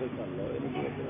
پاس کر لو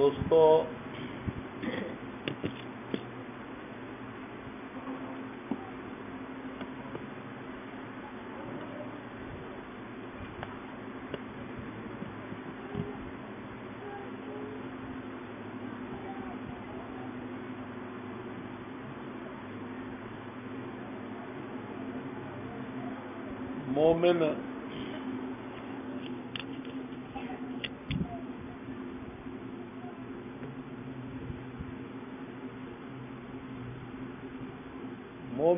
دوستو مومن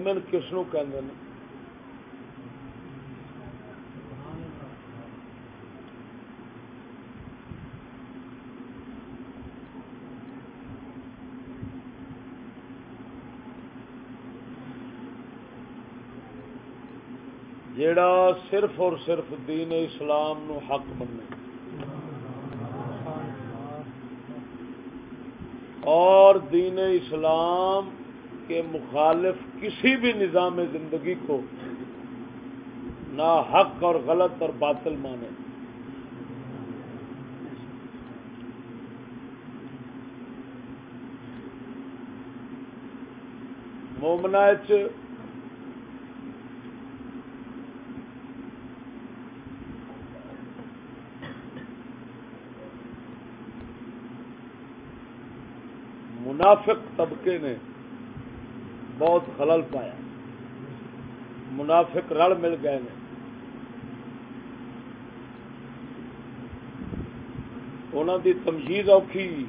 مومن کس نو کہ جیڑا صرف اور صرف دین اسلام نو حق منے اور دین اسلام کے مخالف کسی بھی نظام زندگی کو نہ حق اور غلط اور باطل مانے۔ مومنا منافق طبقے نے بہت خلل پایا۔ منافق رل مل گئے نے۔ انہوں دی تمجید اوکھی۔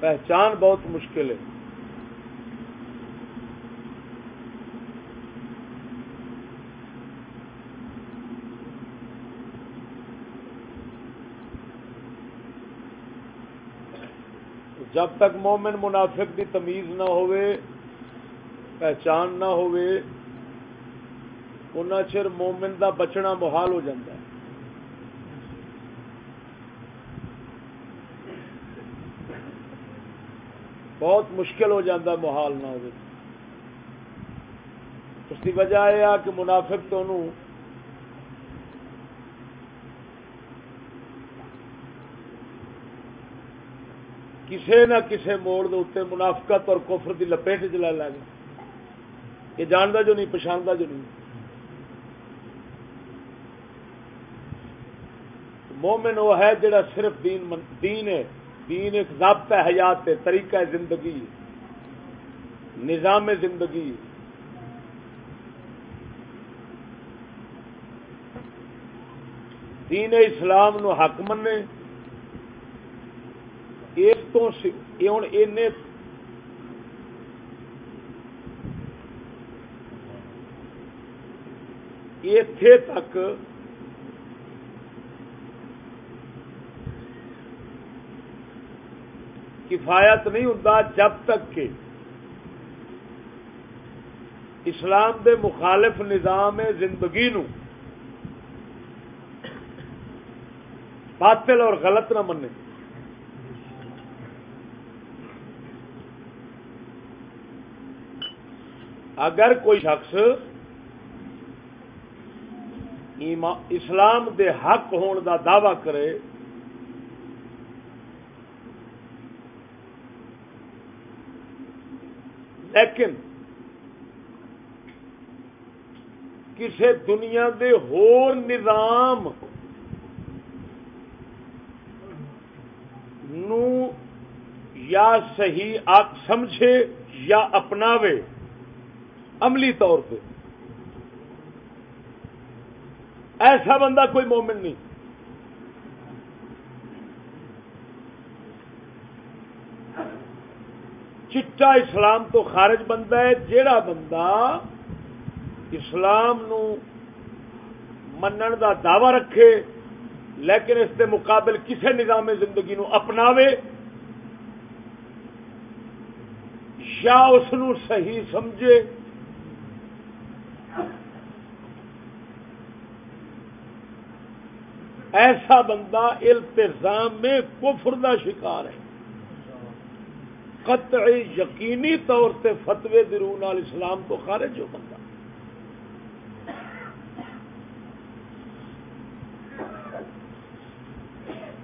پہچان بہت مشکل ہے۔ جب تک مومن منافق دی تمیز نہ ہوئے، پہچان نہ ہوئے ہونا چر مومن دا بچنا محال ہو جاتا ہے۔ بہت مشکل ہو جاتا محال نہ ہو اس کی وجہ یہ آ کہ منافق تو انہوں کسی نہ کسی موڑ دے منافقت اور کفر دی لپیٹ چلا لے گا یہ جانتا جو نہیں پچھانتا جو نہیں۔ مومن وہ ہے جڑا صرف دین من دین ہے۔ دین ایک ضابطہ حیات ہے، طریقہ زندگی۔ نظام زندگی۔ دین اسلام نو حق منے۔ اس تو ہوں اتے تک کفایت نہیں ہوں جب تک کہ اسلام دے مخالف نظام زندگی نو باطل اور غلط نہ منے۔ اگر کوئی شخص اسلام دے حق ہون دا دعوی کرے، لیکن کسی دنیا دے ہور نظام نو یا صحیح آپ سمجھے یا اپناوے۔ عملی طور پہ۔ ایسا بندہ کوئی مومن نہیں۔ چٹا اسلام تو خارج بندہ ہے، جیڑا بندہ اسلام نو منن دا دعوی رکھے، لیکن اس کے مقابل کسی نظام زندگی نو اپناوے، یا اس صحیح سمجھے۔ ایسا بندہ التظام میں کفر دا شکار ہے۔ قطعی یقینی طور سے فتوی درون اسلام تو خارج ہو بندہ۔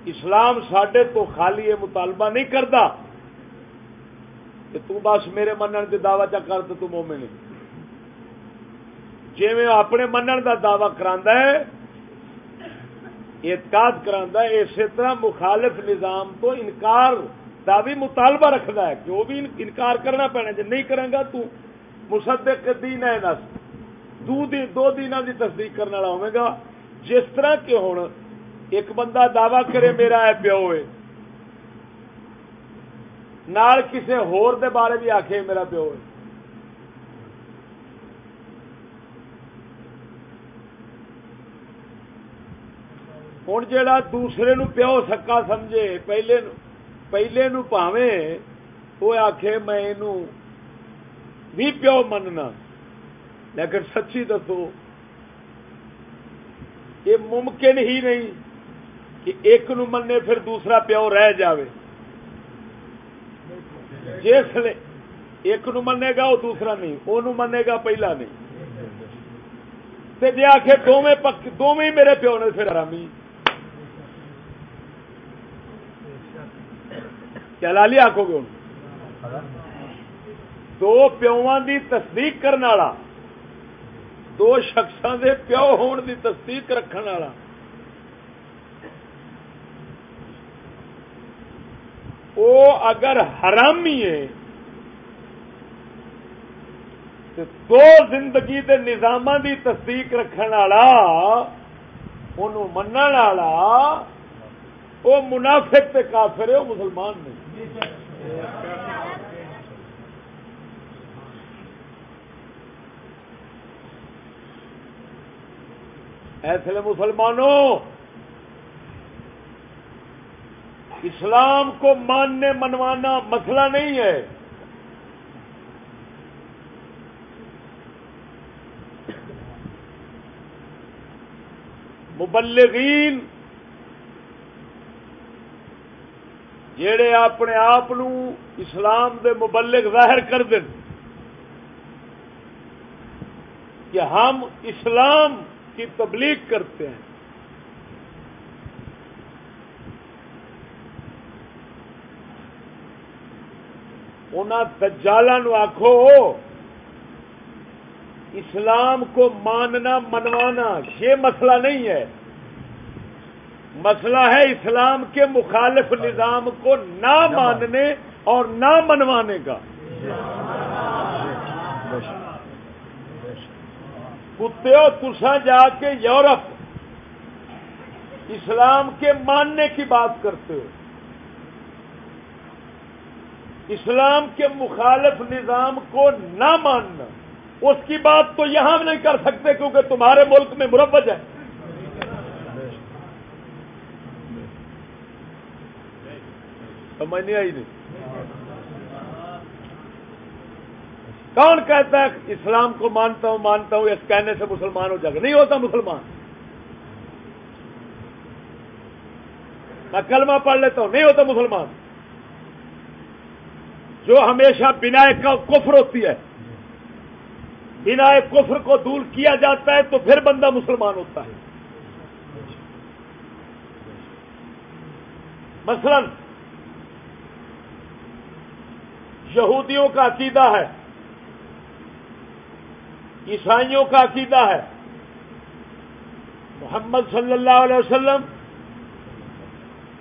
اسلام سڈے تو خالی یہ مطالبہ نہیں کرتا کہ تو بس میرے منن کے دعوی چا کر تو مومن جی میں اپنے منن کا دعوی کرا ہے اعتقاد کرا ہے، اسی طرح مخالف نظام تو انکار کا بھی مطالبہ رکھتا ہے کہ وہ بھی انکار کرنا پینا جی نہیں کرے گا تو مصدق دین ہے نس دو دن دو دن کی تصدیق کرنے والا ہوگا جس طرح کہ ہوں ایک بندہ دعوی کرے میرا ہے، پیو ہے۔ نال کسی ہور دے بارے بھی آخے میرا پیو ہے۔ ہوں جا دوسرے نو پیو سکا سمجھے پہلے پہلے نو پاوے وہ آخ میں بھی پیو مننا لیکن سچی دسو یہ ممکن ہی نہیں کہ ایک نو منے پھر دوسرا پیو رہ جاوے جس ایک نو منے گا وہ دوسرا نہیں وہ منے گا پہلا نہیں جی آخ دونوں میرے پیو نے پھر آرامی کیا لالی آخو گے دو پیوا دی تصدیق کرنے والا، دو شخصوں دے پیو ہون دی تصدیق رکھنے والا۔ وہ اگر حرامی ہے تو دو زندگی کے نظام کی تصدیق رکھنے والا من والا وہ منافق تے کافر ہے، وہ مسلمان نہیں۔ ایسے مسلمانوں، اسلام کو ماننے منوانا مسئلہ نہیں ہے۔ مبلغین جڑے اپنے آپ اسلام دے مبلغ ظاہر کر دیں کہ ہم اسلام کی تبلیغ کرتے ہیں۔ نو آخو اسلام کو ماننا، منوانا، یہ مسئلہ نہیں ہے۔ مسئلہ ہے اسلام کے مخالف نظام کو نہ ماننے اور نہ منوانے کا۔ کتے تسا جا کے یورپ اسلام کے ماننے کی بات کرتے ہو۔ اسلام کے مخالف نظام کو نہ ماننا۔ اس کی بات تو یہاں نہیں کر سکتے کیونکہ تمہارے ملک میں مروج ہے۔ سمجھ نہیں آئی نہیں۔ کون کہتا ہے اسلام کو مانتا ہوں مانتا ہوں اس کہنے سے مسلمان ہو جائے گا؟ نہیں ہوتا مسلمان۔ میں کلمہ پڑھ لیتا ہوں، نہیں ہوتا مسلمان۔ جو ہمیشہ بنا کا کفر ہوتی ہے، بنا کفر کو دور کیا جاتا ہے تو پھر بندہ مسلمان ہوتا ہے۔ مثلاً یہودیوں کا عقیدہ ہے۔ عیسائیوں کا عقیدہ ہے۔ محمد صلی اللہ علیہ وسلم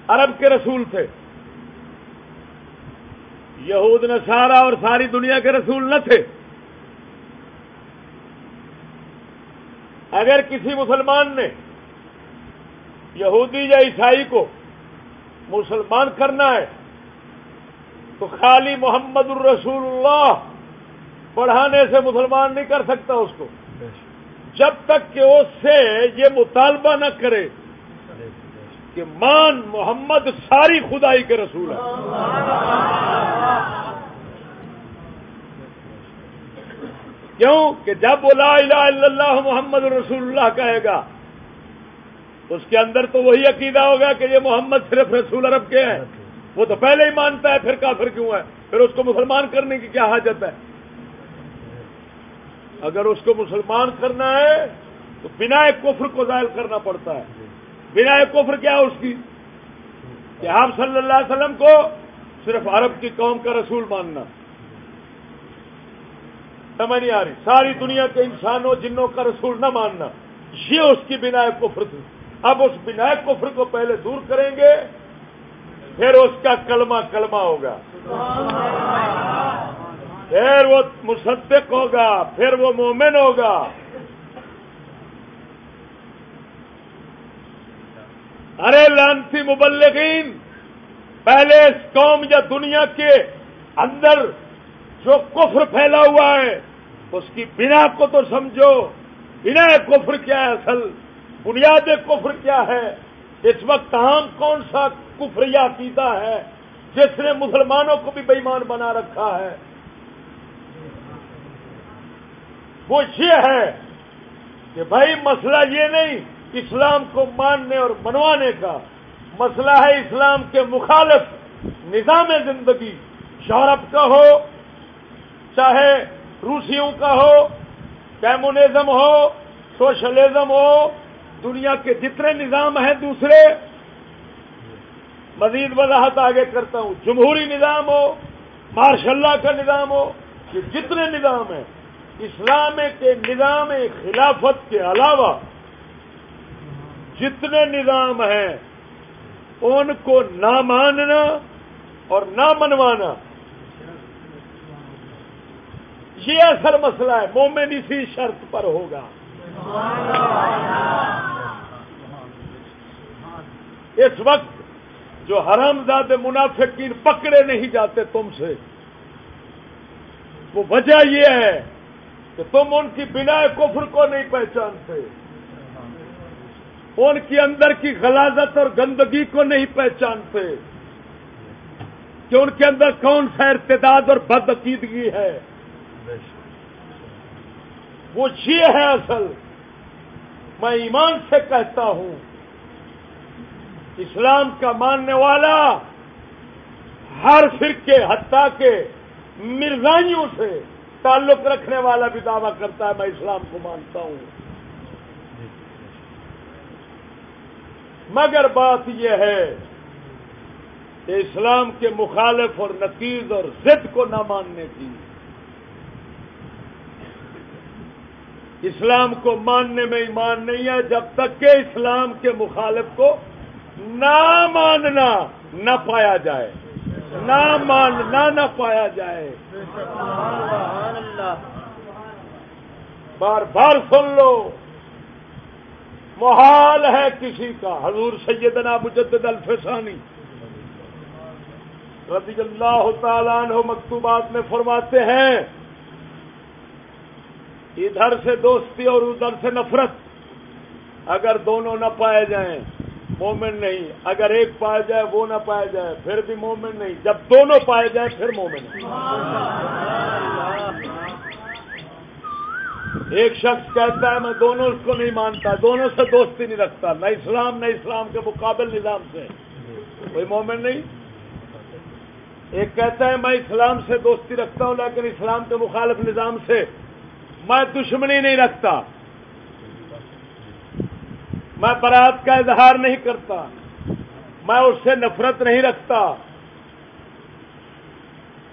عرب کے رسول تھے۔ یہود، نصارہ اور ساری دنیا کے رسول نہ تھے۔ اگر کسی مسلمان نے یہودی یا عیسائی کو مسلمان کرنا ہے تو خالی محمد الرسول اللہ پڑھانے سے مسلمان نہیں کر سکتا اس کو۔ جب تک کہ اس سے یہ مطالبہ نہ کرے کہ مان محمد ساری خدائی کے رسول ہے کیوں؟ کہ جب وہ لا الہ الا اللہ محمد رسول اللہ کہے گا، اس کے اندر تو وہی عقیدہ ہوگا کہ یہ محمد صرف رسول عرب کے ہیں۔ وہ تو پہلے ہی مانتا ہے، پھر کافر کیوں ہے؟ پھر اس کو مسلمان کرنے کی کیا حاجت ہے؟ اگر اس کو مسلمان کرنا ہے، تو بنا کفر کو ظاہر کرنا پڑتا ہے۔ بنا کفر کیا اس کی؟ کہ آپ صلی اللہ علیہ وسلم کو صرف عرب کی قوم کا رسول ماننا۔ سمجھ نہیں آ رہی؟ ساری دنیا کے انسانوں، جنوں کا رسول نہ ماننا۔ یہ اس کی بنا کفر تھی۔ اب اس بنا کفر کو پہلے دور کریں گے پھر اس کا کلمہ کلمہ ہوگا۔ پھر وہ مصدق ہوگا، پھر وہ مومن ہوگا۔ ارے لانسی مبلغین، پہلے اس قوم یا دنیا کے اندر جو کفر پھیلا ہوا ہے، اس کی بنا کو تو سمجھو۔ بنا کفر کیا ہے اصل؟ بنیاد کفر کیا ہے؟ اس وقت عام کون سا کفر پیتا ہے جس نے مسلمانوں کو بھی بےمان بنا رکھا ہے؟ وہ یہ ہے کہ بھائی مسئلہ یہ نہیں، اسلام کو ماننے اور منوانے کا مسئلہ ہے اسلام کے مخالف نظام زندگی یورپ کا ہو، چاہے روسیوں کا ہو کیمونزم ہو، سوشلزم ہو دنیا کے جتنے نظام ہیں دوسرے، مزید وضاحت آگے کرتا ہوں۔ جمہوری نظام ہو مارشاء اللہ کا نظام ہو، یہ جتنے نظام ہیں، اسلام کے نظام خلافت کے علاوہ جتنے نظام ہیں، ان کو نہ ماننا اور نہ منوانا، یہ اصل مسئلہ ہے۔ مومن اسی شرط پر ہوگا۔ اس وقت جو حرام زاد منافقین پکڑے نہیں جاتے تم سے، وہ وجہ یہ ہے کہ تم ان کی بنا کفر کو نہیں پہچانتے۔ ان کی اندر کی غلازت اور گندگی کو نہیں پہچانتے۔ کہ ان کے اندر کون سا ارتداد اور بد عقیدگی ہے۔ وہ یہ ہے اصل۔ میں ایمان سے کہتا ہوں اسلام کا ماننے والا ہر فرقے حتیٰ کے مرزائیوں سے تعلق رکھنے والا بھی دعویٰ کرتا ہے، میں اسلام کو مانتا ہوں۔ مگر بات یہ ہے کہ اسلام کے مخالف اور نتیز اور ضد کو نہ ماننے کی۔ اسلام کو ماننے میں ایمان نہیں ہے، جب تک کہ اسلام کے مخالف کو نہ ماننا نہ پایا جائے۔ نہ ماننا نہ پایا جائے۔ بار بار سن لو۔ محال ہے کسی کا۔ حضور سیدنا مجدد الفسانی۔ رضی اللہ تعالیٰ عنہ مکتوبات میں فرماتے ہیں ادھر سے دوستی اور ادھر سے نفرت۔ اگر دونوں نہ پائے جائیں مومن نہیں۔ اگر ایک پایا جائے، وہ نہ پایا جائے، پھر بھی مومن نہیں۔ جب دونوں پائے جائیں، پھر مومن ایک شخص کہتا ہے، میں دونوں کو نہیں مانتا، دونوں سے دوستی نہیں رکھتا، نہ اسلام نہ اسلام کے مقابل نظام سے۔ کوئی مومن نہیں؟ ایک کہتا ہے، میں اسلام سے دوستی رکھتا ہوں، لیکن اسلام کے مخالف نظام سے میں دشمنی نہیں رکھتا۔ میں برات کا اظہار نہیں کرتا، میں اس سے نفرت نہیں رکھتا۔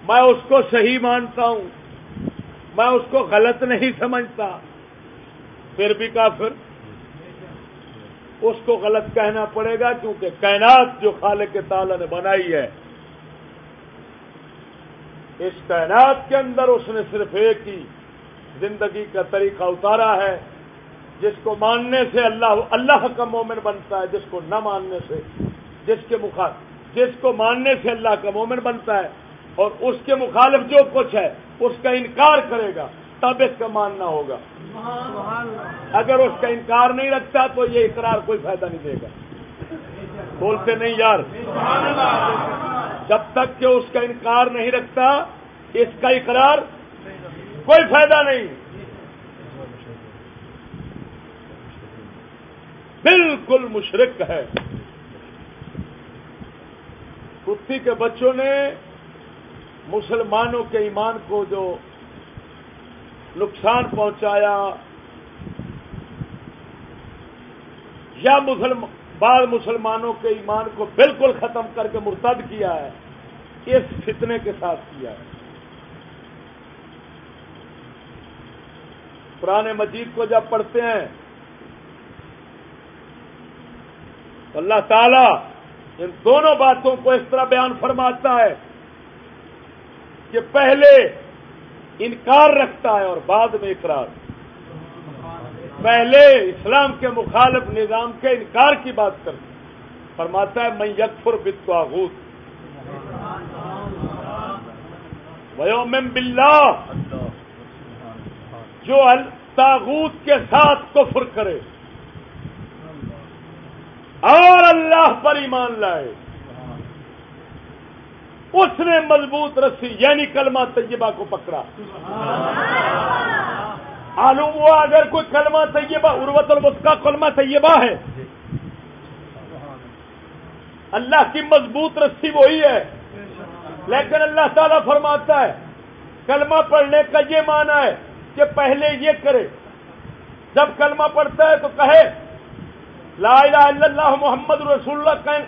میں اس کو صحیح مانتا ہوں، میں اس کو غلط نہیں سمجھتا۔ پھر بھی کافر، اس کو غلط کہنا پڑے گا کیونکہ کائنات جو خالق کے تعالی نے بنائی ہے، اس کائنات کے اندر اس نے صرف ایک ہی زندگی کا طریقہ اتارا ہے۔ جس کو ماننے سے اللہ اللہ کا مومن بنتا ہے، جس کو نہ ماننے سے، جس کے مخالف جس کو ماننے سے اللہ کا مومن بنتا ہے، اور اس کے مخالف جو کچھ ہے، اس کا انکار کرے گا، تب اس کا ماننا ہوگا۔ اگر اس کا انکار نہیں رکھتا تو یہ اقرار کوئی فائدہ نہیں دے گا۔ بولتے نہیں یار۔ جب تک کہ اس کا انکار نہیں رکھتا، اس کا اقرار کوئی فائدہ نہیں۔ بالکل مشرق ہے۔ کتی کے بچوں نے مسلمانوں کے ایمان کو جو نقصان پہنچایا یا مسلم بعض مسلمانوں کے ایمان کو بالکل ختم کر کے مرتد کیا ہے، اس فتنے کے ساتھ کیا ہے۔ پرانے مجید کو جب پڑھتے ہیں تو اللہ تعالی ان دونوں باتوں کو اس طرح بیان فرماتا ہے کہ پہلے انکار رکھتا ہے اور بعد میں اقرار۔ پہلے اسلام کے مخالف نظام کے انکار کی بات کرتا فرماتا ہے میں یکفر بتواغوت ویوم باللہ جو تاغوت کے ساتھ کفر کرے۔ اور اللہ پر ایمان لائے۔ اس نے مضبوط رسی یعنی کلمہ طیبہ کو پکڑا۔ معلوم ہوا اگر کوئی کلمہ طیبہ اروت المس کا کلمہ طیبہ ہے۔ اللہ کی مضبوط رسی وہی ہے۔ لیکن اللہ تعالیٰ فرماتا ہے، کلمہ پڑھنے کا یہ معنی ہے کہ پہلے یہ کرے۔ جب کلمہ پڑھتا ہے تو کہے لا الہ الا اللہ محمد رسول اللہ کہیں۔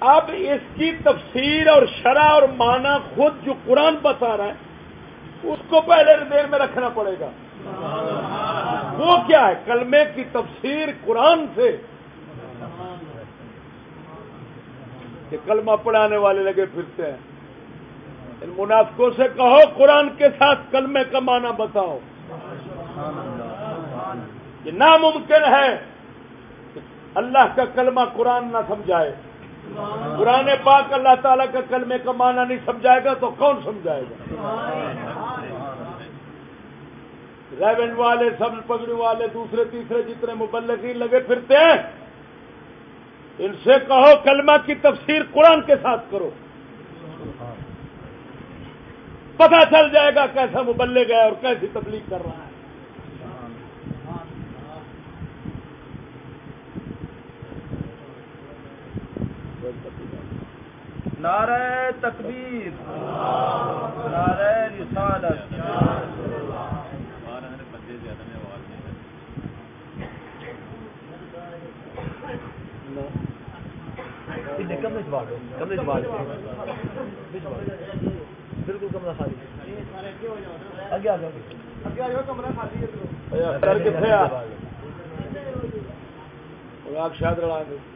اب اس کی تفسیر اور شرح اور معنی خود جو قرآن بتا رہا ہے، اس کو پہلے دیر میں رکھنا پڑے گا۔ وہ کیا ہے؟ کلمے کی تفسیر قرآن سے۔ کہ کلمہ پڑھانے والے لگے پھرتے ہیں۔ ان منافقوں سے کہو، قرآن کے ساتھ کلمے کا معنی بتاؤ۔ یہ ناممکن ہے اللہ کا کلمہ قرآن نہ سمجھائے۔ قرآن پاک اللہ تعالیٰ کا کلمے کا معنی نہیں سمجھائے گا تو کون سمجھائے گا؟ ریونڈ والے سب، پگڑی والے، دوسرے، تیسرے جتنے مبلغین لگے پھرتے ہیں، ان سے کہو کلمہ کی تفسیر قرآن کے ساتھ کرو۔ پتا چل جائے گا کیسا مبلغ ہے اور کیسی تبلیغ کر رہا ہے۔ نعرہ تکبیر. نعرہ رسالت. بالکل کمرہ خالی اگے آ جاؤ. کمرہ کر کتنے آپ شاید دیں۔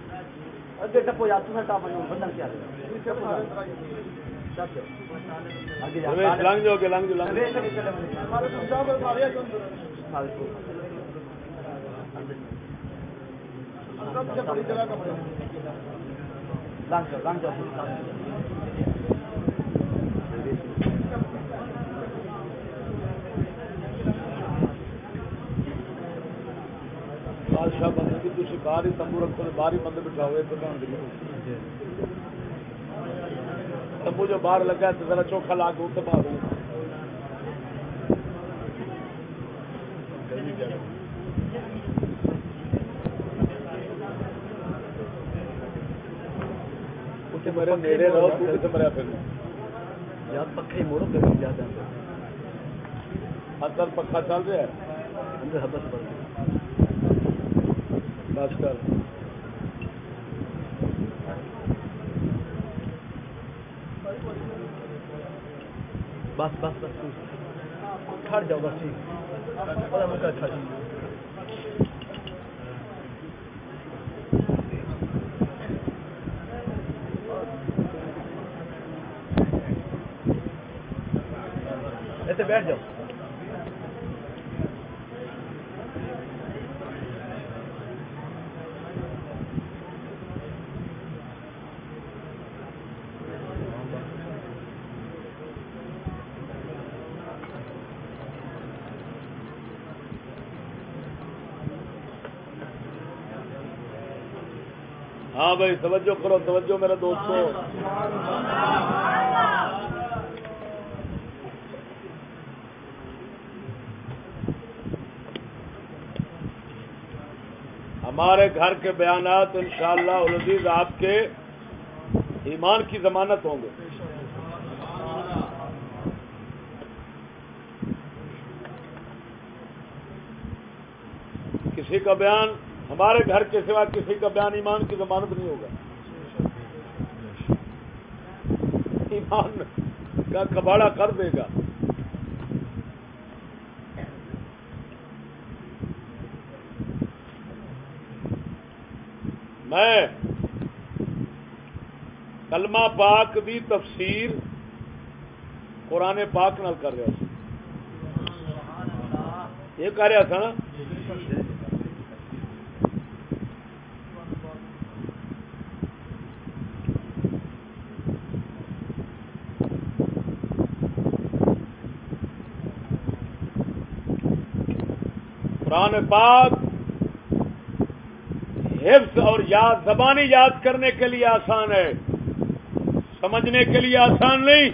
اگے ٹپو یا تمہیں ٹاپ بندن کیا لنگ جو لنگ جو لنگ لنگ جاؤ لنگ جاؤ بادشاہ بندے کی دوسری ساری تمبو رکھو باہر ہی بندے بٹھاؤ ایک تمبو جو باہر لگا ہے ذرا چوکھا لا کے اتنے باہر میرے نیڑے رہو تو مریا پھر یا پکھے موڑو پھر زیادہ اندر پکا چل رہا ہے۔ اندر حدث پڑ بس کر۔ بس بس بس کھڑ جاؤ بس ٹھیک۔ کھڑ۔ بیٹھ جاؤ ہاں بھائی، توجہ کرو، توجہ میرے دوستوں ہمارے گھر کے بیانات انشاءاللہ شاء آپ کے ایمان کی ضمانت ہوں گے۔ کسی کا بیان ہمارے گھر کے سوا کسی کا بیان ایمان کی ضمانت نہیں ہوگا۔ ایمان کا کباڑا کر دے گا۔ میں کلمہ پاک دی تفسیر قرآن پاک نال کر رہا تھا یہ کر رہا تھا نا قرآن پاک حفظ اور یاد زبانی یاد کرنے کے لیے آسان ہے۔ سمجھنے کے لیے آسان نہیں۔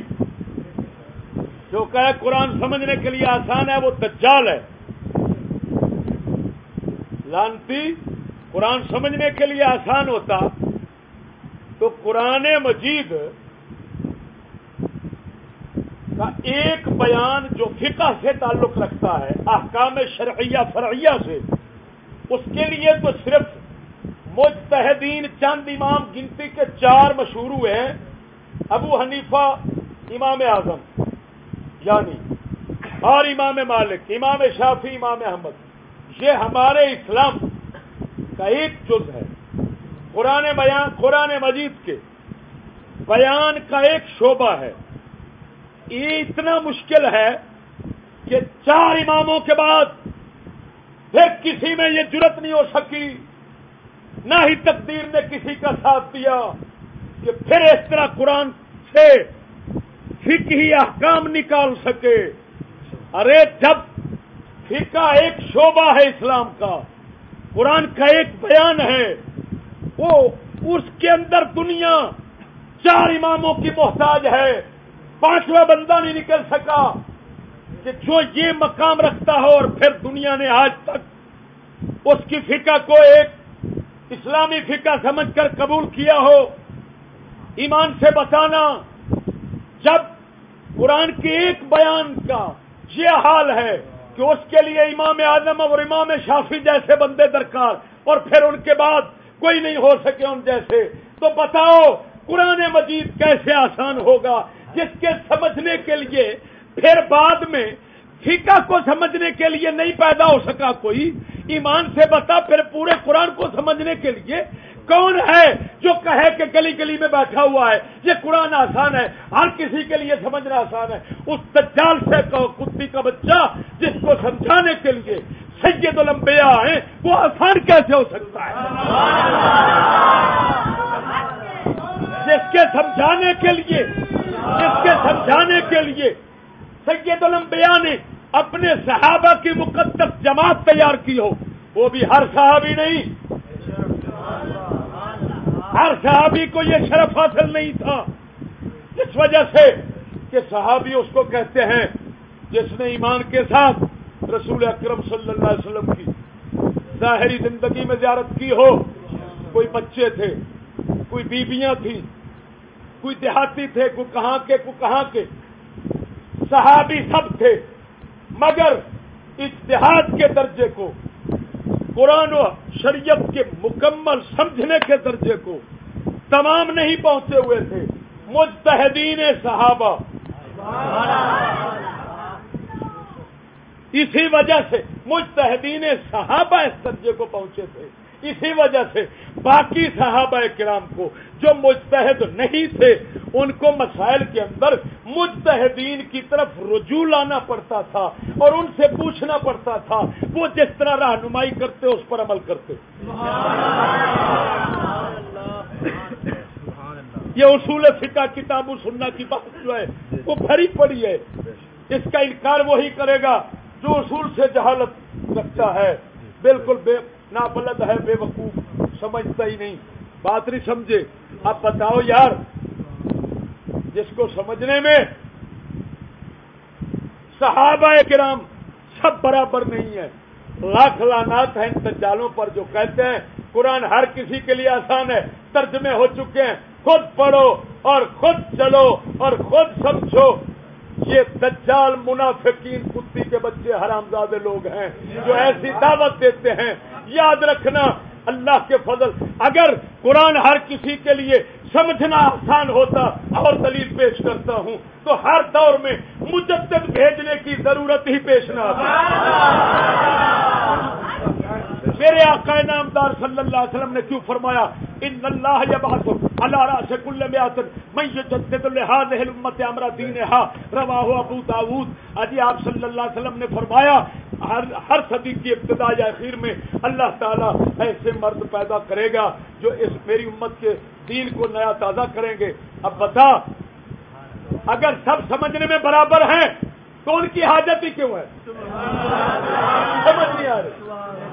جو کہ قرآن سمجھنے کے لیے آسان ہے، وہ دجال ہے۔ لانتی قرآن سمجھنے کے لیے آسان ہوتا تو قرآن مجید کا ایک بیان جو فقہ سے تعلق رکھتا ہے، احکام شرعیہ، فرعیہ سے، اس کے لیے تو صرف مجتہدین چند امام گنتی کے چار مشہور ہوئے ہیں، ابو حنیفہ، امام اعظم یعنی اور امام مالک، امام شافی امام احمد۔ یہ ہمارے اسلام کا ایک جز ہے۔ قرآن بیان، قرآن مجید کے بیان کا ایک شعبہ ہے۔ یہ اتنا مشکل ہے کہ چار اماموں کے بعد پھر کسی میں یہ جرت نہیں ہو سکی، نہ ہی تقدیر نے کسی کا ساتھ دیا کہ پھر اس طرح قرآن سے فکری احکام نکال سکے۔ ارے، جب فقہ ایک شعبہ ہے اسلام کا، قرآن کا ایک بیان ہے، وہ اس کے اندر دنیا چار اماموں کی محتاج ہے۔ پانچواں بندہ نہیں نکل سکا کہ جو یہ مقام رکھتا ہو اور پھر دنیا نے آج تک اس کی فقہ کو ایک اسلامی فقہ سمجھ کر قبول کیا ہو، ایمان سے بتانا جب قرآن کے ایک بیان کا یہ حال ہے کہ اس کے لیے امام اعظم اور امام شافی جیسے بندے درکار اور پھر ان کے بعد کوئی نہیں ہو سکے ان جیسے، تو بتاؤ قرآن مجید کیسے آسان ہوگا؟ جس کے سمجھنے کے لیے پھر بعد میں فقہ کو سمجھنے کے لیے نہیں پیدا ہو سکا کوئی، ایمان سے بتا پھر پورے قرآن کو سمجھنے کے لیے کون ہے جو کہے کہ گلی گلی میں بیٹھا ہوا ہے؟ یہ قرآن آسان ہے، ہر کسی کے لیے سمجھنا آسان ہے۔ اس تجال سے کتی کا بچہ جس کو سمجھانے کے لیے سید الانبیاء ہیں، وہ آسان کیسے ہو سکتا ہے؟ جس کے سمجھانے کے لیے، جس کے سمجھانے کے لیے سید الانبیاء نے اپنے صحابہ کی مقدس جماعت تیار کی ہو، وہ بھی ہر صحابی نہیں۔ ہر صحابی کو یہ شرف حاصل نہیں تھا۔ اس وجہ سے کہ صحابی اس کو کہتے ہیں جس نے ایمان کے ساتھ رسول اکرم صلی اللہ علیہ وسلم کی ظاہری زندگی میں زیارت کی ہو۔ کوئی بچے تھے، کوئی بیویاں تھیں کوئی دیہاتی تھے، کوئی کہاں کے، کوئی کہاں کے۔ صحابی سب تھے، مگر اتحاد کے درجے کو، قرآن و شریعت کے مکمل سمجھنے کے درجے کو تمام نہیں پہنچے ہوئے تھے۔ مجتہدین صحابہ۔ اسی وجہ سے مجتہدین صحابہ اس درجے کو پہنچے تھے۔ اسی وجہ سے باقی صحابہ کرام کو جو مجتہد نہیں تھے، ان کو مسائل کے اندر مجتہدین کی طرف رجوع لانا پڑتا تھا اور ان سے پوچھنا پڑتا تھا، وہ جس طرح رہنمائی کرتے، اس پر عمل کرتے۔ یہ اصول فقہ، کتاب سننا کی بات جو ہے، وہ بھری پڑی ہے۔ اس کا انکار وہی کرے گا جو اصول سے جہالت رکھتا ہے۔ بالکل بے ناپلد ہے بے وقوف، سمجھتا ہی نہیں۔ بات نہیں سمجھے۔ اب بتاؤ یار، جس کو سمجھنے میں صحابہ کرام سب برابر نہیں ہے لاکھ لانات ہیں ان تجالوں پر جو کہتے ہیں، قرآن ہر کسی کے لیے آسان ہے، ترجمے ہو چکے ہیں۔ خود پڑھو اور خود چلو اور خود سمجھو۔ یہ دجال منافقین کتی کے بچے حرامزادے لوگ ہیں جو ایسی دعوت دیتے ہیں۔ یاد رکھنا اللہ کے فضل، اگر قرآن ہر کسی کے لیے سمجھنا آسان ہوتا اور دلیل پیش کرتا ہوں، تو ہر دور میں مجدد بھیجنے کی ضرورت ہی پیش نہ آتی۔ میرے آقا نامدار صلی اللہ علیہ وسلم نے کیوں فرمایا؟ ان اللہ یبعث اللہ راس کل میات من یجدد لهذه الامه امر دینها رواه ابو داؤد اجی آپ صلی اللہ علیہ وسلم نے فرمایا، ہر ہر صدی کی ابتدا یا اخیر میں اللہ تعالی ایسے مرد پیدا کرے گا جو اس میری امت کے دین کو نیا تازہ کریں گے۔ اب بتا، اگر سب سمجھنے میں برابر ہیں تو ان کی حاجت ہی کیوں ہے؟ سمجھ نہیں آ رہی۔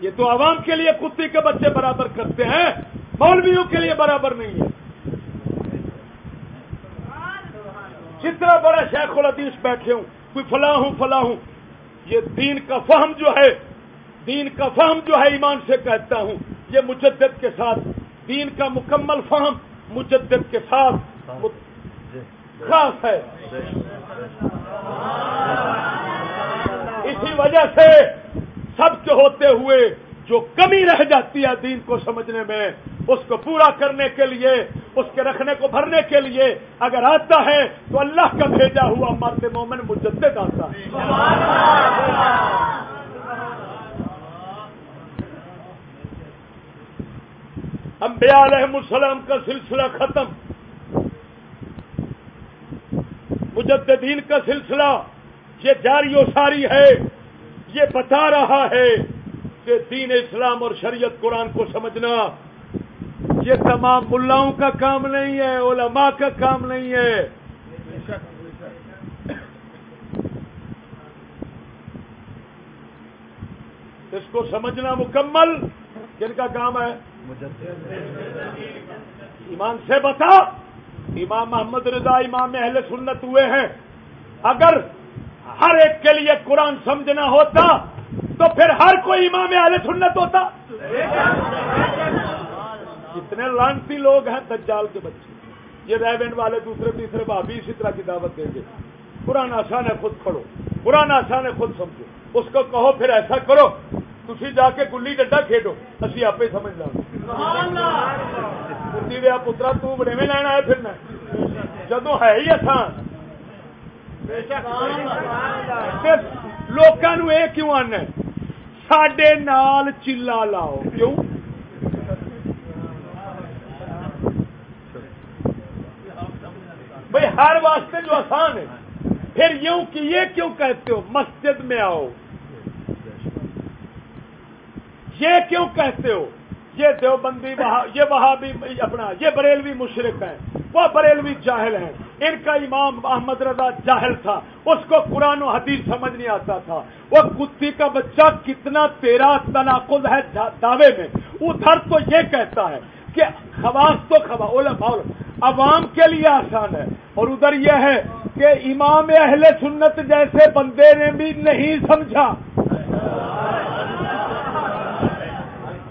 یہ تو عوام کے لیے کتے کے بچے برابر کرتے ہیں، مولویوں کے لیے برابر نہیں ہے۔ جتنا بڑا شیخ الحدیث بیٹھے ہوں، کوئی فلاں ہوں فلاں ہوں، یہ دین کا فہم جو ہے، دین کا فہم جو ہے ایمان سے کہتا ہوں، یہ مجدد کے ساتھ، دین کا مکمل فہم مجدد کے ساتھ خاص ہے۔ اسی وجہ سے سب کے ہوتے ہوئے جو کمی رہ جاتی ہے دین کو سمجھنے میں، اس کو پورا کرنے کے لیے، اس کے رکھنے کو بھرنے کے لیے اگر آتا ہے تو اللہ کا بھیجا ہوا مرد مومن مجدد آتا ہے۔ انبیاء علیہ السلام کا سلسلہ ختم۔ مجددین کا سلسلہ یہ جاری و ساری ہے۔ یہ بتا رہا ہے کہ دین اسلام اور شریعت قرآن کو سمجھنا یہ تمام ملاؤں کا کام نہیں ہے، علماء کا کام نہیں ہے۔ اس کو سمجھنا مکمل۔ کن کا کام ہے؟ ایمان سے بتا۔ امام محمد رضا، امام اہل سنت ہوئے ہیں۔ اگر ہر ایک کے لیے قرآن سمجھنا ہوتا تو پھر ہر کوئی امام اہل سنت ہوتا جتنے لانتی لوگ ہیں دجال کے بچے یہ ریونڈ والے دوسرے تیسرے بھابھی اسی طرح کی دعوت دیں گے قرآن آسان ہے خود کھڑو قرآن آسان ہے خود سمجھو اس کو کہو پھر ایسا کرو تھی جا کے گلی ڈنڈا کھیڈو اسی آپ ہی سمجھ دیا پترا تڑے میں لینا ہے پھر جدو ہے ہی آسان لوگوں یہ کیوں آنا سڈے نال چلا لاؤ۔ کیوں؟ بھائی ہر واسطے جو آسان ہے۔ پھر یوں کہ یہ کیوں کہتے ہو؟ مسجد میں آؤ۔ یہ کیوں کہتے ہو؟ یہ دیوبندی یہ وہاں بھی اپنا، یہ بریلوی مشرق ہیں۔ وہ بریلوی جاہل ہیں۔ ان کا امام احمد رضا جاہل تھا۔ اس کو قرآن و حدیث سمجھ نہیں آتا تھا۔ وہ کتی کا بچہ کتنا تیرا تناقض ہے دعوے میں۔ ادھر تو یہ کہتا ہے کہ خواص تو خوا عوام کے لیے آسان ہے۔ اور ادھر یہ ہے کہ امام اہل سنت جیسے بندے نے بھی نہیں سمجھا۔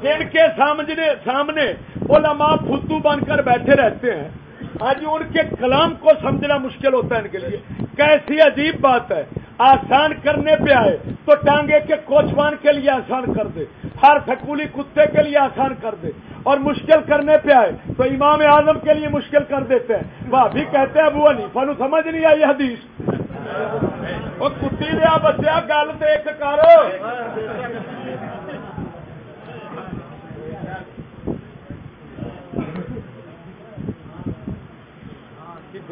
جن کے سامنے علماء فدو بن کر بیٹھے رہتے ہیں۔ آج ان کے کلام کو سمجھنا مشکل ہوتا ہے ان کے لیے۔ کیسی عجیب بات ہے۔ آسان کرنے پہ آئے تو ٹانگے کے کوچوان کے لیے آسان کر دے۔ ہر سکولی کتے کے لیے آسان کر دے۔ اور مشکل کرنے پہ آئے تو امام اعظم کے لیے مشکل کر دیتے ہیں۔ وہ ابھی کہتے ہیں ابو علی فنو سمجھ نہیں آئی حدیث۔ وہ کتی لیا بچیا گل دیکھ کرو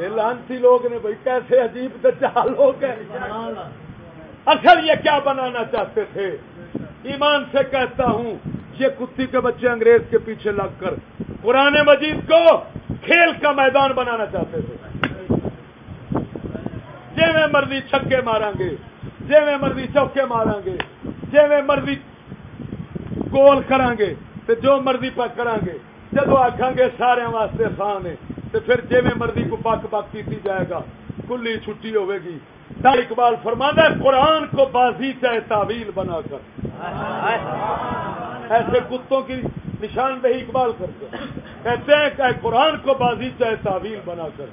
لانسی لوگ نے بھائی، کیسے عجیب دجال لوگ ہیں اصل یہ کیا بنانا چاہتے تھے؟ ایمان سے کہتا ہوں، یہ کتی کے بچے انگریز کے پیچھے لگ کر پرانے مجید کو کھیل کا میدان بنانا چاہتے تھے۔ جی میں مرضی چھکے ماریں گے جی میں مرضی چوکے ماریں گے جی میں مرضی گول کریں گے جو مرضی پک کریں گے جدو آخان گے سارے واسطے آسان ہے تو پھر جی میں مرضی کو پک پک کی جائے گا کلی چھٹی ہوے گی۔ اقبال فرمانا ہے قرآن کو بازی چاہے تعویل بنا کر۔ ایسے کتوں کی نشاندہی اقبال کرتے کہتے ہیں کہ قرآن کو بازی چاہے تعویل بنا کر۔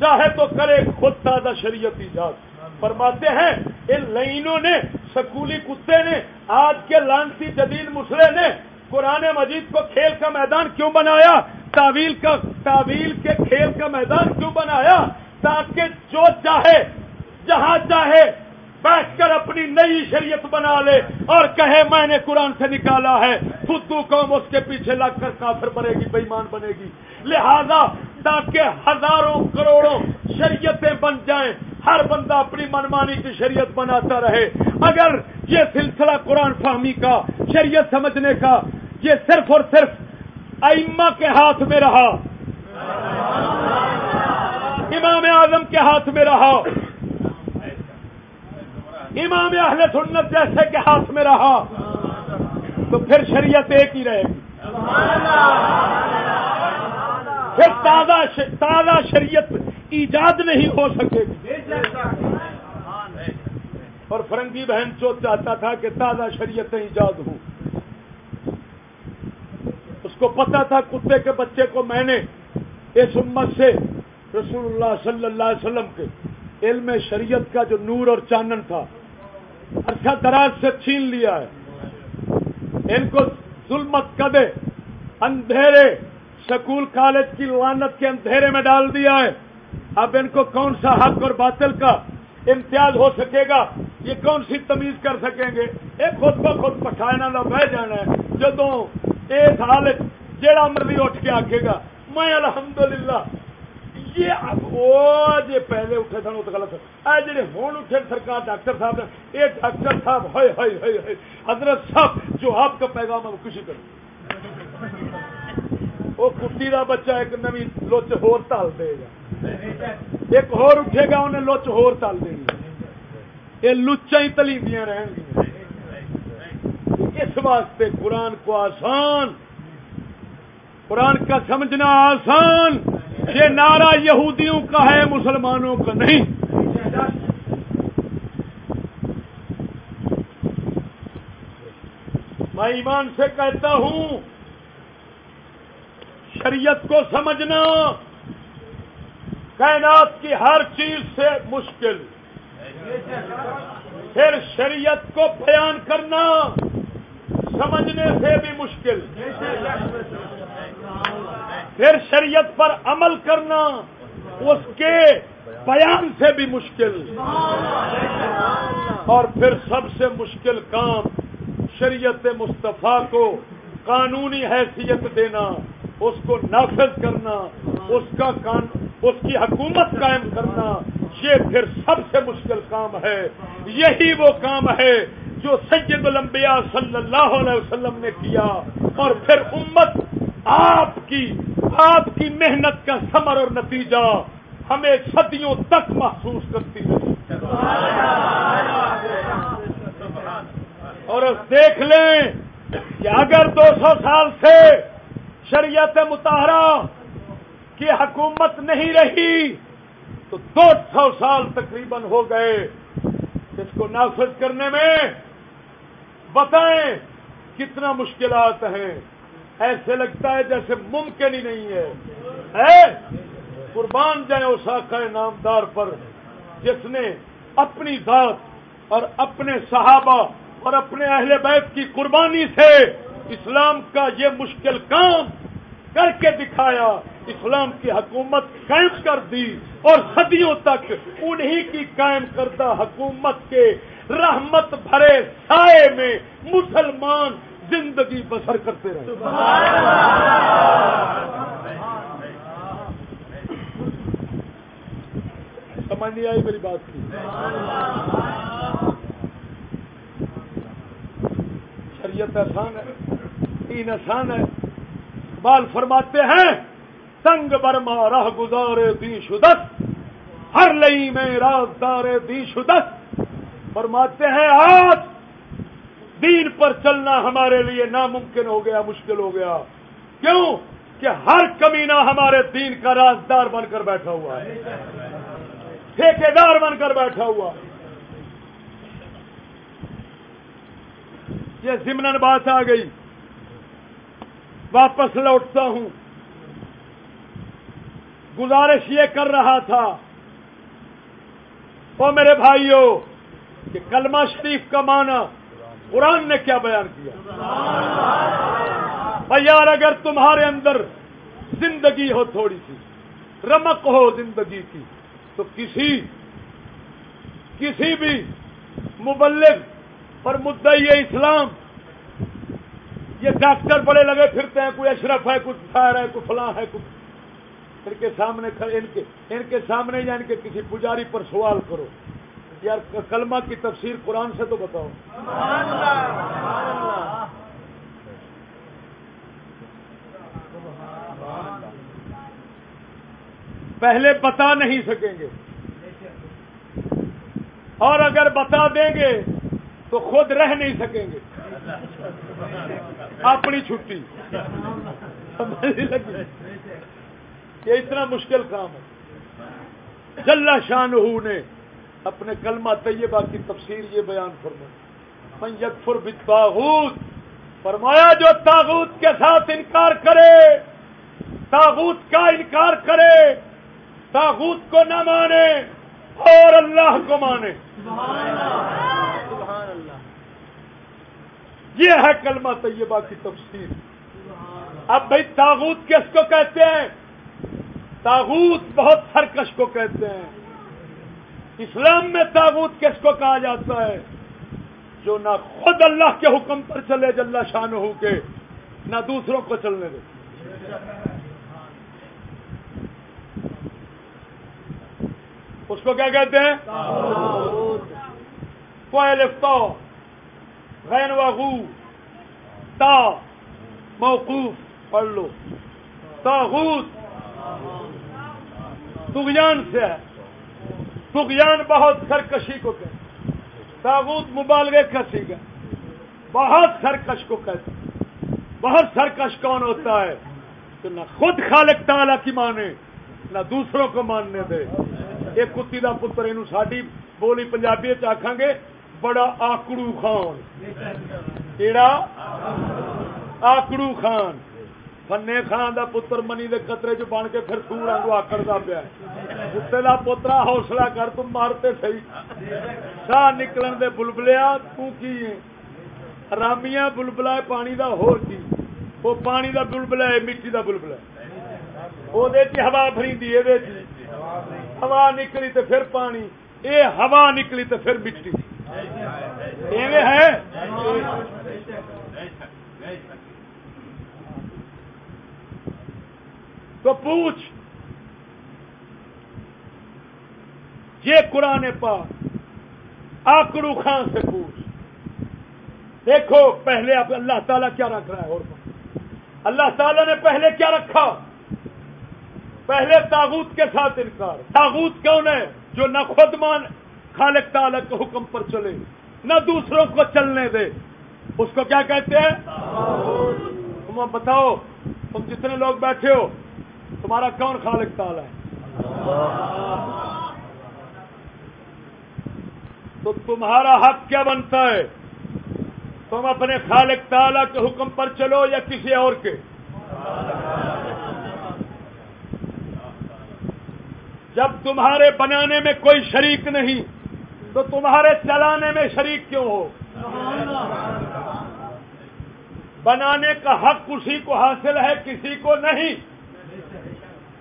چاہے تو کرے خود تازہ شریعت ایجاد۔ فرماتے ہیں ان لائنوں نے سکولی کتے نے آج کے لانسی جدید مسلے نے قرآن مجید کو کھیل کا میدان کیوں بنایا؟ تعویل کا تعویل کے کھیل کا میدان کیوں بنایا؟ تاکہ جو چاہے، جہاں چاہے، بیٹھ کر اپنی نئی شریعت بنا لے اور کہے، میں نے قرآن سے نکالا ہے، خود قوم اس کے پیچھے لگ کر کافر بنے گی بےمان بنے گی۔ لہذا تاکہ ہزاروں کروڑوں شریعتیں بن جائیں، ہر بندہ اپنی منمانی کی شریعت بناتا رہے۔ اگر یہ سلسلہ قرآن فہمی کا، شریعت سمجھنے کا یہ صرف اور صرف ائمہ کے ہاتھ میں رہا۔ امام اعظم کے ہاتھ میں رہا۔ امام اہل سنت جیسے کے ہاتھ میں رہا۔ تو پھر شریعت ایک ہی رہے گی۔ پھر تازہ تازہ شریعت ایجاد نہیں ہو سکے گی۔ اور فرنگی بہن چو چاہتا تھا کہ تازہ شریعتیں ایجاد ہوں۔ اس کو پتا تھا کتے کے بچے کو میں نے اس امت سے رسول اللہ صلی اللہ علیہ وسلم کے علم شریعت کا جو نور اور چانن تھا اچھا دراز سے چھین لیا ہے۔ ان کو ظلمت کدے، اندھیرے، سکول، کالج کی لانت کے اندھیرے میں ڈال دیا ہے۔ اب ان کو کون سا حق اور باطل کا امتیاز ہو سکے گا؟ یہ کون سی تمیز کر سکیں گے؟ ایک خود کو خود پٹھانا نہ بہ جانا ہے۔ جدو اس حالت جیڑا مرضی اٹھ کے آکے گا، میں الحمدللہ، یہ اب وہ جی پہلے اٹھے سن، وہ تو غلط ہے۔ جڑے ہوں اٹھے سرکار، ڈاکٹر صاحب نے یہ ڈاکٹر صاحب، ہائے ہائے ہائے ہائے، حضرت صاحب، جو آپ کا پیغام ہے وہ کسی کر وہ کٹی کا بچہ ایک نوی لوچ ہور تال دے گا۔ ایک ہور اٹھے گا، انہیں لوچ ہور تال دے گی یہ لچا ہی تلیندیاں رہن گی۔ اس واسطے قرآن کو آسان، قرآن کا سمجھنا آسان، یہ نعرہ یہودیوں کا ہے، مسلمانوں کا نہیں۔ میں ایمان سے کہتا ہوں، شریعت کو سمجھنا کائنات کی ہر چیز سے مشکل۔ پھر شریعت کو بیان کرنا۔ سمجھنے سے بھی مشکل۔ پھر شریعت پر عمل کرنا اس کے بیان سے بھی مشکل۔ اور پھر سب سے مشکل کام شریعت مصطفیٰ کو قانونی حیثیت دینا اس کو نافذ کرنا اس کا کان اس کی حکومت قائم کرنا یہ پھر سب سے مشکل کام ہے۔ یہی وہ کام ہے جو سید الانبیاء صلی اللہ علیہ وسلم نے کیا اور پھر امت آپ کی آپ کی محنت کا ثمر اور نتیجہ ہمیں صدیوں تک محسوس کرتی ہے۔ اور دیکھ لیں کہ اگر دو سو سال سے شریعت متحرہ کی حکومت نہیں رہی، تو دو سو سال تقریباً ہو گئے۔ اس کو نافذ کرنے میں بتائیں کتنا مشکلات ہیں۔ ایسے لگتا ہے جیسے ممکن ہی نہیں ہے۔ قربان جائیں اس آقا نامدار پر جس نے اپنی ذات اور اپنے صحابہ اور اپنے اہل بیت کی قربانی سے اسلام کا یہ مشکل کام کر کے دکھایا، اسلام کی حکومت قائم کر دی اور صدیوں تک انہی کی قائم کردہ حکومت کے رحمت بھرے سائے میں مسلمان زندگی بسر کرتے رہے۔ سمجھ نہیں آئی میری بات کی؟ شریعت آسان ہے تین آسان ہے۔ بال فرماتے ہیں، سنگ برما راہ گزارے دی شدت، ہر لئی میں رازدار دی شدت۔ فرماتے ہیں، آج دین پر چلنا ہمارے لیے ناممکن ہو گیا، مشکل ہو گیا۔ کیوں؟ کہ ہر کمینہ ہمارے دین کا رازدار بن کر بیٹھا ہوا ہے۔ ٹھیکار بن کر بیٹھا ہوا یہ ضمن بات آ گئی۔ واپس لوٹتا ہوں۔ گزارش یہ کر رہا تھا وہ میرے بھائیوں کہ کلمہ شریف کا معنی قرآن نے کیا بیان کیا؟ یار، اگر تمہارے اندر زندگی ہو تھوڑی سی رمک ہو زندگی کی، تو کسی کسی بھی مبلغ اور مدعی اسلام یہ ڈاکٹر بڑے لگے پھرتے ہیں، کوئی اشرف ہے کچھ خیر ہے، کوئی فلاں ہے کچھ ان کے سامنے ان کے ان کے سامنے یعنی یا ان کے کسی پجاری پر سوال کرو۔ یار، کلمہ کی تفسیر قرآن سے تو بتاؤ۔ پہلے بتا نہیں سکیں گے۔ اور اگر بتا دیں گے، تو خود رہ نہیں سکیں گے۔ اپنی چھٹی۔ یہ اتنا مشکل کام ہے۔ جلا شاہ نے اپنے کلمہ طیبہ کی تفسیر یہ بیان فرما یکفر تاغوت فرمایا جو تاغوت کے ساتھ انکار کرے تاغوت کا انکار کرے تاغوت کو نہ مانے اور اللہ کو مانے۔ یہ ہے کلمہ طیبہ کی تفسیر۔ اب بھائی تاغوت کس کو کہتے ہیں؟ تاغوت بہت سرکش کو کہتے ہیں۔ اسلام میں تاغوت کس کو کہا جاتا ہے؟ جو نہ خود اللہ کے حکم پر چلے جل شان ہو کے، نہ دوسروں کو چلنے دے۔ اس کو کیا کہتے ہیں؟ کوئل غین وغو تا، موقوف، پڑھ لو۔ تاغوت، تغیان سے ہے۔ تغیان بہت سرکشی کو کہتے تاغوت مبالغے کسی کا بہت سرکش کو کہتے بہت سرکش کون ہوتا ہے؟ تو نہ خود خالق تعالی کی مانے، نہ دوسروں کو ماننے دے۔ ایک کتی کا پتر یہ ساری بولی پنجابی آخان گے، بڑا آکڑو خان۔ کہڑا آکڑو خان۔ فنے خان دا پتر منی دے قطرے چ بن کے پھر سور آگو آکڑتا پیا کتے دا پوترا حوصلہ کر تم مارتے صحیح سا نکلن دے بلبلیا تو کی رامیاں بلبلا پانی دا ہو کی وہ پانی دا بلبلا ہے مٹی دا بلبلا وہ ہوا فری ہوا نکلی تو پھر پانی اے ہوا نکلی تو پھر مٹی ہے تو پوچھ۔ یہ قرآن پاک آکڑو خان سے پوچھ۔ دیکھو، پہلے اب اللہ تعالیٰ کیا رکھ رہا ہے؟ اور اللہ تعالیٰ نے پہلے کیا رکھا؟ پہلے تاغوت کے ساتھ انکار۔ تاغوت کون ہے؟ جو نہ خود مان خالق تعالیٰ کے حکم پر چلے، نہ دوسروں کو چلنے دے۔ اس کو کیا کہتے ہیں؟ تم بتاؤ، تم جتنے لوگ بیٹھے ہو تمہارا کون خالق تعالی ہے؟ تو تمہارا حق کیا بنتا ہے؟ تم اپنے خالق تعالی کے حکم پر چلو یا کسی اور کے؟ جب تمہارے بنانے میں کوئی شریک نہیں، تو تمہارے چلانے میں شریک کیوں ہو؟ بنانے کا حق اسی کو حاصل ہے، کسی کو نہیں۔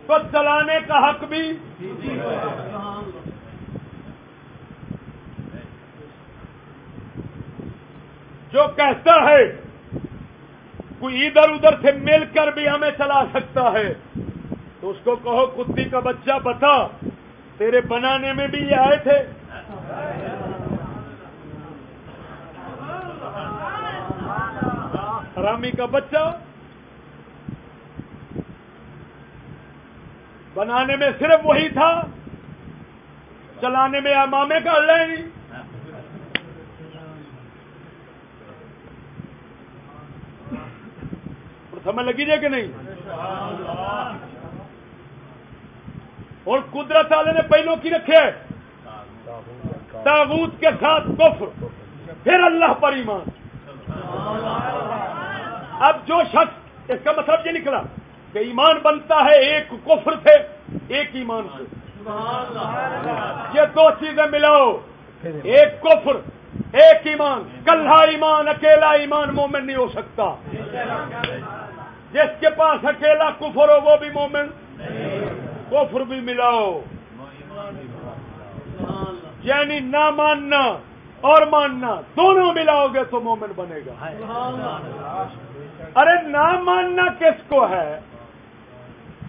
تو چلانے کا حق بھی جو کہتا ہے، کوئی ادھر ادھر سے مل کر بھی ہمیں چلا سکتا ہے۔ تو اس کو کہو، کتی کا بچہ، بتا، تیرے بنانے میں بھی یہ آئے تھے۔ حرامی کا بچہ۔ بنانے میں صرف وہی تھا، چلانے میں امامے کا اللہ نہیں۔ سمجھ لگی جائے کہ نہیں؟ اور قدرت والے نے پہلو کی رکھے تاغوت کے ساتھ کفر، پھر اللہ پر ایمان۔ اب جو شخص، اس کا مطلب یہ نکلا۔ کہ ایمان بنتا ہے، ایک کفر سے ایک ایمان سے۔ یہ دو چیزیں ملاؤ۔ ایک کفر، ایک ایمان۔ کلھا ایمان، اکیلا ایمان مومن نہیں ہو سکتا۔ جس کے پاس اکیلا کفر ہو، وہ بھی مومن۔ کفر بھی ملاؤ۔ یعنی نہ ماننا اور ماننا، دونوں ملاؤ گے تو مومن بنے گا۔ ارے نہ ماننا کس کو ہے؟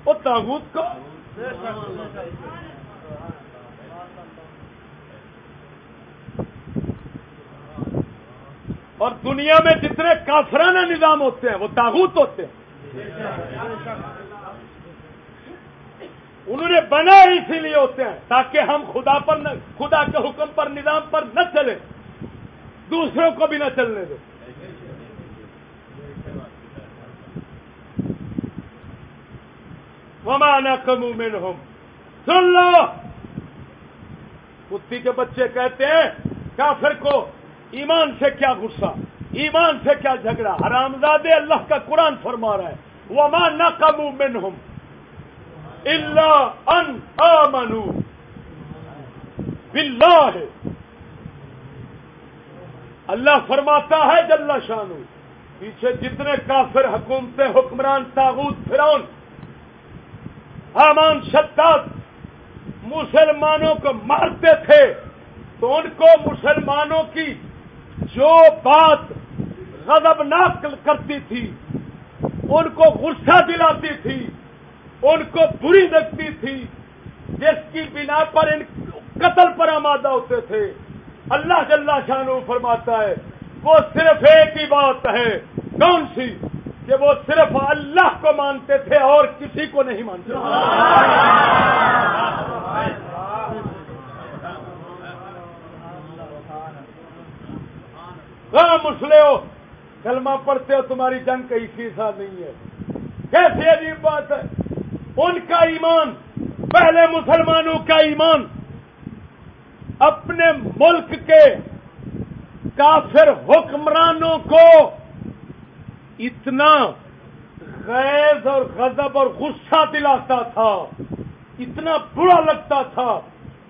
وہ تاغوت کو اور دنیا میں جتنے کافرانہ نظام ہوتے ہیں، وہ تاغوت ہوتے ہیں۔ انہوں نے بنا اسی لیے ہوتے ہیں، تاکہ ہم خدا پر نہ، خدا کے حکم پر، نظام پر نہ چلیں۔ دوسروں کو بھی نہ چلنے دیں۔ ومانا کمو میں سن لو! کتی کے بچے کہتے ہیں، کافر کو ایمان سے کیا غصہ؟ ایمان سے کیا جھگڑا؟ حرامزادے اللہ کا قرآن فرما رہا ہے۔ وہ ماں نہ کمو من ہوں اللہ ان منو بلّہ اللہ فرماتا ہے جل شانو پیچھے جتنے کافر حکومتیں، حکمران، تاغوت فرون حامان شداد مسلمانوں کو مارتے تھے، تو ان کو مسلمانوں کی جو بات غضبناک کرتی تھی، ان کو غصہ دلاتی تھی، ان کو بری لگتی تھی، جس کی بنا پر ان قتل پر آمادہ ہوتے تھے۔ اللہ جل شانو فرماتا ہے، وہ صرف ایک ہی بات ہے، کون سی؟ کہ وہ صرف اللہ کو مانتے تھے اور کسی کو نہیں مانتے ہاں مسلے ہو کلمہ پڑھتے ہو، تمہاری جنگ کا حصہ نہیں ہے۔ کیسی عجیب بات ہے۔ ان کا ایمان، پہلے مسلمانوں کا ایمان، اپنے ملک کے کافر حکمرانوں کو اتنا غیظ اور غضب اور غصہ دلاتا تھا، اتنا برا لگتا تھا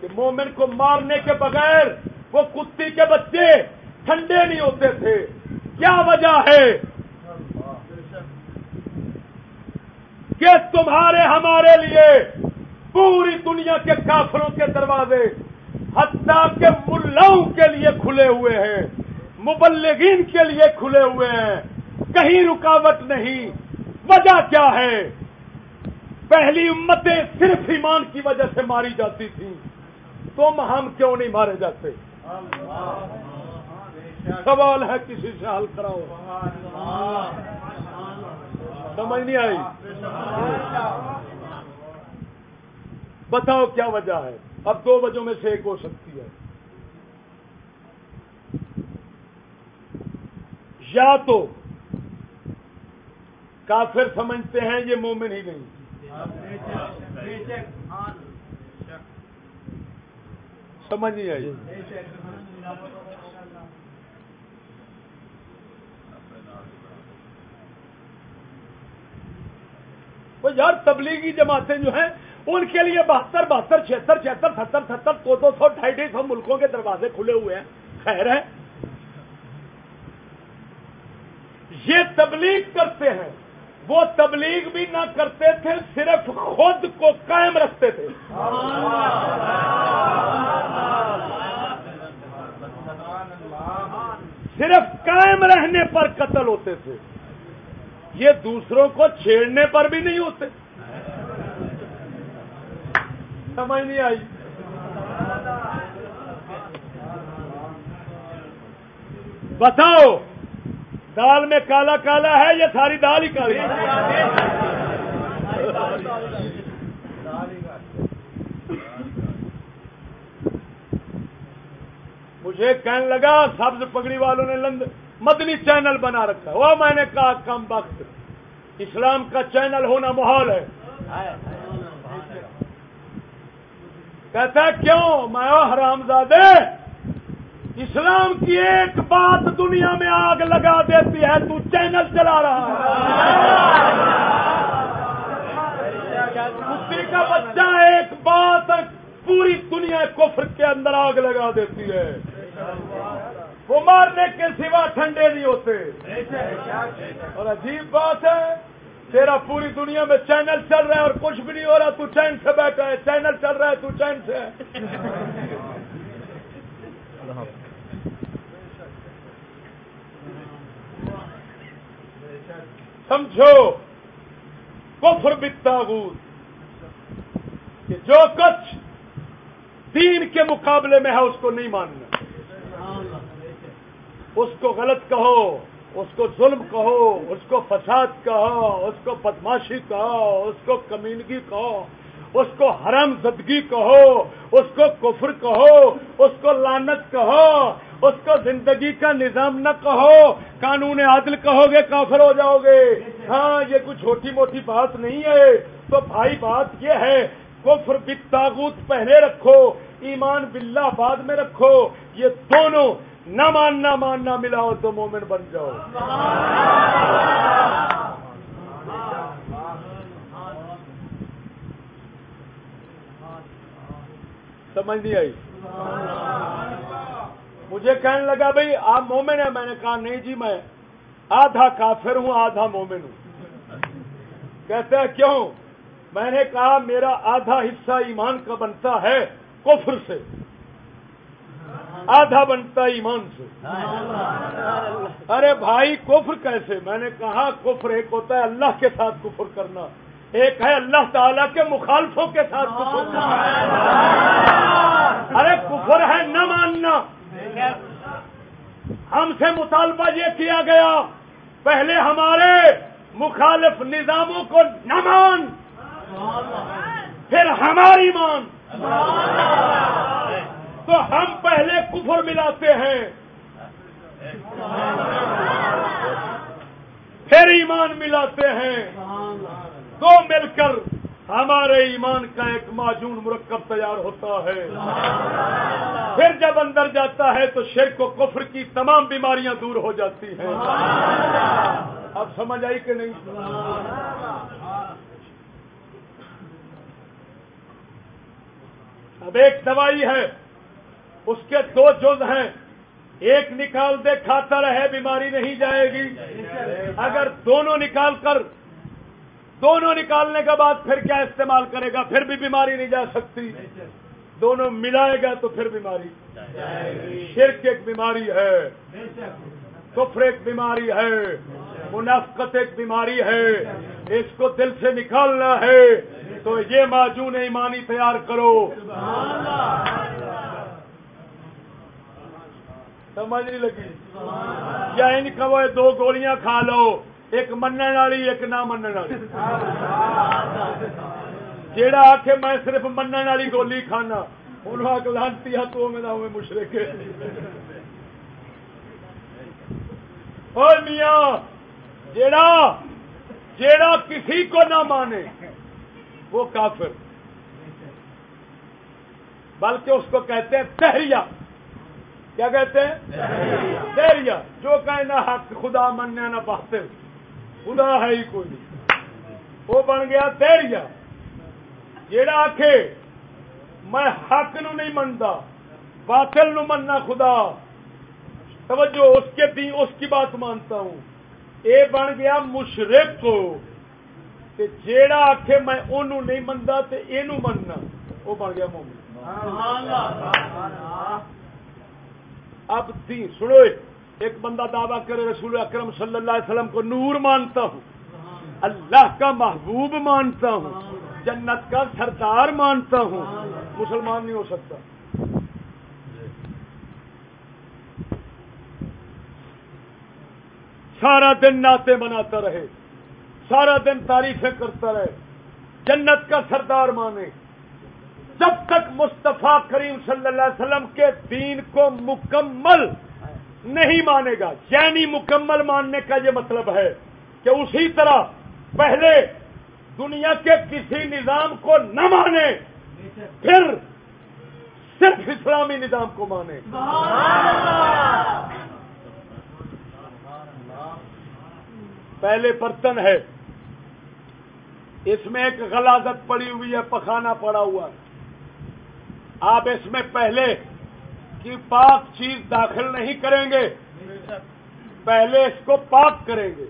کہ مومن کو مارنے کے بغیر وہ کتی کے بچے ٹھنڈے نہیں ہوتے تھے۔ کیا وجہ ہے؟ کہ تمہارے، ہمارے لیے پوری دنیا کے کافروں کے دروازے حتیٰ کے ملاؤں کے لیے کھلے ہوئے ہیں، مبلغین کے لیے کھلے ہوئے ہیں۔ کہیں رکاوٹ نہیں۔ وجہ کیا ہے؟ پہلی امتیں صرف ایمان کی وجہ سے ماری جاتی تھیں۔ تم ہم کیوں نہیں مارے جاتے؟ سوال ہے کسی سے حل کراؤ۔ سمجھ نہیں آئی؟ بتاؤ کیا وجہ ہے؟ اب دو وجہوں میں سے ایک ہو سکتی ہے۔ یا تو کافر سمجھتے ہیں یہ مومن ہی نہیں۔ سمجھ نہیں آئی۔ وہ یار تبلیغی جماعتیں جو ہیں، ان کے لیے بہتر بہتر، چھہتر چھہتر، ستر ستر دو دو سو، ڈھائی ڈھائی سو ملکوں کے دروازے کھلے ہوئے ہیں۔ خیر ہے۔ یہ تبلیغ کرتے ہیں۔ وہ تبلیغ بھی نہ کرتے تھے، صرف خود کو قائم رکھتے تھے۔ صرف قائم رہنے پر قتل ہوتے تھے۔ یہ دوسروں کو چھیڑنے پر بھی نہیں ہوتے۔ سمجھ نہیں آئی۔ بتاؤ۔ دال میں کالا کالا ہے یا ساری دال ہی کالی مجھے کہنے لگا، سبز پگڑی والوں نے لند، مدنی چینل بنا رکھا وہ میں نے کہا، کم وقت۔ اسلام کا چینل ہونا محال ہے۔ کہتا ہے، کیوں؟ میں حرام زادے۔ اسلام کی ایک بات دنیا میں آگ لگا دیتی ہے، تو چینل چلا رہا ہے۔ کا بچہ ایک بات پوری دنیا کفر کے اندر آگ لگا دیتی ہے۔ وہ مارنے کے سوا ٹھنڈے نہیں ہوتے۔ اور عجیب بات ہے، تیرا پوری دنیا میں چینل چل رہا ہے اور کچھ بھی نہیں ہو رہا، تو چین سے بیٹھا ہے۔ چینل چل رہا ہے، تو چین سے۔ سمجھو؟ کفر بتاغوت کہ جو کچھ دین کے مقابلے میں ہے، اس کو نہیں ماننا۔ اس کو غلط کہو، اس کو ظلم کہو، اس کو فساد کہو، اس کو بدماشی کہو، اس کو کمینگی کہو۔ اس کو حرم زدگی کہو، اس کو کفر کہو، اس کو لانت کہو، اس کو زندگی کا نظام نہ کہو، قانون عادل کہو گے، کافر ہو جاؤ گے۔ ہاں یہ کوئی چھوٹی موٹی بات نہیں ہے۔ تو بھائی، بات یہ ہے، کفر بتاغوت پہلے رکھو، ایمان باللہ بعد میں رکھو۔ یہ دونوں نہ ماننا ماننا ملا ہو تو مومن بن جاؤ۔ سمجھ نہیں آئی۔ مجھے کہنے لگا بھائی، آپ مومن ہیں۔ میں نے کہا نہیں جی میں آدھا کافر ہوں، آدھا مومن ہوں۔ کہتے ہیں کیوں؟ میں نے کہا، میرا آدھا حصہ ایمان کا بنتا ہے کفر سے۔ آدھا بنتا ہے ایمان سے۔ ارے بھائی، کفر کیسے؟ میں نے کہا، کفر ایک ہوتا ہے اللہ کے ساتھ کفر کرنا۔ ایک ہے اللہ تعالیٰ کے مخالفوں کے ساتھ ارے، کفر ہے نہ ماننا۔ ہم سے مطالبہ یہ کیا گیا، پہلے ہمارے مخالف نظاموں کو نہ مان، پھر ہماری مان۔ تو ہم پہلے کفر ملاتے ہیں، پھر ایمان ملاتے ہیں۔ دو مل کر ہمارے ایمان کا ایک معجون مرکب تیار ہوتا ہے۔ پھر جب اندر جاتا ہے تو شرک و کفر کی تمام بیماریاں دور ہو جاتی ہیں۔ اب سمجھ آئی کہ نہیں؟ اب ایک دوائی ہے۔ اس کے دو جز ہیں۔ ایک نکال دے کھاتا رہے، بیماری نہیں جائے گی۔ اگر دونوں نکال کر دونوں نکالنے کے بعد پھر کیا استعمال کرے گا؟ پھر بھی بیماری نہیں جا سکتی۔ دونوں ملائے گا تو پھر بیماری۔ شرک ایک بیماری ہے۔ کفر ایک بیماری ہے۔ منافقت ایک بیماری ہے۔ اس کو دل سے نکالنا ہے۔ تو یہ معجون ایمانی تیار کرو۔ سمجھ نہیں لگی؟ یا ان کا وہ دو گولیاں کھا لو۔ ایک من والی ایک نہ من والی۔ جیڑا آ کے میں صرف من والی گولی کھانا انہوں آ لانتی تو میرا ہوئے مشرق اور میاں جیڑا جیڑا کسی کو نہ مانے وہ کافر۔ بلکہ اس کو کہتے ہیں تہریا کیا کہتے ہیں؟ تہریا جو کہنا حق خدا مننے نہ پاتے خدا ہے ہی کوئی نہیں۔ وہ بن گیا تہریا جیڑا آخ میں حق نو نہیں منتا باطل نو مننا خدا۔ توجہ اس کے دین اس کی بات مانتا ہوں۔ اے بن گیا مشرق۔ تے جیڑا آکھے میں انہوں نہیں منتا تے اینو مننا۔ وہ بن گیا مومن۔ اب دین سنو ایک بندہ دعویٰ کرے رسول اکرم صلی اللہ علیہ وسلم کو نور مانتا ہوں، اللہ کا محبوب مانتا ہوں، جنت کا سردار مانتا ہوں۔ مسلمان نہیں ہو سکتا۔ سارا دن ناطے مناتا رہے، سارا دن تعریفیں کرتا رہے، جنت کا سردار مانے۔ جب تک مصطفیٰ کریم صلی اللہ علیہ وسلم کے دین کو مکمل نہیں مانے گا۔ یعنی مکمل ماننے کا یہ مطلب ہے کہ اسی طرح پہلے دنیا کے کسی نظام کو نہ مانے، پھر صرف اسلامی نظام کو مانے۔ پہلے برتن ہے، اس میں ایک غلازت پڑی ہوئی ہے پخانا پڑا ہوا ہے۔ آپ اس میں پہلے کی پاک چیز داخل نہیں کریں گے، پہلے اس کو پاک کریں گے۔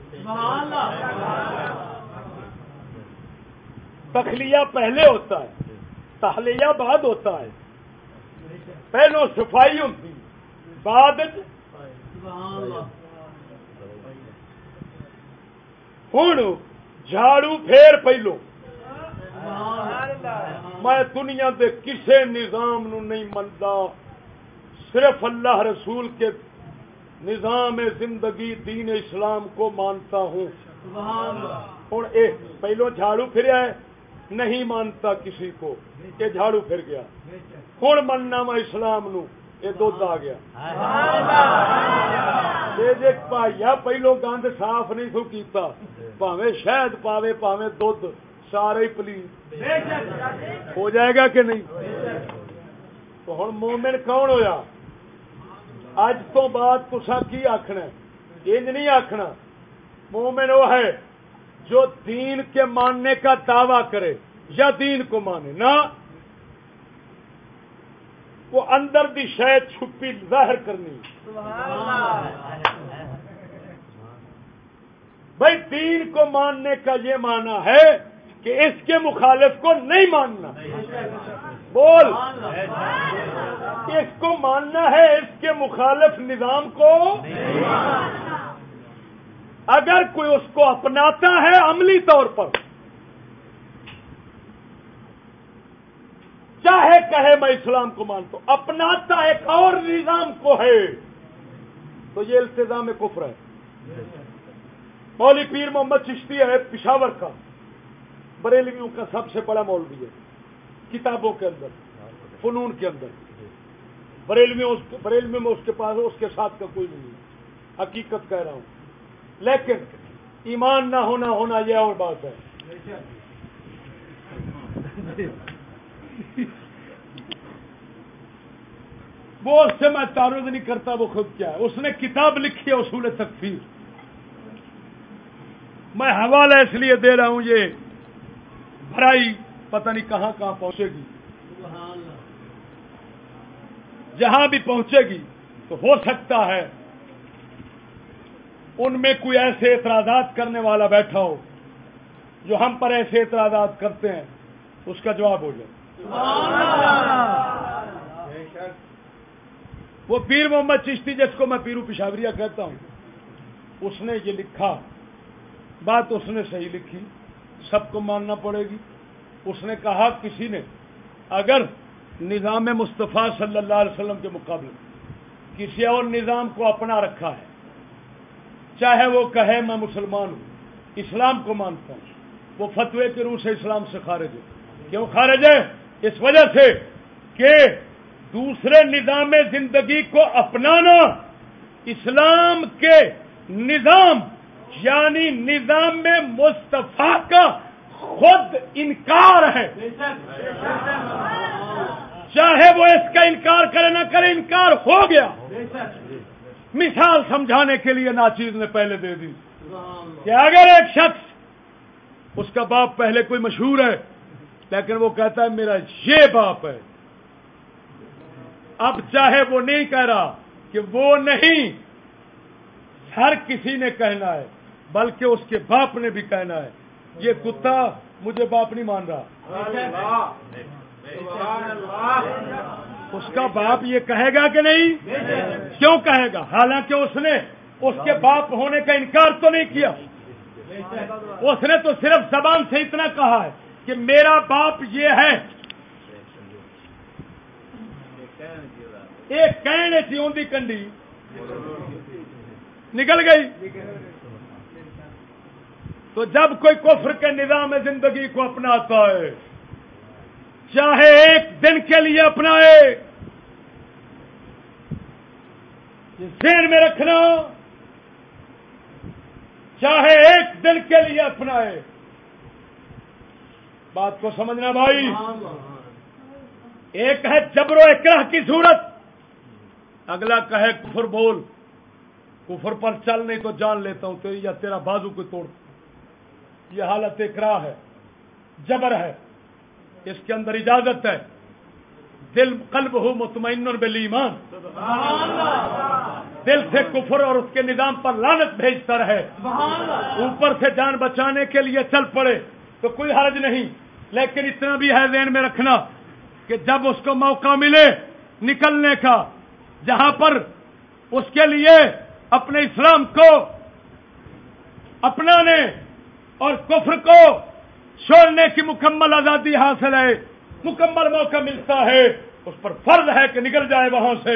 تخلیہ پہلے ہوتا ہے تخلیہ بعد ہوتا ہے۔ پہلو صفائی ہوتی، بعد ہوں جھاڑو پھر پہلو۔ میں دنیا دے کسے نظام نو نہیں منتا صرف اللہ رسول کے نظام زندگی دین اسلام کو مانتا ہوں۔ ہوں اے پہلو جھاڑو پھریا ہے نہیں مانتا کسی کو۔ یہ جھاڑو پھر گیا۔ ہوں مننا میں اسلام نو؟ یہ دھد آ گیا۔ پائیا پہلو گند صاف نہیں سو کیتا پاوے شہد پاوے پاوے دھد سارے پلیز ہو جائے گا کہ نہیں؟ تو ہوں مومن کون ہویا؟ اج تو بعد تسا کی آخنا انج نہیں آخنا مومن وہ ہے جو دین کے ماننے کا دعوی کرے یا دین کو مانے نہ وہ اندر بھی شاید چھپی ظاہر کرنی بھائی دین کو ماننے کا یہ مانا ہے کہ اس کے مخالف کو نہیں ماننا بول۔ اس کو ماننا ہے اس کے مخالف نظام کو۔ اگر کوئی اس کو اپناتا ہے عملی طور پر چاہے کہے میں اسلام کو مانتا ہوں اپناتا ایک اور نظام کو ہے تو یہ التظام کفر ہے۔ مولوی پیر محمد چشتی ہے پشاور کا بریلویوں کا سب سے بڑا مولوی ہے۔ کتابوں کے اندر، فنون کے اندر۔ بریلوی میں اس کے پاس، اس کے ساتھ کا کوئی نہیں ہے۔ حقیقت کہہ رہا ہوں۔ لیکن ایمان نہ ہونا ہونا یہ اور بات ہے۔ وہ اس سے میں تعارض نہیں کرتا، وہ خود کیا ہے۔ اس نے کتاب لکھی ہے اصول تکفیر۔ میں حوالہ اس لیے دے رہا ہوں، یہ بھرائی پتہ نہیں کہاں کہاں پہنچے گی۔ جہاں بھی پہنچے گی تو ہو سکتا ہے ان میں کوئی ایسے اعتراضات کرنے والا بیٹھا ہو جو ہم پر ایسے اعتراضات کرتے ہیں۔ اس کا جواب ہو جائے۔ وہ پیر محمد چشتی جس کو میں پیرو پشاوریا کہتا ہوں اس نے یہ لکھا۔ بات اس نے صحیح لکھی۔ سب کو ماننا پڑے گی۔ اس نے کہا کسی نے اگر نظام مصطفیٰ صلی اللہ علیہ وسلم کے مقابلے کسی اور نظام کو اپنا رکھا ہے، چاہے وہ کہے میں مسلمان ہوں، اسلام کو مانتا ہوں، وہ فتوے کے روح سے اسلام سے خارج ہے۔ کیوں خارج ہے؟ اس وجہ سے کہ دوسرے نظام زندگی کو اپنانا اسلام کے نظام یعنی نظام میں مصطفیٰ کا خود انکار ہے۔ چاہے وہ اس کا انکار کرے نہ کرے، انکار ہو گیا۔ مثال سمجھانے کے لیے ناچیز نے پہلے دے دی۔ کہ اگر ایک شخص اس کا باپ پہلے کوئی مشہور ہے، لیکن وہ کہتا ہے، میرا یہ باپ ہے۔ اب چاہے وہ نہیں کہہ رہا کہ وہ نہیں، ہر کسی نے کہنا ہے، بلکہ اس کے باپ نے بھی کہنا ہے۔ یہ کتا مجھے باپ نہیں مان رہا۔ اس کا باپ یہ کہے گا کہ نہیں؟ کیوں کہے گا؟ حالانکہ اس نے اس کے باپ ہونے کا انکار تو نہیں کیا۔ اس نے تو صرف زبان سے اتنا کہا ہے کہ میرا باپ یہ ہے۔ ایک کہنے تھی اون کنڈی نکل گئی۔ تو جب کوئی کفر کے نظام زندگی کو اپناتا ہے، چاہے ایک دن کے لیے اپنائے ذہن میں رکھنا، چاہے ایک دن کے لیے اپنائے۔ بات کو سمجھنا بھائی۔ ایک ہے جبر و اکراہ کی صورت، اگلا کہے کفر بول۔ کفر پر چل نہیں تو جان لیتا ہوں تیری یا تیرا بازو کو توڑ یہ حالت اکراہ ہے، جبر ہے، اس کے اندر اجازت ہے۔ دل، قلب ہو مطمئن بل ایمان۔ دل سے کفر اور اس کے نظام پر لانت بھیجتا رہے۔ اوپر سے جان بچانے کے لیے چل پڑے تو کوئی حرج نہیں۔ لیکن اتنا بھی ہے ذہن میں رکھنا کہ جب اس کو موقع ملے نکلنے کا، جہاں پر اس کے لیے اپنے اسلام کو اپنانے اور کفر کو چھوڑنے کی مکمل آزادی حاصل ہے، مکمل موقع ملتا ہے، اس پر فرض ہے کہ نکل جائے وہاں سے۔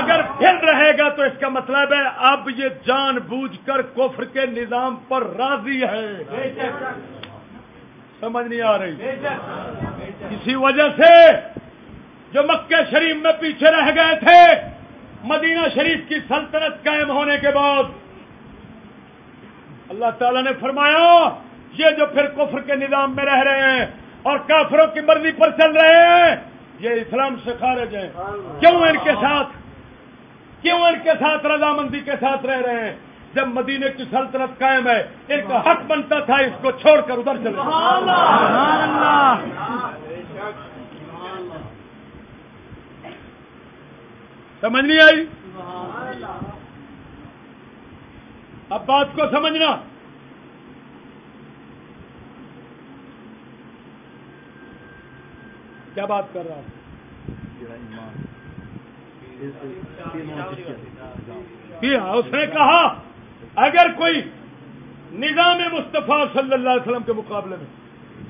اگر پھر رہے گا تو اس کا مطلب ہے اب یہ جان بوجھ کر کفر کے نظام پر راضی ہے۔ سمجھ نہیں آ رہی۔ اسی وجہ سے جو مکہ شریف میں پیچھے رہ گئے تھے، مدینہ شریف کی سلطنت قائم ہونے کے بعد اللہ تعالی نے فرمایا، یہ جو پھر کفر کے نظام میں رہ رہے ہیں اور کافروں کی مرضی پر چل رہے ہیں، یہ اسلام سے خارج ہیں۔ کیوں ان کے ساتھ؟ کیوں ان کے ساتھ رضامندی کے ساتھ رہ رہے ہیں؟ جب مدینے کی سلطنت قائم ہے ایک حق بنتا تھا، اس کو چھوڑ کر ادھر چلے سمجھ نہیں آئی؟ اب بات کو سمجھنا۔ کیا بات کر رہا ہوں جی ہاں، اس نے کہا، اگر کوئی نظام مصطفیٰ صلی اللہ علیہ وسلم کے مقابلے میں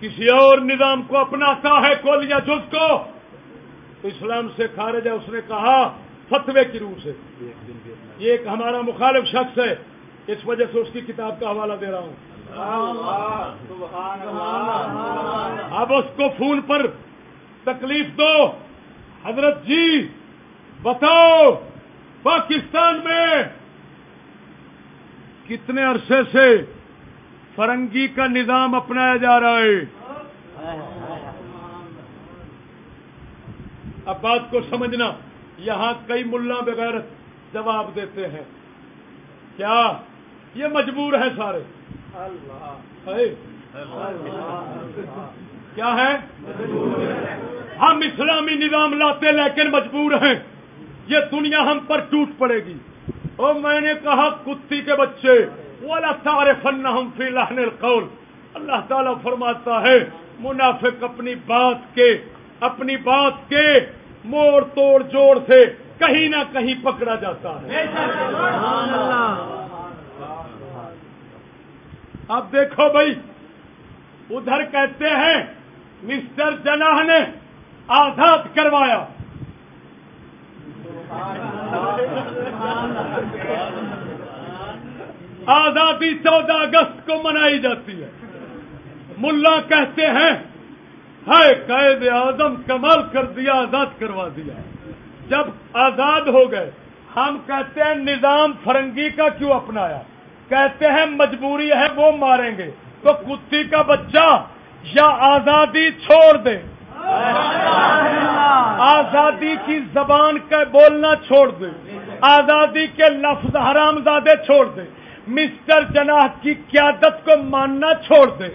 کسی اور نظام کو اپناتا ہے کول یا جز کو، تو اسلام سے خارج ہے۔ اس نے کہا، فتوے کی روح سے۔ یہ ایک ہمارا مخالف شخص ہے۔ اس وجہ سے اس کی کتاب کا حوالہ دے رہا ہوں۔ اب اس کو فون پر تکلیف دو۔ حضرت جی بتاؤ پاکستان میں کتنے عرصے سے فرنگی کا نظام اپنایا جا رہا ہے۔ اب بات کو سمجھنا، یہاں کئی ملا بغیر جواب دیتے ہیں۔ کیا یہ مجبور ہے سارے۔ کیا ہے؟ ہم اسلامی نظام لاتے لیکن مجبور ہیں۔ یہ دنیا ہم پر ٹوٹ پڑے گی۔ اور میں نے کہا کتی کے بچے اللہ تعالی فن ہم فی القول۔ اللہ تعالیٰ فرماتا ہے منافق اپنی بات کے اپنی بات کے موڑ توڑ جوڑ سے کہیں نہ کہیں پکڑا جاتا ہے۔ اب دیکھو بھائی، ادھر کہتے ہیں، مسٹر جناح نے آزاد کروایا۔ آزادی چودہ اگست کو منائی جاتی ہے۔ ملا کہتے ہیں ہے قید اعظم کمال کر دیا، آزاد کروا دیا۔ جب آزاد ہو گئے، ہم کہتے ہیں نظام فرنگی کا کیوں اپنایا؟ کہتے ہیں مجبوری ہے وہ ماریں گے تو کتی کا بچہ یا آزادی چھوڑ دے۔ آزادی کی زبان کا بولنا چھوڑ دے۔ آزادی کے لفظ حرام زادے چھوڑ دے۔ مسٹر جناح کی قیادت کو ماننا چھوڑ دے۔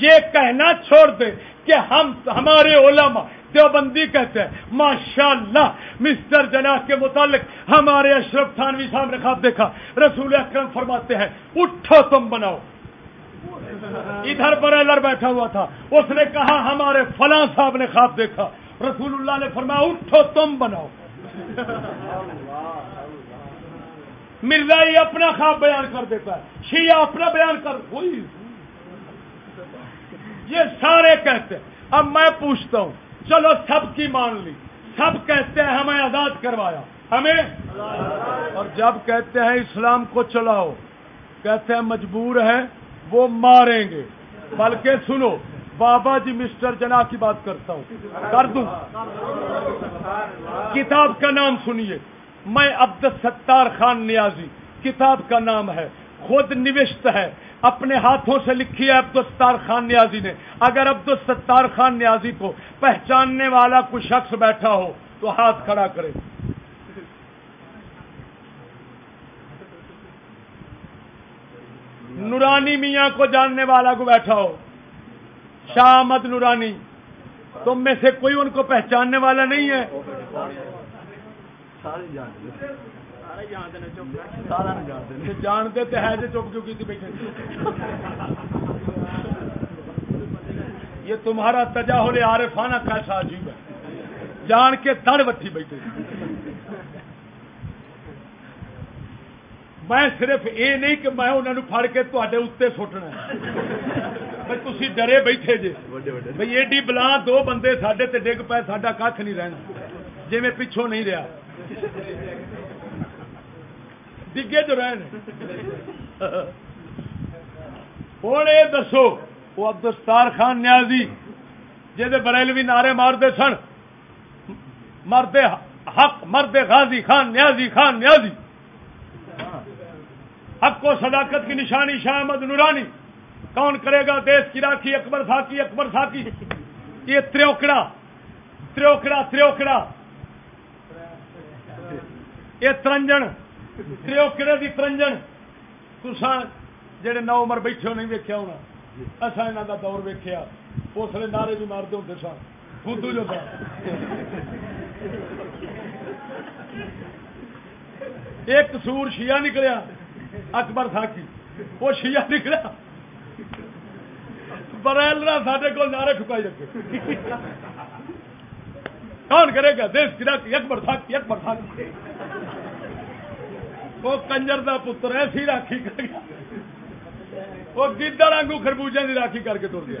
یہ کہنا چھوڑ دے کہ ہم، ہمارے علماء دیوبندی کہتے ہیں ماشاء اللہ مسٹر جناح کے متعلق ہمارے اشرف تھانوی صاحب نے خواب دیکھا۔ رسول اکرم فرماتے ہیں، اٹھو تم بناؤ۔ ادھر بریلر بیٹھا ہوا تھا۔ اس نے کہا، ہمارے فلاں صاحب نے خواب دیکھا۔ رسول اللہ نے فرمایا، اٹھو تم بناؤ۔ مرزائی اپنا خواب بیان کر دیتا ہے۔ شیعہ اپنا بیان کر۔ وہی۔ یہ سارے کہتے ہیں۔ اب میں پوچھتا ہوں چلو سب کی مان لی۔ سب کہتے ہیں ہمیں آزاد کروایا۔ ہمیں۔ اور جب کہتے ہیں اسلام کو چلاؤ، کہتے ہیں مجبور ہے وہ ماریں گے۔ بلکہ سنو، بابا جی مسٹر جنا کی بات کرتا ہوں۔ کر دوں۔ کتاب کا نام سنیے۔ میں عبد ستار خان نیازی، کتاب کا نام ہے۔ خود نوشت ہے۔ اپنے ہاتھوں سے لکھی ہے عبد الستار خان نیازی نے۔ اگر عبد الستار خان نیازی کو پہچاننے والا کوئی شخص بیٹھا ہو تو ہاتھ کھڑا کرے۔ نورانی میاں کو جاننے والا کو بیٹھا ہو۔ شاہ احمد نورانی۔ تم میں سے کوئی ان کو پہچاننے والا نہیں ہے۔ جانتے تو ہے جو چپ تھی بیٹھے۔ یہ تمہارا تجاہل عارفانہ کیسا عجیب ہے۔ جان کے تڑ بٹھی بیٹھے۔ میں صرف یہ نہیں کہ میں انہوں نے پھڑ کے تے اتنے سٹنا تھی ڈرے بیٹھے جی بھائی ایڈی بلا دو بندے سڈے تے ڈگ پائے ساڈا کھ نہیں رہنا۔ جی میں پچھوں نہیں رہا ڈگے جو رہے ہوں یہ دسو وہ عبدالستار خان نیازی جہد بریلوی نعرے مارتے سن مرد حق مرد غازی خان نیازی خان نیازی حق و صداقت کی نشانی شاہ احمد نورانی کون کرے گا دیش کی راکھی اکبر ساکی اکبر ساکی یہ تروکڑا تروکڑا تروکڑا یہ ترنجن تروکڑے کی ترنجن تسان جہے نو عمر بیٹھے ہو نہیں ویکیا ہونا اصا یہاں کا دور ویکیا اس لیے نعرے بھی مارتے ہوتے سن خود جو تھا ایک سور شیعہ نکلیا اکبر ساکی وہ شیعہ نکلا برائلرا سارے کو نعرے ٹھکائی رکھے کون کرے گا دیش کی راکی اکبر ساکی اکبر ساکی وہ کنجر دا پتر ایسی راکھی کر گیا۔ وہ گدڑ آنگو خربوجے کی راکھی کر کے تر گیا۔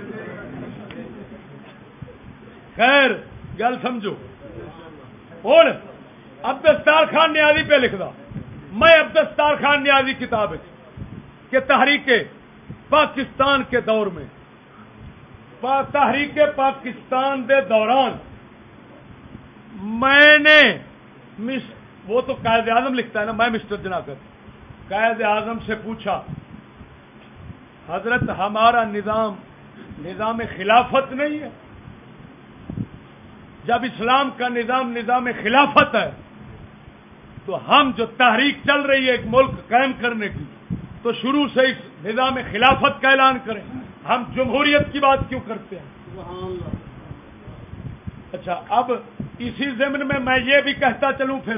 خیر، گل سمجھو۔ ہوں عبدستار خان نیازی پہ لکھدا میں عبدستار خان نیازی کتاب کہ تحریک پاکستان کے دور میں تحریک پاکستان دے دوران میں نے وہ تو قائد اعظم لکھتا ہے نا میں مسٹر جنا کر قائد اعظم سے پوچھا حضرت ہمارا نظام نظام خلافت نہیں ہے؟ جب اسلام کا نظام نظام خلافت ہے تو ہم جو تحریک چل رہی ہے ایک ملک قائم کرنے کی تو شروع سے اس نظام خلافت کا اعلان کریں۔ ہم جمہوریت کی بات کیوں کرتے ہیں؟ اچھا اب اسی ضمن میں میں یہ بھی کہتا چلوں پھر۔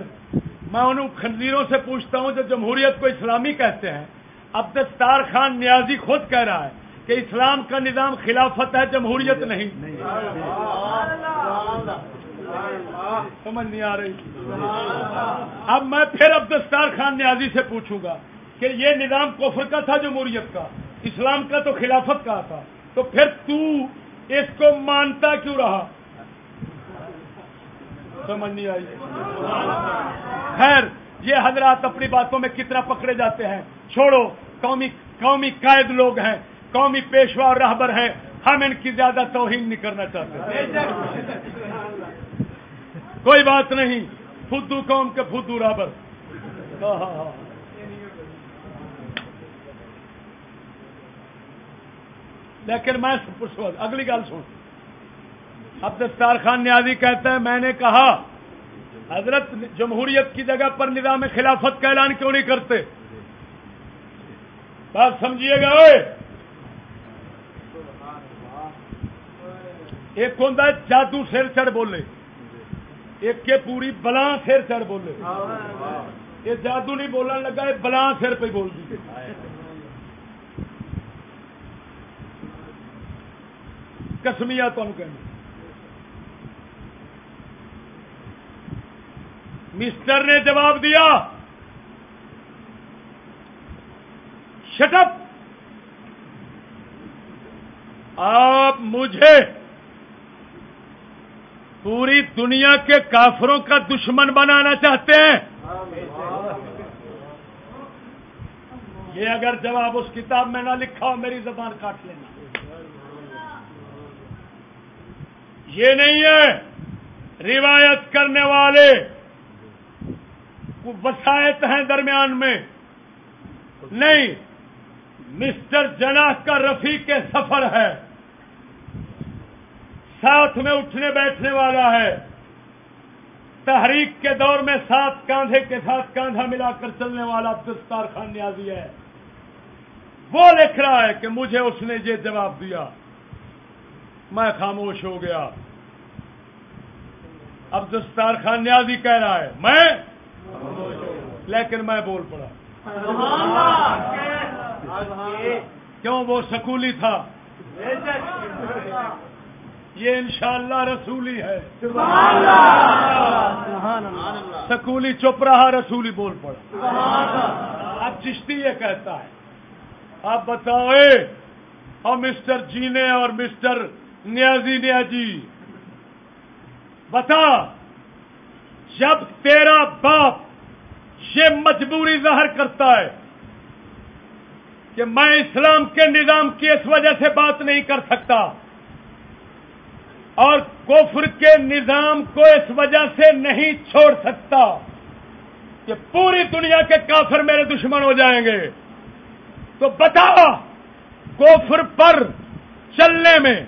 میں انہوں خنزیروں سے پوچھتا ہوں جو جمہوریت کو اسلامی کہتے ہیں اب دستار خان نیازی خود کہہ رہا ہے کہ اسلام کا نظام خلافت ہے جمہوریت نہیں سمجھ نہیں آ رہی۔ اب میں پھر اب دستار خان نیازی سے پوچھوں گا کہ یہ نظام کفر کا تھا جمہوریت کا؟ اسلام کا تو خلافت کا تھا۔ تو پھر تو اس کو مانتا کیوں رہا؟ سمجھ نہیں آئی۔ خیر، یہ حضرات اپنی باتوں میں کتنا پکڑے جاتے ہیں۔ چھوڑو، قومی قومی قائد لوگ ہیں، قومی پیشوا اور رہبر ہیں۔ ہم ان کی زیادہ توہین نہیں کرنا چاہتے۔ کوئی بات نہیں، فدو قوم کے فدو رہبر۔ لیکن میں اگلی گل سن۔ اب دستار خان نیازی کہتا ہے، میں نے کہا، حضرت جمہوریت کی جگہ پر نظام خلافت کا اعلان کیوں نہیں کرتے؟ بات سمجھیے گا ایک ہوں جادو سر چڑھ بولے۔ ایک کے پوری بلا سر چڑھ بولے۔ یہ جادو نہیں بولن لگا، یہ بلا سر پہ بول دی۔ کسمیا تمہیں کہنا۔ مسٹر نے جواب دیا۔ شٹپ آپ مجھے پوری دنیا کے کافروں کا دشمن بنانا چاہتے ہیں۔ یہ اگر جواب اس کتاب میں نہ لکھا ہو، میری زبان کاٹ لینا۔ یہ نہیں ہے۔ روایت کرنے والے وسائط ہیں درمیان میں۔ نہیں، مسٹر جناح کا رفیع کے سفر ہے۔ ساتھ میں اٹھنے بیٹھنے والا ہے۔ تحریک کے دور میں ساتھ کاندھے کے ساتھ کاندھا ملا کر چلنے والا دستار خان نیازی ہے۔ وہ لکھ رہا ہے کہ مجھے اس نے یہ جواب دیا۔ میں خاموش ہو گیا۔ اب دستار خان نیازی کہہ رہا ہے، میں لیکن میں بول پڑا۔ کیوں؟ وہ سکولی تھا۔ یہ انشاءاللہ رسولی ہے۔ سکولی چپ رہا، رسولی بول پڑا۔ اب چشتی یہ کہتا ہے۔ آپ بتاؤ اور مسٹر جینے اور مسٹر نیازی نیازی۔ بتا۔ جب تیرا باپ یہ مجبوری ظاہر کرتا ہے کہ میں اسلام کے نظام کی اس وجہ سے بات نہیں کر سکتا اور کفر کے نظام کو اس وجہ سے نہیں چھوڑ سکتا کہ پوری دنیا کے کافر میرے دشمن ہو جائیں گے، تو بتا کوفر پر چلنے میں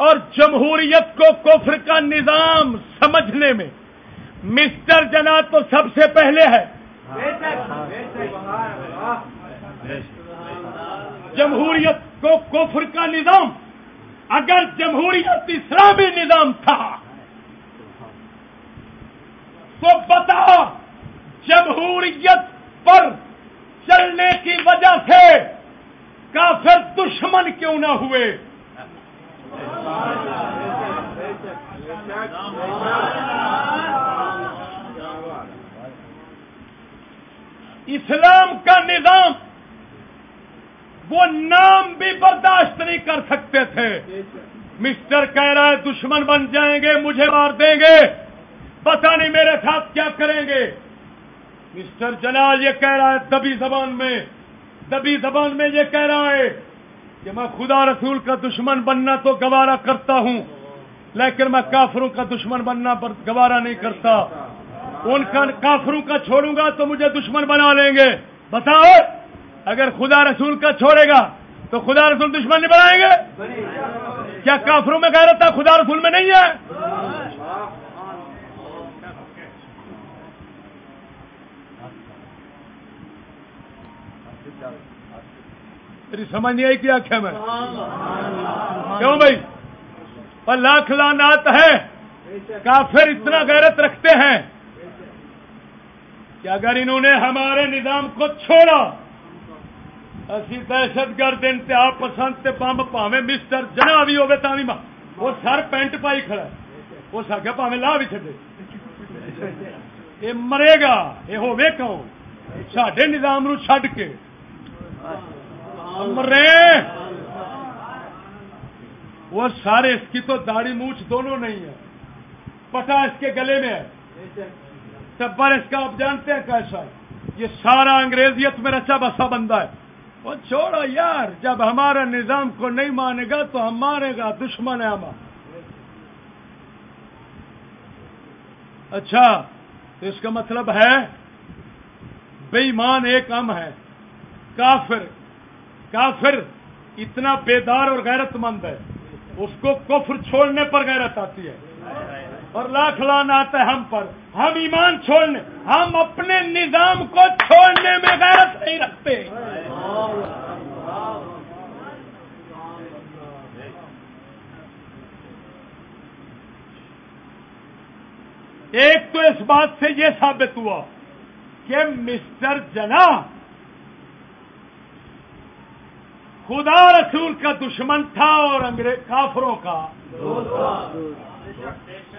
اور جمہوریت کو کوفر کا نظام سمجھنے میں مسٹر جنا تو سب سے پہلے ہے۔ جمہوریت کو کوفر کا نظام، اگر جمہوریت اسلامی نظام تھا، تو بتا جمہوریت پر چلنے کی وجہ سے کافر دشمن کیوں نہ ہوئے؟ اسلام کا نظام، وہ نام بھی برداشت نہیں کر سکتے تھے۔ مسٹر کہہ رہا ہے، دشمن بن جائیں گے، مجھے مار دیں گے۔ پتا نہیں میرے ساتھ کیا کریں گے۔ مسٹر جلال یہ کہہ رہا ہے، دبی زبان میں۔ دبی زبان میں یہ کہہ رہا ہے کہ میں خدا رسول کا دشمن بننا تو گوارا کرتا ہوں، لیکن میں کافروں کا دشمن بننا گوارا نہیں کرتا۔ ان کا کافروں کا چھوڑوں گا تو مجھے دشمن بنا لیں گے۔ بتاؤ، اگر خدا رسول کا چھوڑے گا تو خدا رسول دشمن نہیں بنائیں گے؟ کیا کافروں میں غیرت ہے؟ خدا رسول میں نہیں ہے؟ میری سمجھ نہیں آئی کیا آخیا میں؟ کیوں بھائی؟ پر لاکھ لانات ہے۔ کافر اتنا غیرت رکھتے ہیں۔ کہ اگر انہوں نے ہمارے نظام کو چھوڑا، اسی دہشت گرد انتہا پسند تے بمب پاوے مسٹر جنا بھی ہوگی تا بھی وہ سر پینٹ پائی کھڑا وہ سکے پاوے لا بھی چڈے یہ مرے گا، یہ ہوے کون سڈے نظام نو چھڈ کے۔ مرے۔ وہ سارے اس کی تو داڑھی مونچھ دونوں نہیں ہے۔ پٹا اس کے گلے میں ہے۔ ٹبر اس کا آپ جانتے ہیں کیسا یہ سارا انگریزیت میں رچا بسا بندہ ہے۔ وہ چھوڑو یار، جب ہمارا نظام کو نہیں مانے گا تو ہم مارے گا، دشمن ہے ہمارا۔ اچھا تو اس کا مطلب ہے بےمان ایک ام ہے کافر کافر اتنا بیدار اور غیرت مند ہے۔ اس کو کفر چھوڑنے پر غیرت آتی ہے۔ اور لاکھ لان آتا ہے ہم پر۔ ہم ایمان چھوڑنے، ہم اپنے نظام کو چھوڑنے میں غیرت نہیں رکھتے۔ ایک تو اس بات سے یہ ثابت ہوا کہ مسٹر جنا خدا رسول کا دشمن تھا اور انگریز کافروں کا۔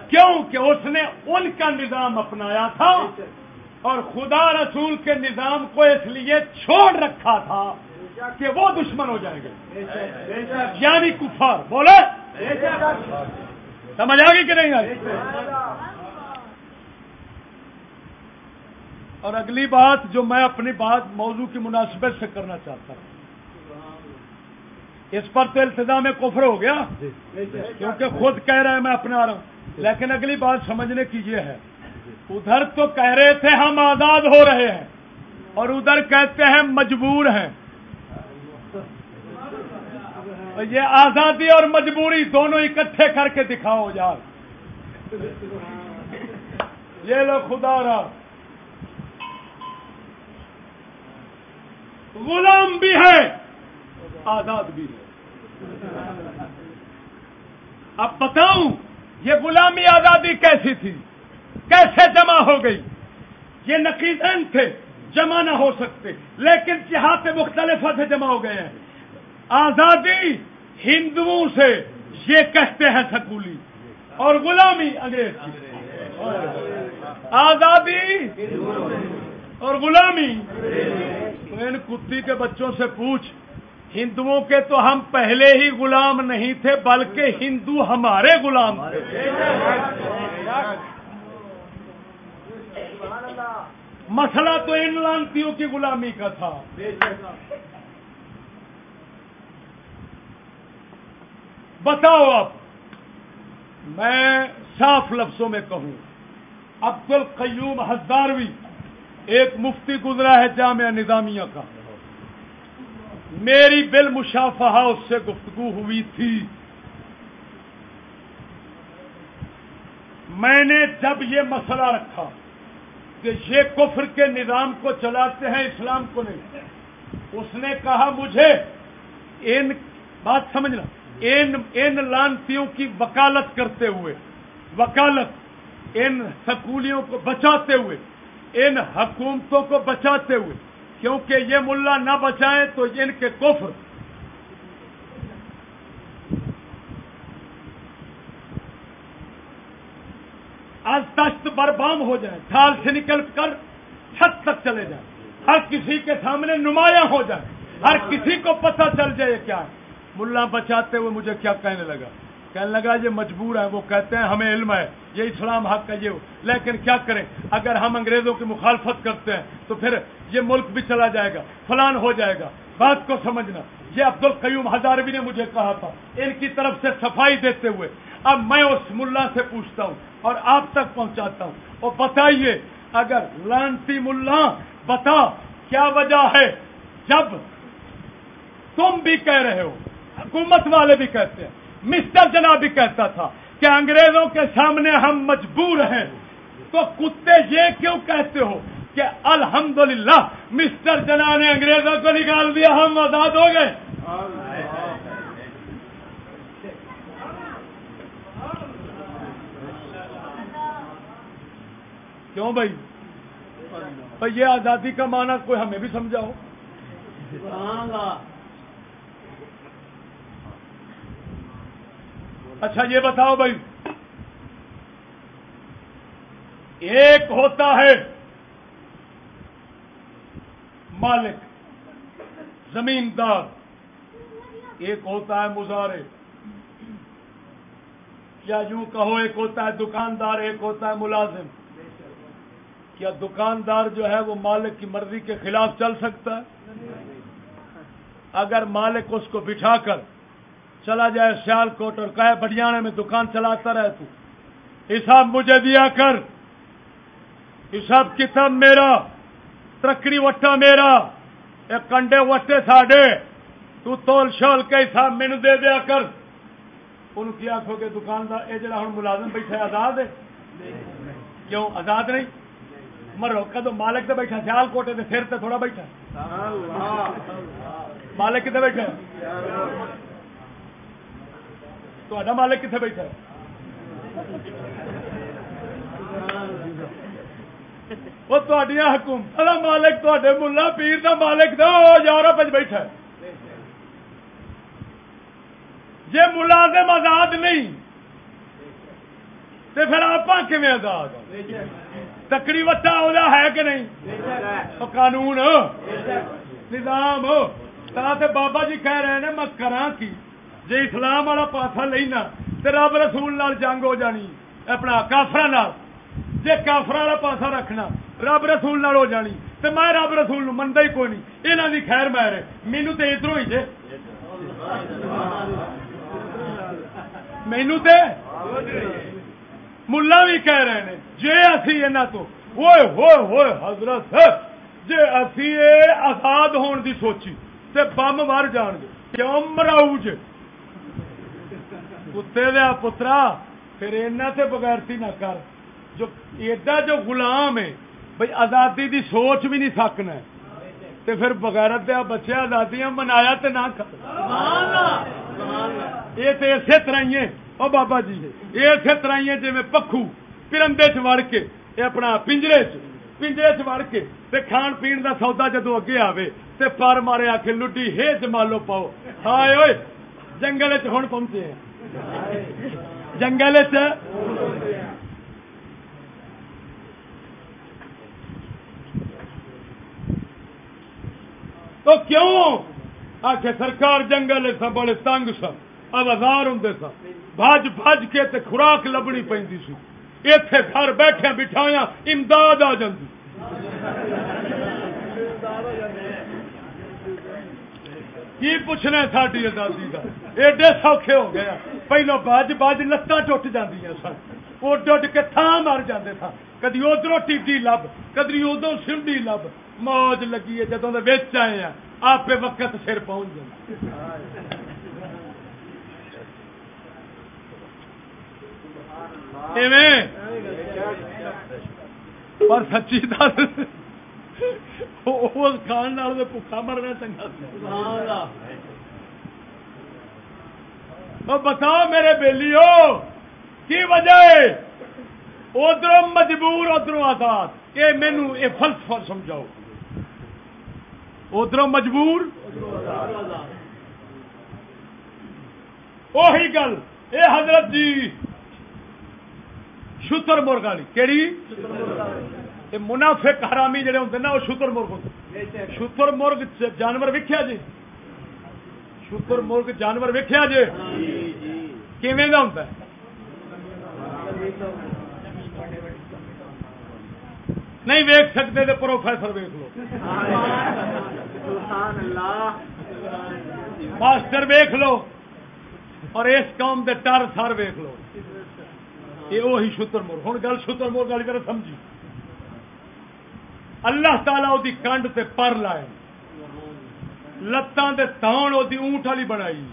کیوں کہ اس نے ان کا نظام اپنایا تھا اور خدا رسول کے نظام کو اس لیے چھوڑ رکھا تھا کہ وہ دشمن ہو جائیں گے یعنی کفار۔ بولے؟ سمجھ آ گئی کہ نہیں آئی اور اگلی بات جو میں اپنی بات موضوع کی مناسبت سے کرنا چاہتا ہوں۔ اس پر تو التظام کفر ہو گیا۔ کیونکہ خود کہہ رہے ہیں میں اپنا رہا ہوں۔ جی۔ لیکن اگلی بات سمجھنے کی یہ ہے، ادھر تو کہہ رہے تھے ہم آزاد ہو رہے ہیں، اور ادھر کہتے ہیں مجبور ہیں۔ یہ آزادی اور مجبوری دونوں اکٹھے کر کے دکھاؤ یار۔ یہ لو خدا رہا غلام بھی ہے، آزاد بھی ہے۔ اب بتاؤں یہ غلامی آزادی کیسی تھی؟ کیسے جمع ہو گئی؟ یہ نقیزین تھے، جمع نہ ہو سکتے، لیکن جہاں مختلف سے جمع ہو گئے ہیں۔ آزادی ہندوؤں سے یہ کہتے ہیں سکولی، اور غلامی انگریز کی۔ آزادی اور غلامی۔ ان کتی کے بچوں سے پوچھ ہندوؤں کے تو ہم پہلے ہی غلام نہیں تھے، بلکہ ہندو ہمارے غلام تھے۔ مسئلہ تو ان لانتیوں کی غلامی کا تھا۔ بتاؤ اب میں صاف لفظوں میں کہوں عبد القیوم ہزاروی ایک مفتی گزرا ہے جامعہ نظامیہ کا۔ میری بل مشافہ اس سے گفتگو ہوئی تھی۔ میں نے جب یہ مسئلہ رکھا کہ یہ کفر کے نظام کو چلاتے ہیں، اسلام کو نہیں، اس نے کہا مجھے ان، بات سمجھنا، ان ان لانتیوں کی وکالت کرتے ہوئے، وکالت ان سکولیوں کو بچاتے ہوئے، ان حکومتوں کو بچاتے ہوئے کیونکہ یہ ملا نہ بچائیں تو ان کے کفر آج تشت بربام ہو جائیں تھال سے نکل کر چھت تک چلے جائیں ہر کسی کے سامنے نمایاں ہو جائے۔ ہر کسی کو پتہ چل جائے کیا ہے۔ ملا بچاتے ہوئے مجھے کیا کہنے لگا؟ کہنے لگا، یہ مجبور ہے، وہ کہتے ہیں، ہمیں علم ہے، یہ اسلام حق کا یہ۔ لیکن کیا کریں؟ اگر ہم انگریزوں کی مخالفت کرتے ہیں تو پھر یہ ملک بھی چلا جائے گا، فلان ہو جائے گا۔ بات کو سمجھنا۔ یہ عبد القیوم ہزاروی نے مجھے کہا تھا۔ ان کی طرف سے صفائی دیتے ہوئے۔ اب میں اس ملا سے پوچھتا ہوں اور آپ تک پہنچاتا ہوں۔ اور بتائیے، اگر لانتی ملا، بتا، کیا وجہ ہے؟ جب تم بھی کہہ رہے ہو، حکومت والے بھی کہتے ہیں۔ مسٹر جنا بھی کہتا تھا کہ انگریزوں کے سامنے ہم مجبور ہیں۔ تو کتے یہ کیوں کہتے ہو؟ کہ الحمدللہ مسٹر جنا نے انگریزوں کو نکال دیا، ہم آزاد ہو گئے۔ کیوں بھائی؟ بھائی، یہ آزادی کا معنی کوئی ہمیں بھی سمجھاؤ؟ اچھا یہ بتاؤ بھائی۔ ایک ہوتا ہے مالک، زمیندار، ایک ہوتا ہے مزارے۔ کیا یوں کہو ایک ہوتا ہے دکاندار، ایک ہوتا ہے ملازم؟ کیا دکاندار جو ہے وہ مالک کی مرضی کے خلاف چل سکتا ہے؟ اگر مالک اس کو بٹھا کر چلا جائے سیال کوٹ اور کہے بڑیانے میں دکان چلاتا رہے تو، حساب مجھے دیا کر، حساب کتاب میرا۔ ترکڑی وٹا میرا۔ یہ کنڈے وٹے ساڈے۔ تو تول شول کے حساب مینو دے دیا کر۔ ان کی آخو گے دکاندار یہ جڑا ہوں ملازم بیٹھا آزاد ہے؟ کیوں؟ آزاد نہیں؟ مرو، کدو مالک تو بیٹھا سیال کوٹے کے سر تے تھوڑا بیٹھا مالک کتنے بیٹھا تا مالک کتنے بیٹھا وہ حکومت مالک تے ملا پیر کا مالک تو یورپ بیٹھا جی ملازم آزاد نہیں تو پھر آپ آزاد تکڑی وٹا ہے کہ نہیں قانون نظام بابا جی کہہ رہے ہیں میں کرا کی جی اسلام والا پاسا لینا تو رب رسول جنگ ہو جانی اپنا کافر جی کافر والا پاسا رکھنا، رب رسول ہو جانی۔ تو میں رب رسول منتا ہی کوئی نہیں۔ یہاں کی خیر میر مینو تو ادھر ہی جے مینو تے؟ ملا بھی کہہ رہے ہیں جی اسی یہاں تو۔ ہوئے ہوئے ہوئے، حضرت جی اسی آزاد ہون دی سوچی، تے بم مر جان گے۔ کیوں مراؤ جے؟ کتے دیا پترا، پھر اینا تے بغیرتی نہ کر۔ جو ایڈا جو غلام ہے، بھائی آزادی دی سوچ بھی نہیں سکنا تے پھر بغیرت دیا بچے آزادیاں منایا تے نہ یہ تو اسی طرح ہی ہے او بابا جی یہ اسی طرح ہی ہے جی میں پکھو پرندے چ وڑ کے اپنا پنجرے چ۔ پنجرے چ وڑ کے، تے کھان پین دا سودا جدو اگے آوے، تے پر مارے آ کے لڈی ہے جمالو پاؤ۔ ہائے اوئے، جنگل چ ہوں پہنچے ہیں۔ جنگل چ تو کیوں؟ آخ سرکار جنگل سا بڑے تنگ سا آزار ہوں سا بج بج کے تے خوراک لبنی پی اتے گھر بیٹھے بٹھایا امداد آ جاتی کی پوچھنا ساری آزادی کا ایڈے سوکھے ہو گیا پہلو بج بج لتان ٹوٹ جی سن۔ اڈ اڈ کے تھان مر جاتے سن کدی ادھر ٹیڈی لب، کدی ادو سنڈی لب۔ موج لگی ہے جدو آئے ہیں۔ آپ وقت سر پہنچ جائے پر سچی دس۔ کھان بھوکا مرنا چنگا بتاؤ میرے بیلی ہو کی وجہ ادھر مجبور ادھر آزاد۔ یہ مینو یہ فلسفہ سمجھاؤ۔ ادھر مجبور وہی گل۔ اے حضرت جی شتر مرغ والی۔ کہڑی منافق حرامی جڑے ہوتے نا وہ شتر مرغ ہوتے شتر مرغ جانور ویکیا جی؟ شتر مرغ جانور ویکیا جی؟ کیویں ہوتا ہے؟ نہیں ویک سکتے تو پروفیسر ویک لو۔ ماسٹر ویک لو اور اس قوم کے ٹر سر ویک لو۔ یہ وہی شتر مور۔ ہوں گل شتر مور والی طرح سمجھی۔ اللہ تعالی وہ کنڈ تے پر لائے۔ لتان دے تان وہ اونٹ والی بنائی۔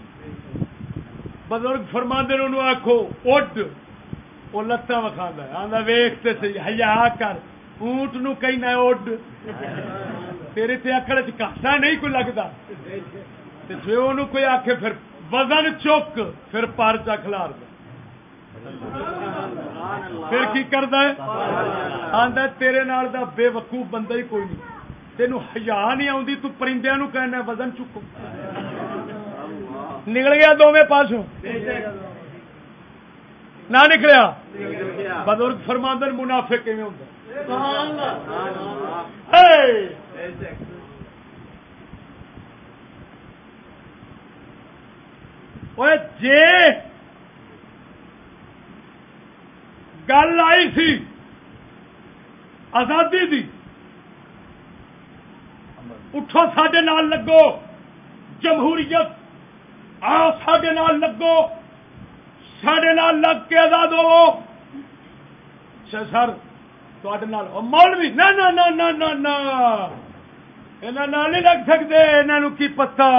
بزرگ فرما انہوں آخو اڈ۔ وہ لتان وکھا آدھا ویختے سی ہیا کر، اونٹ نو کئی اڈ۔ تیرے تے اکڑ چاسا نہیں کوئی لگتا جی وہ کوئی آخ پھر وزن چک، پھر پر چ کھلار دے۔ پھر کی کرتا ہے؟ آدھا تیرے نال دا بے وقوف بندہ ہی کوئی نہیں۔ تینوں ہزا نہیں آتی تو پرندے کہنا وزن چکو۔ نکل گیا دونوں پاسوں۔ نہ نکلیا؟ بزرگ فرماندن منافع کیون ہوتا جے گل آئی سی آزادی دی اٹھو سڈے نال لگو جمہوریت آؤ سڈے نال لگو۔ سڈے لگ کے آزاد ہو سر مولوی نہ نہیں لگ سکتے یہاں کی پتا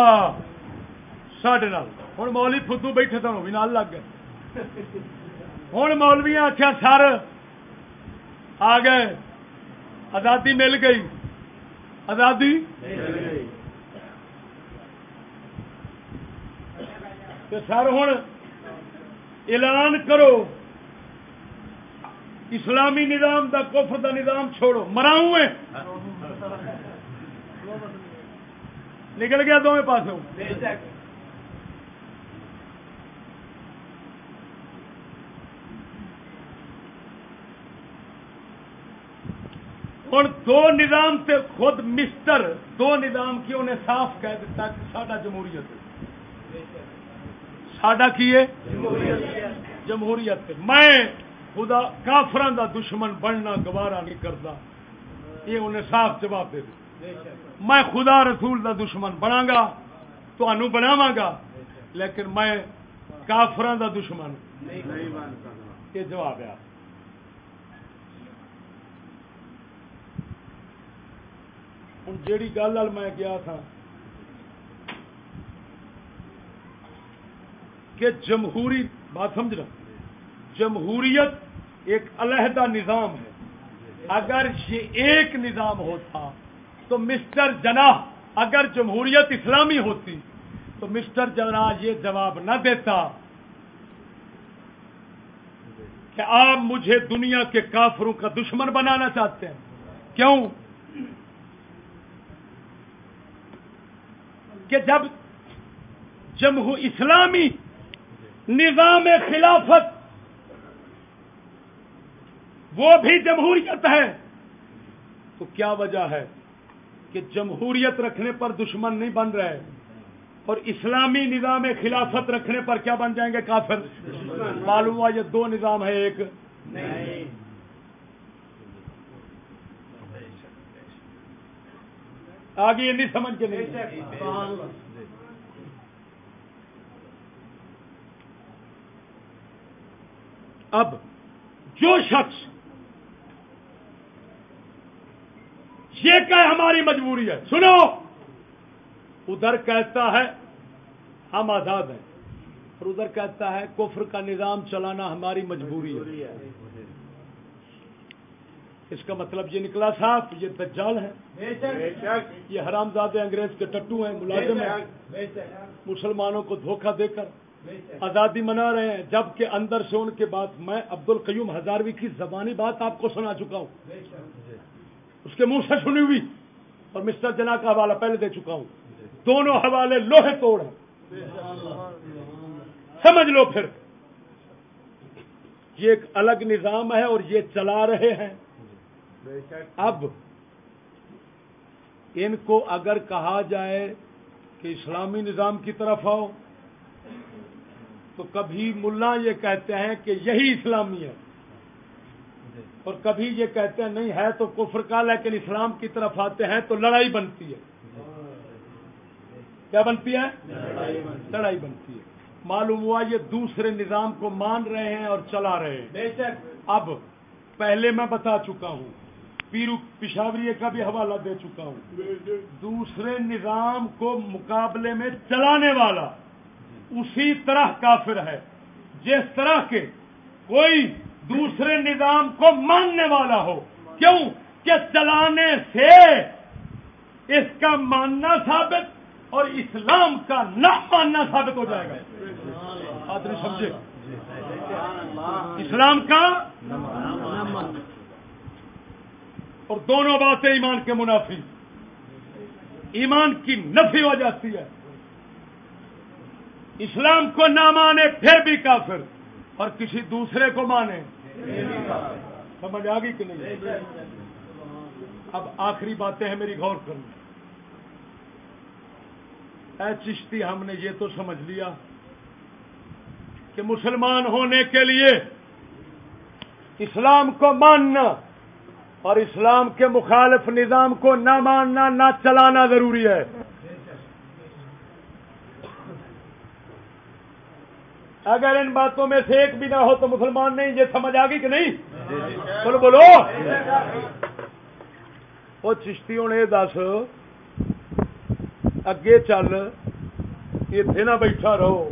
سڈے ہوں مولوی فدو بیٹھے تو بھی نال لگ گئے۔ ہوں مولوی آخیا سر آ گئے۔ آزادی مل گئی۔ آزادی؟ سر ہوں اعلان کرو۔ اسلامی نظام دا کفر دا نظام چھوڑو۔ مراؤں میں نکل گیا دونوں پاسوں۔ ہوں دو نظام تے خود مسٹر دو نظام کی انہیں صاف کہہ دیتا کہ سڈا جمہوریت سڈا کی ہے؟ جمہوریت میں خدا کافران دا دشمن بننا گوارا نہیں کرتا یہ انہیں صاف جواب دے میں خدا رسول دا دشمن بنا گا تو بناوا گا، لیکن میں کافران دا دشمن یہ جواب ہے ہوں جیڑی گل میں گیا تھا کہ جمہوری بات سمجھنا جمہوریت ایک علیحدہ نظام ہے۔ اگر یہ ایک نظام ہوتا تو مسٹر جناح اگر جمہوریت اسلامی ہوتی تو مسٹر جناح یہ جواب نہ دیتا کہ آپ مجھے دنیا کے کافروں کا دشمن بنانا چاہتے ہیں۔ کیوں؟ کہ جب جمہور اسلامی نظام خلافت وہ بھی جمہوریت ہے تو کیا وجہ ہے کہ جمہوریت رکھنے پر دشمن نہیں بن رہے اور اسلامی نظام خلافت رکھنے پر کیا بن جائیں گے کافر؟ معلوم ہوا یہ دو نظام ہے ایک آگے یہ نہیں سمجھ کے نہیں۔ اب جو شخص یہ کہ ہماری مجبوری ہے سنو! ادھر کہتا ہے ہم آزاد ہیں اور ادھر کہتا ہے کفر کا نظام چلانا ہماری مجبوری ہے اس کا مطلب یہ نکلا صاحب یہ دجال ہے یہ حرام زادے انگریز کے ٹٹو ہیں ملازم ہیں۔ مسلمانوں کو دھوکہ دے کر آزادی منا رہے ہیں۔ جبکہ اندر سے ان کے بعد میں عبد القیوم ہزاروی کی زبانی بات آپ کو سنا چکا ہوں۔ اس کے منہ سے سنی ہوئی۔ اور مسٹر جنا کا حوالہ پہلے دے چکا ہوں۔ دونوں حوالے لوہے توڑ ہیں۔ سمجھ لو پھر۔ یہ ایک الگ نظام ہے اور یہ چلا رہے ہیں۔ اب ان کو اگر کہا جائے کہ اسلامی نظام کی طرف آؤ تو کبھی ملا یہ کہتے ہیں کہ یہی اسلامی ہے۔ اور کبھی یہ کہتے ہیں نہیں ہے تو کفر کا لیکن اسلام کی طرف آتے ہیں تو لڑائی بنتی ہے۔ کیا بنتی ہے؟ لڑائی بنتی ہے۔ معلوم ہوا یہ دوسرے نظام کو مان رہے ہیں اور چلا رہے ہیں۔ اب پہلے میں بتا چکا ہوں پیرو پشاوری کا بھی حوالہ دے چکا ہوں۔ دوسرے نظام کو مقابلے میں چلانے والا اسی طرح کافر ہے۔ جس طرح کے کوئی دوسرے نظام کو ماننے والا ہو۔ کیوں؟ کہ چلانے سے اس کا ماننا ثابت اور اسلام کا نہ ماننا ثابت ہو جائے گا۔ آدمی سمجھے۔ اسلام کا اور دونوں باتیں ایمان کے منافی۔ ایمان کی نفی ہو جاتی ہے۔ اسلام کو نہ مانے پھر بھی کافر اور کسی دوسرے کو مانے سمجھ آ گئی کہ نہیں؟ اب آخری باتیں ہیں میری غور کرنا اے چشتی، ہم نے یہ تو سمجھ لیا کہ مسلمان ہونے کے لیے اسلام کو ماننا اور اسلام کے مخالف نظام کو نہ ماننا، نہ چلانا ضروری ہے۔ اگر ان باتوں میں سے ایک بھی نہ ہو تو مسلمان نہیں یہ سمجھ آ گئی کہ نہیں؟ بولو بولو۔ وہ چشتیوں نے دس اگے چل اتنے نہ بیٹھا رہو۔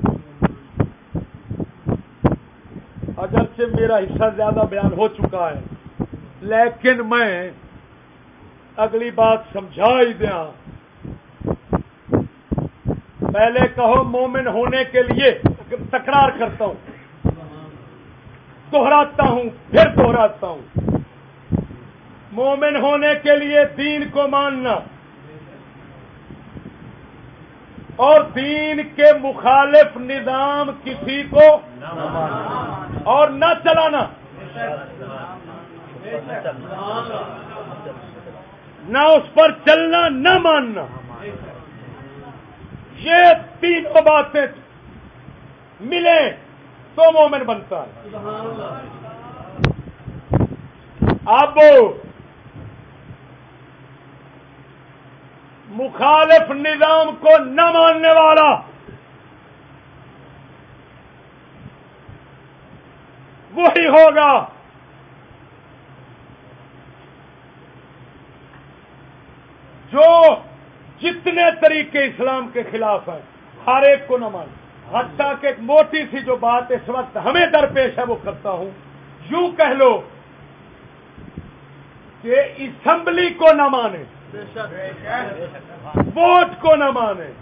اگرچہ میرا حصہ زیادہ بیان ہو چکا ہے لیکن میں اگلی بات سمجھا ہی دیا پہلے کہو مومن ہونے کے لیے۔ تکرار کرتا ہوں۔ دوہراتا ہوں، پھر دوہراتا ہوں۔ مومن ہونے کے لیے دین کو ماننا۔ اور دین کے مخالف نظام کسی کو اور نہ چلانا۔ نہ اس پر چلنا، نہ ماننا۔ یہ تینوں باتیں ملے تو مومن بنتا ہے۔ اب مخالف نظام کو نہ ماننے والا وہی ہوگا۔ جو جتنے طریقے اسلام کے خلاف ہیں، ہر ایک کو نہ مان حتیٰ کہ ایک موٹی سی جو بات اس وقت ہمیں درپیش ہے وہ کرتا ہوں۔ یوں کہہ لو کہ اسمبلی کو نہ مانے۔ ووٹ کو نہ مانے۔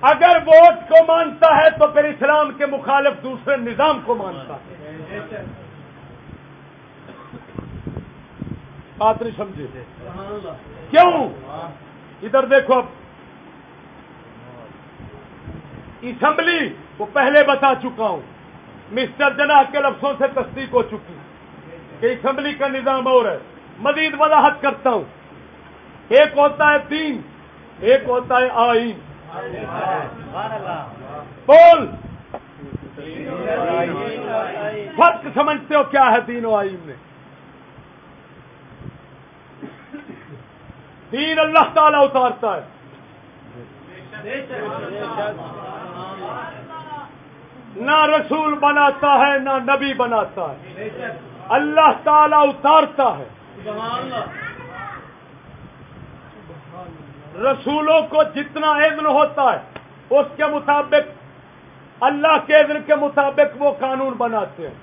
اگر ووٹ کو مانتا ہے تو پھر اسلام کے مخالف دوسرے نظام کو مانتا ہے۔ بات نہیں سمجھے۔ کیوں؟ ادھر دیکھو اب۔ اسمبلی کو پہلے بتا چکا ہوں۔ مسٹر جناح کے لفظوں سے تصدیق ہو چکی کہ اسمبلی کا نظام اور ہے۔ مزید وضاحت کرتا ہوں۔ ایک ہوتا ہے تین ایک ہوتا ہے آئین۔ بول فرق سمجھتے ہو کیا ہے تینوں آئین میں؟ دین اللہ تعالی اتارتا ہے۔ نہ رسول بناتا ہے، نہ نبی بناتا ہے۔ اللہ تعالی اتارتا ہے۔ رسولوں کو جتنا اذن ہوتا ہے، اس کے مطابق، اللہ کے اذن کے مطابق وہ قانون بناتے ہیں۔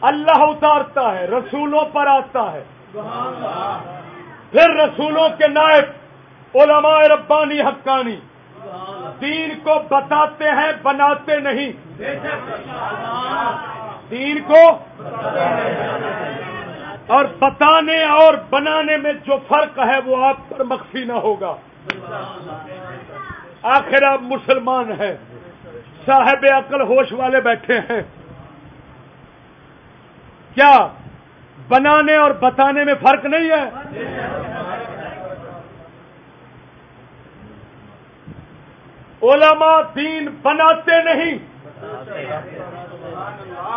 اللہ اتارتا ہے، رسولوں پر آتا ہے۔ پھر رسولوں کے نائب، علماء ربانی، حقانی۔ دین کو بتاتے ہیں، بناتے نہیں۔ دین کو اور بتانے اور بنانے میں جو فرق ہے، وہ آپ پر مخفی نہ ہوگا۔ آخر آپ مسلمان ہیں۔ صاحب عقل ہوش والے بیٹھے ہیں۔ کیا بنانے اور بتانے میں فرق نہیں ہے؟ علماء دین بناتے نہیں۔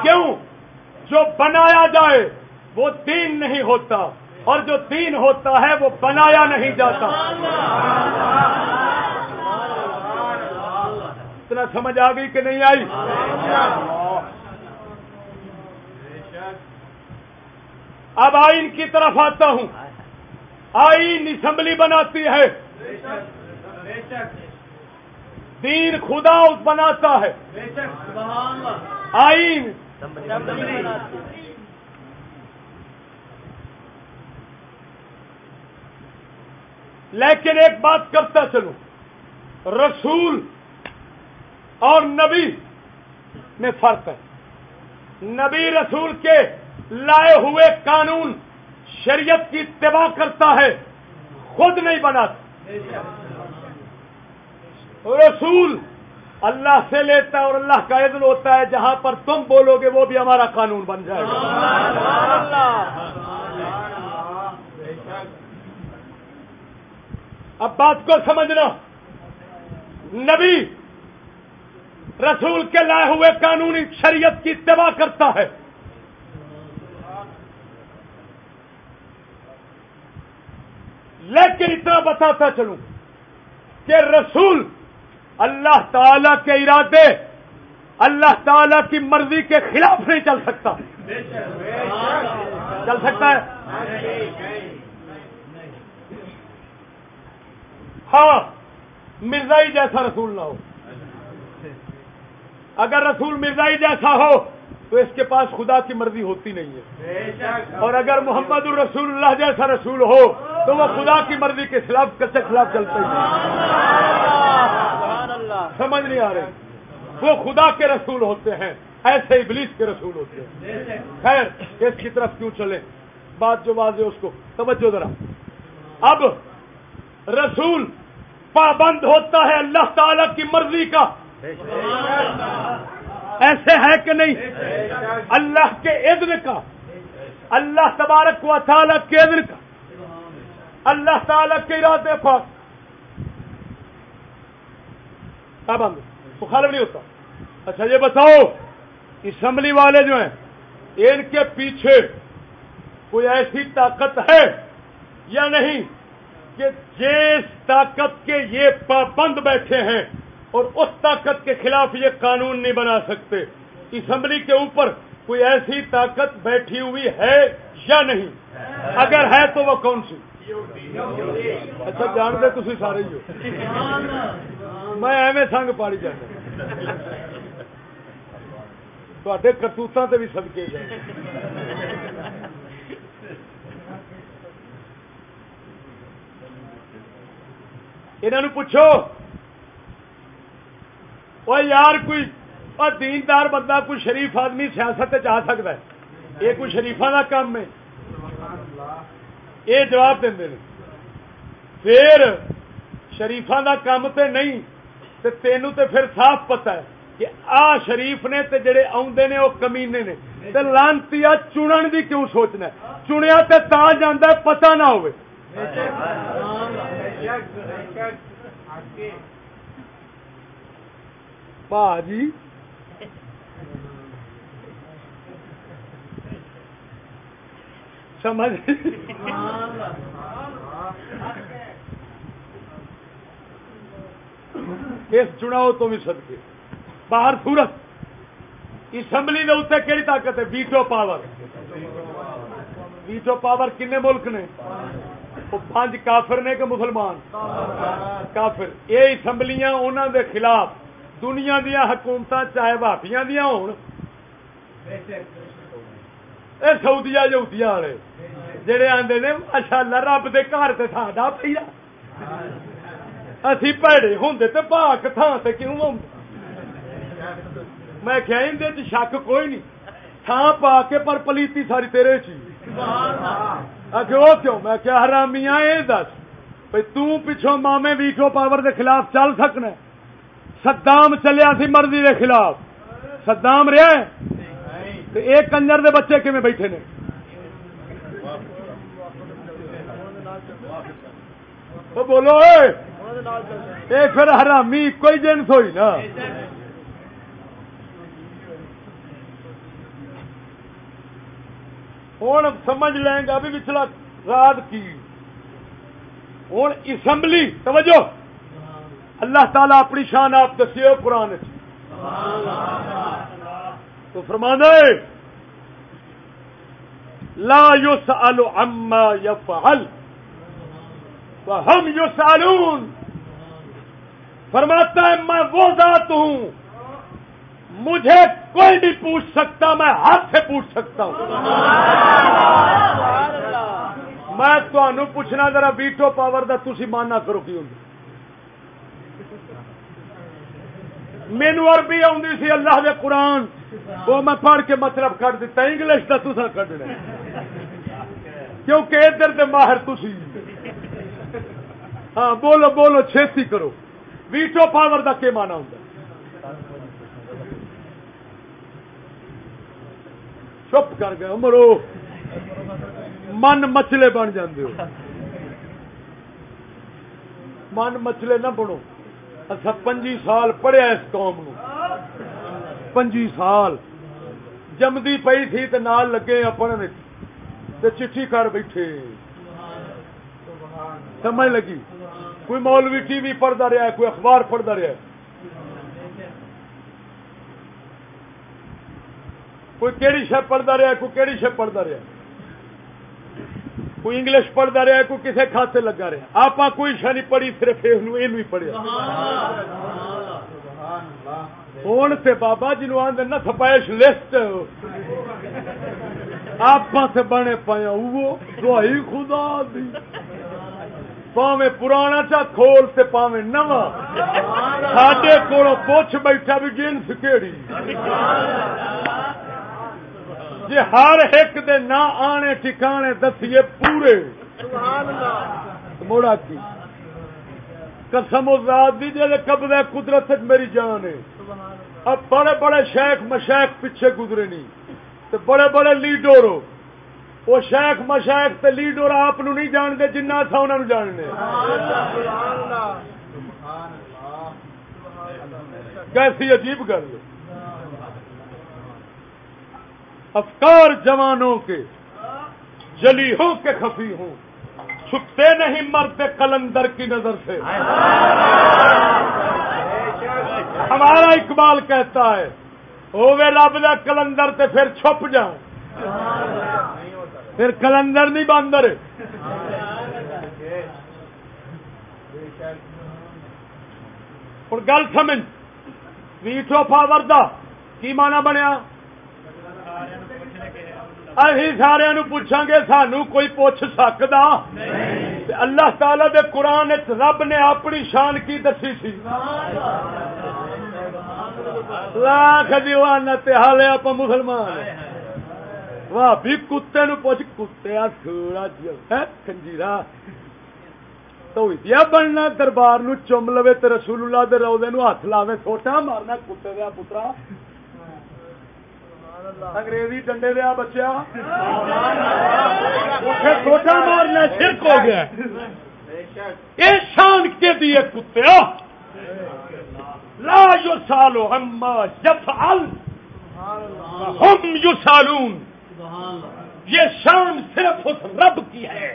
کیوں؟ جو بنایا جائے، وہ دین نہیں ہوتا۔ اور جو دین ہوتا ہے، وہ بنایا نہیں جاتا۔ اتنا سمجھ آ گئی کہ نہیں آئی؟ اب آئین کی طرف آتا ہوں۔ آئین اسمبلی بناتی ہے۔ دین خدا بناتا ہے۔ آئین۔ لیکن ایک بات کرتا چلوں۔ رسول اور نبی میں فرق ہے۔ نبی رسول کے لائے ہوئے قانون شریعت کی اتباع کرتا ہے، خود نہیں بناتا۔ رسول اللہ سے لیتا ہے اور اللہ کا عدل ہوتا ہے، جہاں پر تم بولو گے وہ بھی ہمارا قانون بن جائے گا۔ اب بات کو سمجھنا۔ نبی رسول کے لائے ہوئے قانونی شریعت کی اتباع کرتا ہے۔ لیکن اتنا بتاتا چلوں کہ رسول اللہ تعالی کے ارادے، اللہ تعالی کی مرضی کے خلاف نہیں چل سکتا۔ چل سکتا ہے؟ ہاں مرزائی جیسا رسول نہ ہو۔ اگر رسول مرزائی جیسا ہو تو اس کے پاس خدا کی مرضی ہوتی نہیں ہے۔ اور اگر محمد الرسول اللہ جیسا رسول ہو، تو وہ خدا کی مرضی کے خلاف کچھ خلاف چلتے ہیں سمجھ نہیں آ رہے وہ خدا کے رسول ہوتے ہیں، ایسے ابلیس کے رسول ہوتے ہیں۔ خیر، اس کی طرف کیوں چلے بات جو واضح اس کو۔ توجہ ذرا۔ اب رسول پابند ہوتا ہے اللہ تعالی کی مرضی کا۔ ایسے ہے کہ نہیں؟ اللہ کے اذن کا۔ اللہ تبارک و تعالی کے اذن کا۔ اللہ تعالی کے ارادے پر پابند مخالف نہیں ہوتا۔ اچھا یہ بتاؤ، اسمبلی والے جو ہیں، ان کے پیچھے کوئی ایسی طاقت ہے یا نہیں کہ جس طاقت کے یہ پابند بیٹھے ہیں اور اس طاقت کے خلاف یہ قانون نہیں بنا سکتے۔ اسمبلی کے اوپر کوئی ایسی طاقت بیٹھی ہوئی ہے یا نہیں؟ اگر ہے تو وہ کون سی؟ اچھا جان دے تھی سارے ہی ہو۔ میں ایویں سنگ پاڑی جانا تے کرتوتوں سے بھی سدکے جائے انہوں پوچھو وہ یار کوئی اور دیندار بندہ کوئی شریف آدمی سیاست چاہ سکتا ہے یہ کوئی شریفا کا کام ہے یہ جواب دیں پھر شریفا کا کام تو نہیں تو تینوں تے پھر صاف پتا ہے کہ آ شریف نے تے جڑے آدھے نے وہ کمینے نے تے لانتی چنن دی کیوں سوچنا چنیا تے تا جانا پتا نہ ہوئے جی سمجھ اس چناؤ تو بھی سدکے باہر سورت اسمبلی کے اتنے کہڑی طاقت ہے ویٹو پاور ویٹو پاور کنے ملک نے وہ پانچ کافر نے کہ مسلمان کافر یہ اسمبلیاں انہوں دے خلاف دنیا دیا حکومت چاہے بھابیاں دیا ہون اے سعودیا یہودیا والے جڑے آدھے نے ماشاء اللہ رب دے گھر سے ساڈا پی اسی پیڑے ہوں تو پاک تھان سے کیوں ہوں؟ میں کیا اندر شک کوئی نہیں تھان پا کے پر پلیتی ساری تیرے چی۔ کیوں؟ میں کیا حرامیاں اے دس بھائی تو پچھو مامے ویٹو پاور دے خلاف چل سکنا سدام چلیا سی مرضی دے خلاف۔ سدام رہا ایک کنجر دے بچے کیون بیٹھے نے؟ بولو، اے پھر حرامی کوئی جنس ہوئی نا۔ ہوں سمجھ لیں گا بھی پچھلا رات کی۔ ہوں اسمبلی، توجہ۔ اللہ تعالیٰ اپنی شان آپ دسی قرآن تو فرما دے لا یوس اما یفعل ہم یو سالون فرماتا ہے میں وہ ذات ہوں مجھے کوئی نہیں پوچھ سکتا میں ہاتھ سے پوچھ سکتا ہوں۔ میں تمہوں پوچھنا ذرا ویٹو پاور کا تھی ماننا کرو کی ہوں۔ مینو عربی آدھی سی، اللہ دے قرآن۔ وہ میں پڑھ کے مطلب کٹ دیتا انگلش کا تسا کھڈنا کیونکہ ادھر دے ماہر تھی ہاں بولو بولو، چھتی کرو۔ ویٹو پاور کا کیا مانا ہوں چپ کر گئے مرو من مچلے بن جاندے ہو۔ من مچلے نہ بنو۔ اچھا پنجی سال پڑھیا اس قوم نو۔ پنجی سال۔ جمدی پئی تھی تے نال لگے پڑھنے تے چٹھی کر بیٹھے۔ سمجھ لگی؟ کوئی مولوی ٹی وی پڑھتا رہا ہے، کوئی اخبار پڑھتا رہا ہے۔ کوئی کہڑی شے پڑھتا رہا ہے، کوئی کہڑی شے پڑھتا رہا ہے۔ کوئی انگلش پڑھتا رہا کوئی کسی کھاتے لگا رہا آپ کوئی شہ نہیں پڑھی، صرف یہ پڑھیا۔ ہوں سے بابا جنوب آدھے نا سپائش لسٹ۔ آپ سے بنے پایا وہ دوائی خدا دی۔ پاوے پرانا چا کھول سے پاوے نواں۔ ساڈے کو پوچھ بیٹھا بھی جنس کیڑی؟ جی ہر ایک دے نہ آنے ٹھکانے دسیے پورے۔ موڑا کی؟ قسم ذات دی جی قبضہ قدرت میری جان ہے۔ اب بڑے بڑے شیخ مشیخ پیچھے گزرے نہیں۔ تو بڑے بڑے لیڈر وہ شیخ مشیخ تے لیڈر آپ نہیں جانتے جنہ تھا انہوں جاننے۔ کیسی عجیب گل افکار جوانوں کے جلی کے خفی ہوں۔ چھپتے نہیں مرتے کلندر کی نظر سے۔ ہمارا اقبال کہتا ہے ہوے لب دا کلندر تے پھر چھپ جاؤ پھر کلندر نہیں باندر۔ اور گل سمجھ ویٹو پاور دا کی مانا بنیا؟ اہی سارا پوچھا گے سانو کوئی پوچھ سکتا اللہ تعالی دے قرآن رب نے اپنی شان کی دسی سی۔ لاکھ دیوان حالے آپ مسلمان۔ واہ بھی کتے نو پوچھ کتے تھوڑا کنجیرا۔ تو بننا دربار نو چم لو رسول اللہ دے روزے نو ہاتھ لاوے چھوٹا مارنا کتے دیا پترا۔ انگریزی ڈنڈے دیا بچیا؟ چھوٹا مارنا شرک ہو گیا۔ یہ شان کے دیے کتے لا یو سالو ہم ہم یو سالون یہ شان صرف اس رب کی ہے۔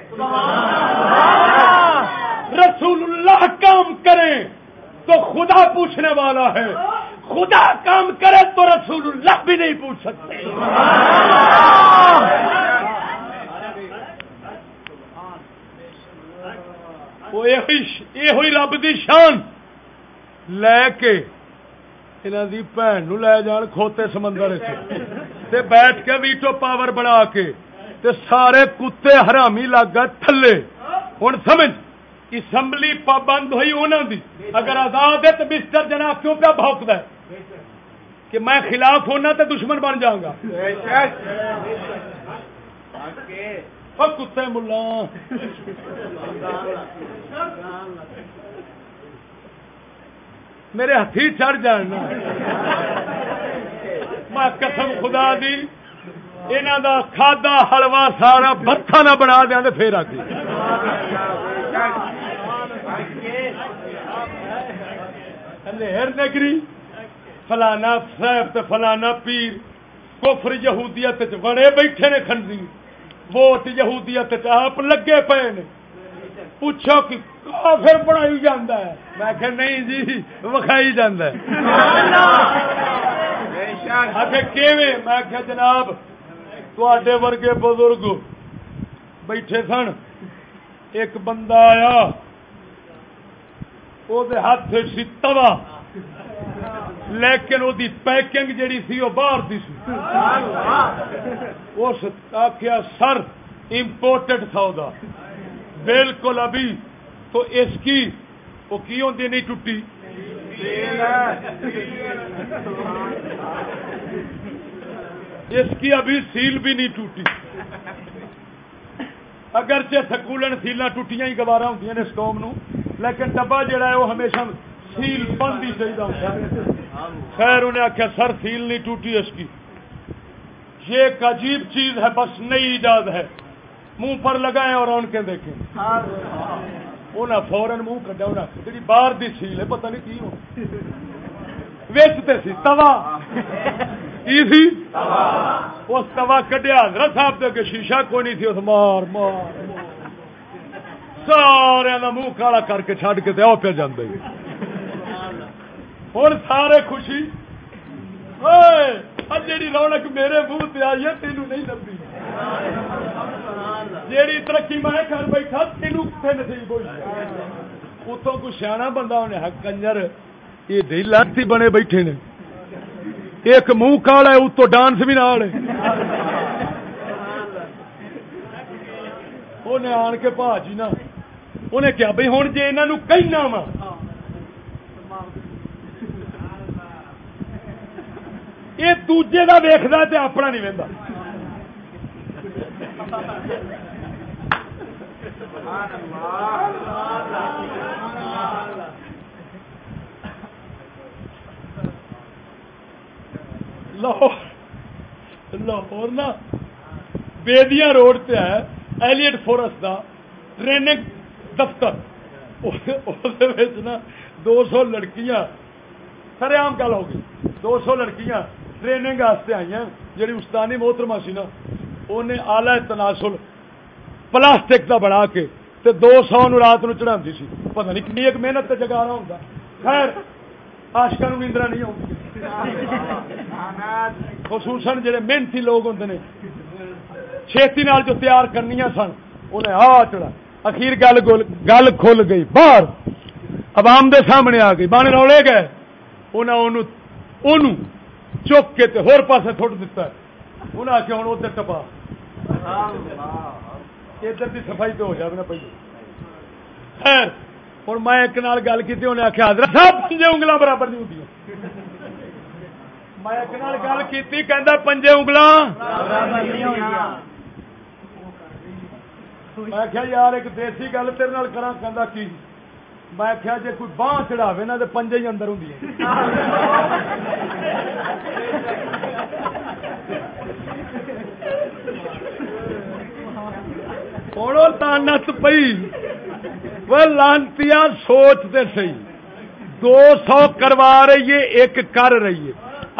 رسول اللہ کام کریں تو خدا پوچھنے والا ہے۔ خدا کام کرے تو رسول اللہ بھی نہیں پوچھ سکتے۔ یہ رب دی شان۔ لے کے انہوں دی بھن نو لے جان کھوتے سمندر تے بیٹھ کے ویٹو پاور بنا کے تے سارے کتے حرامی لگ گئے تھلے۔ ہوں سمجھ، اسمبلی پابند ہوئی انہوں دی۔ اگر آزاد ہے تو مسٹر جناب کیوں پہ بھوکتا ہے؟ کہ میں خلاف ہونا تو دشمن بن جاؤں گا۔ کتے ملا۔ میرے ہاتھی چڑھ جانا میں قسم خدا دی انہوں دا کھادا حلوا سارا بتھا نہ بنا دیا تو پھر آ کے نگری۔ فلانا صاحب تے فلانا پیر کفر یہودیت بڑے بیٹھے نے کھنڈی۔ ووٹ یہودیت آپ لگے پے نے۔ پوچھو کہ کافر بنائی جانا ہے۔ میں کہ نہیں جی وکھائی جانا ہے۔ میں کہ جناب تے ورگے بزرگ بیٹھے سن۔ ایک بندہ آیا وہ ہاتھ سی توا۔ لیکن وہ پیکنگ جیڑی سی وہ باہر دی سی۔ اس آخیا سر امپورٹڈ سودا بالکل ابھی۔ تو اس کی، وہ کی ہوتی نہیں ٹوٹی؟ اس کی ابھی سیل بھی نہیں ٹوٹی۔ اگرچہ سکولن سیلان ٹوٹیاں ہی گوارا ہوں اس قوم لیکن ڈبا جڑا ہے وہ ہمیشہ سیل بند ہی چاہیے خیر انہیں آخیا سر سیل نہیں ٹوٹی اس کی۔ یہ ایک عجیب چیز ہے، بس نئی ایجاد ہے۔ منہ پر لگائیں اور ان کے دیکھیں۔ انہیں فورن منہ کڈا انہیں جی باہر دی سیل ہے، پتہ نہیں کی ہو۔ ویچتے سی، توا۔ اس توا کڈیا، حضرت صاحب دے شیشہ کوئی نہیں تھی، اس مار مار سارا منہ کالا کر کے چڈ کے آ پہ جانے ہوں سارے خوشی۔ جیڑی رونق میرے منہ پہ آئی ہے، تینوں نہیں لبھی۔ جیڑی ترقی میں گھر بیٹھا، تینوں کتنے نصیب ہوئی۔ اتوں کو سیاح بندہ ہونے، حق کنجر، یہ دل لانتی بنے بیٹھے نے۔ ایک منہ کالا ہے اتو ڈانس بھی نال انہیں آن کے پا جی نا۔ انہیں کیا بھائی ہوں جی انہوں کہنا وا یہ دوجے کا ویختا تو اپنا نہیں وہدا لاہور لاہور نا بیدیاں روڈ پہ ہے، ایلیٹ فورس دا ٹریننگ دفتر۔ نا دو سو لڑکیاں سر عام گل ہو گئی۔ دو سو لڑکیاں ٹریننگ واسطے آئی ہیں جی استانی محترما سی نا انہیں آلہ تناسل پلاسٹک کا بنا کے تے دو سو نو رات نو چڑھا سی۔ پتہ نہیں کنی ایک محنت تے جگا رہا ہوں خیر آشکا نو نیندرا نہیں آتی خصوصاً جڑے محنتی لوگ ہوں نے، چھتی نال جو تیار کرنی سن انہیں آ چڑھا۔ اخیر گل گل کھل گئی۔ باہر عوام دے سامنے آ گئی، بانے رولے گئے۔ انہوں چک کے ہور پاسے تھوٹ دیتا ہے۔ انہیں آخیا ہوں ادھر ٹپا ادھر کی صفائی تو ہو جائے نا پہلے خیر ہوں میں ایک نال گل کی انہیں آخیا حضرت صاحب، پنجے انگل برابر نہیں ہوتی میں ایک نال گل کی کہ پنجے انگل میں کیا یار، ایک دیسی گل تیرے کرا کہ کی؟ میں کیا جی کوئی باہ چڑھاوے نا تو پنجے ہی اندر ہوں ہوں تانت پئی۔ وہ لانتی سوچتے سی دو سو کروا رہی ہے، ایک کر رہی ہے۔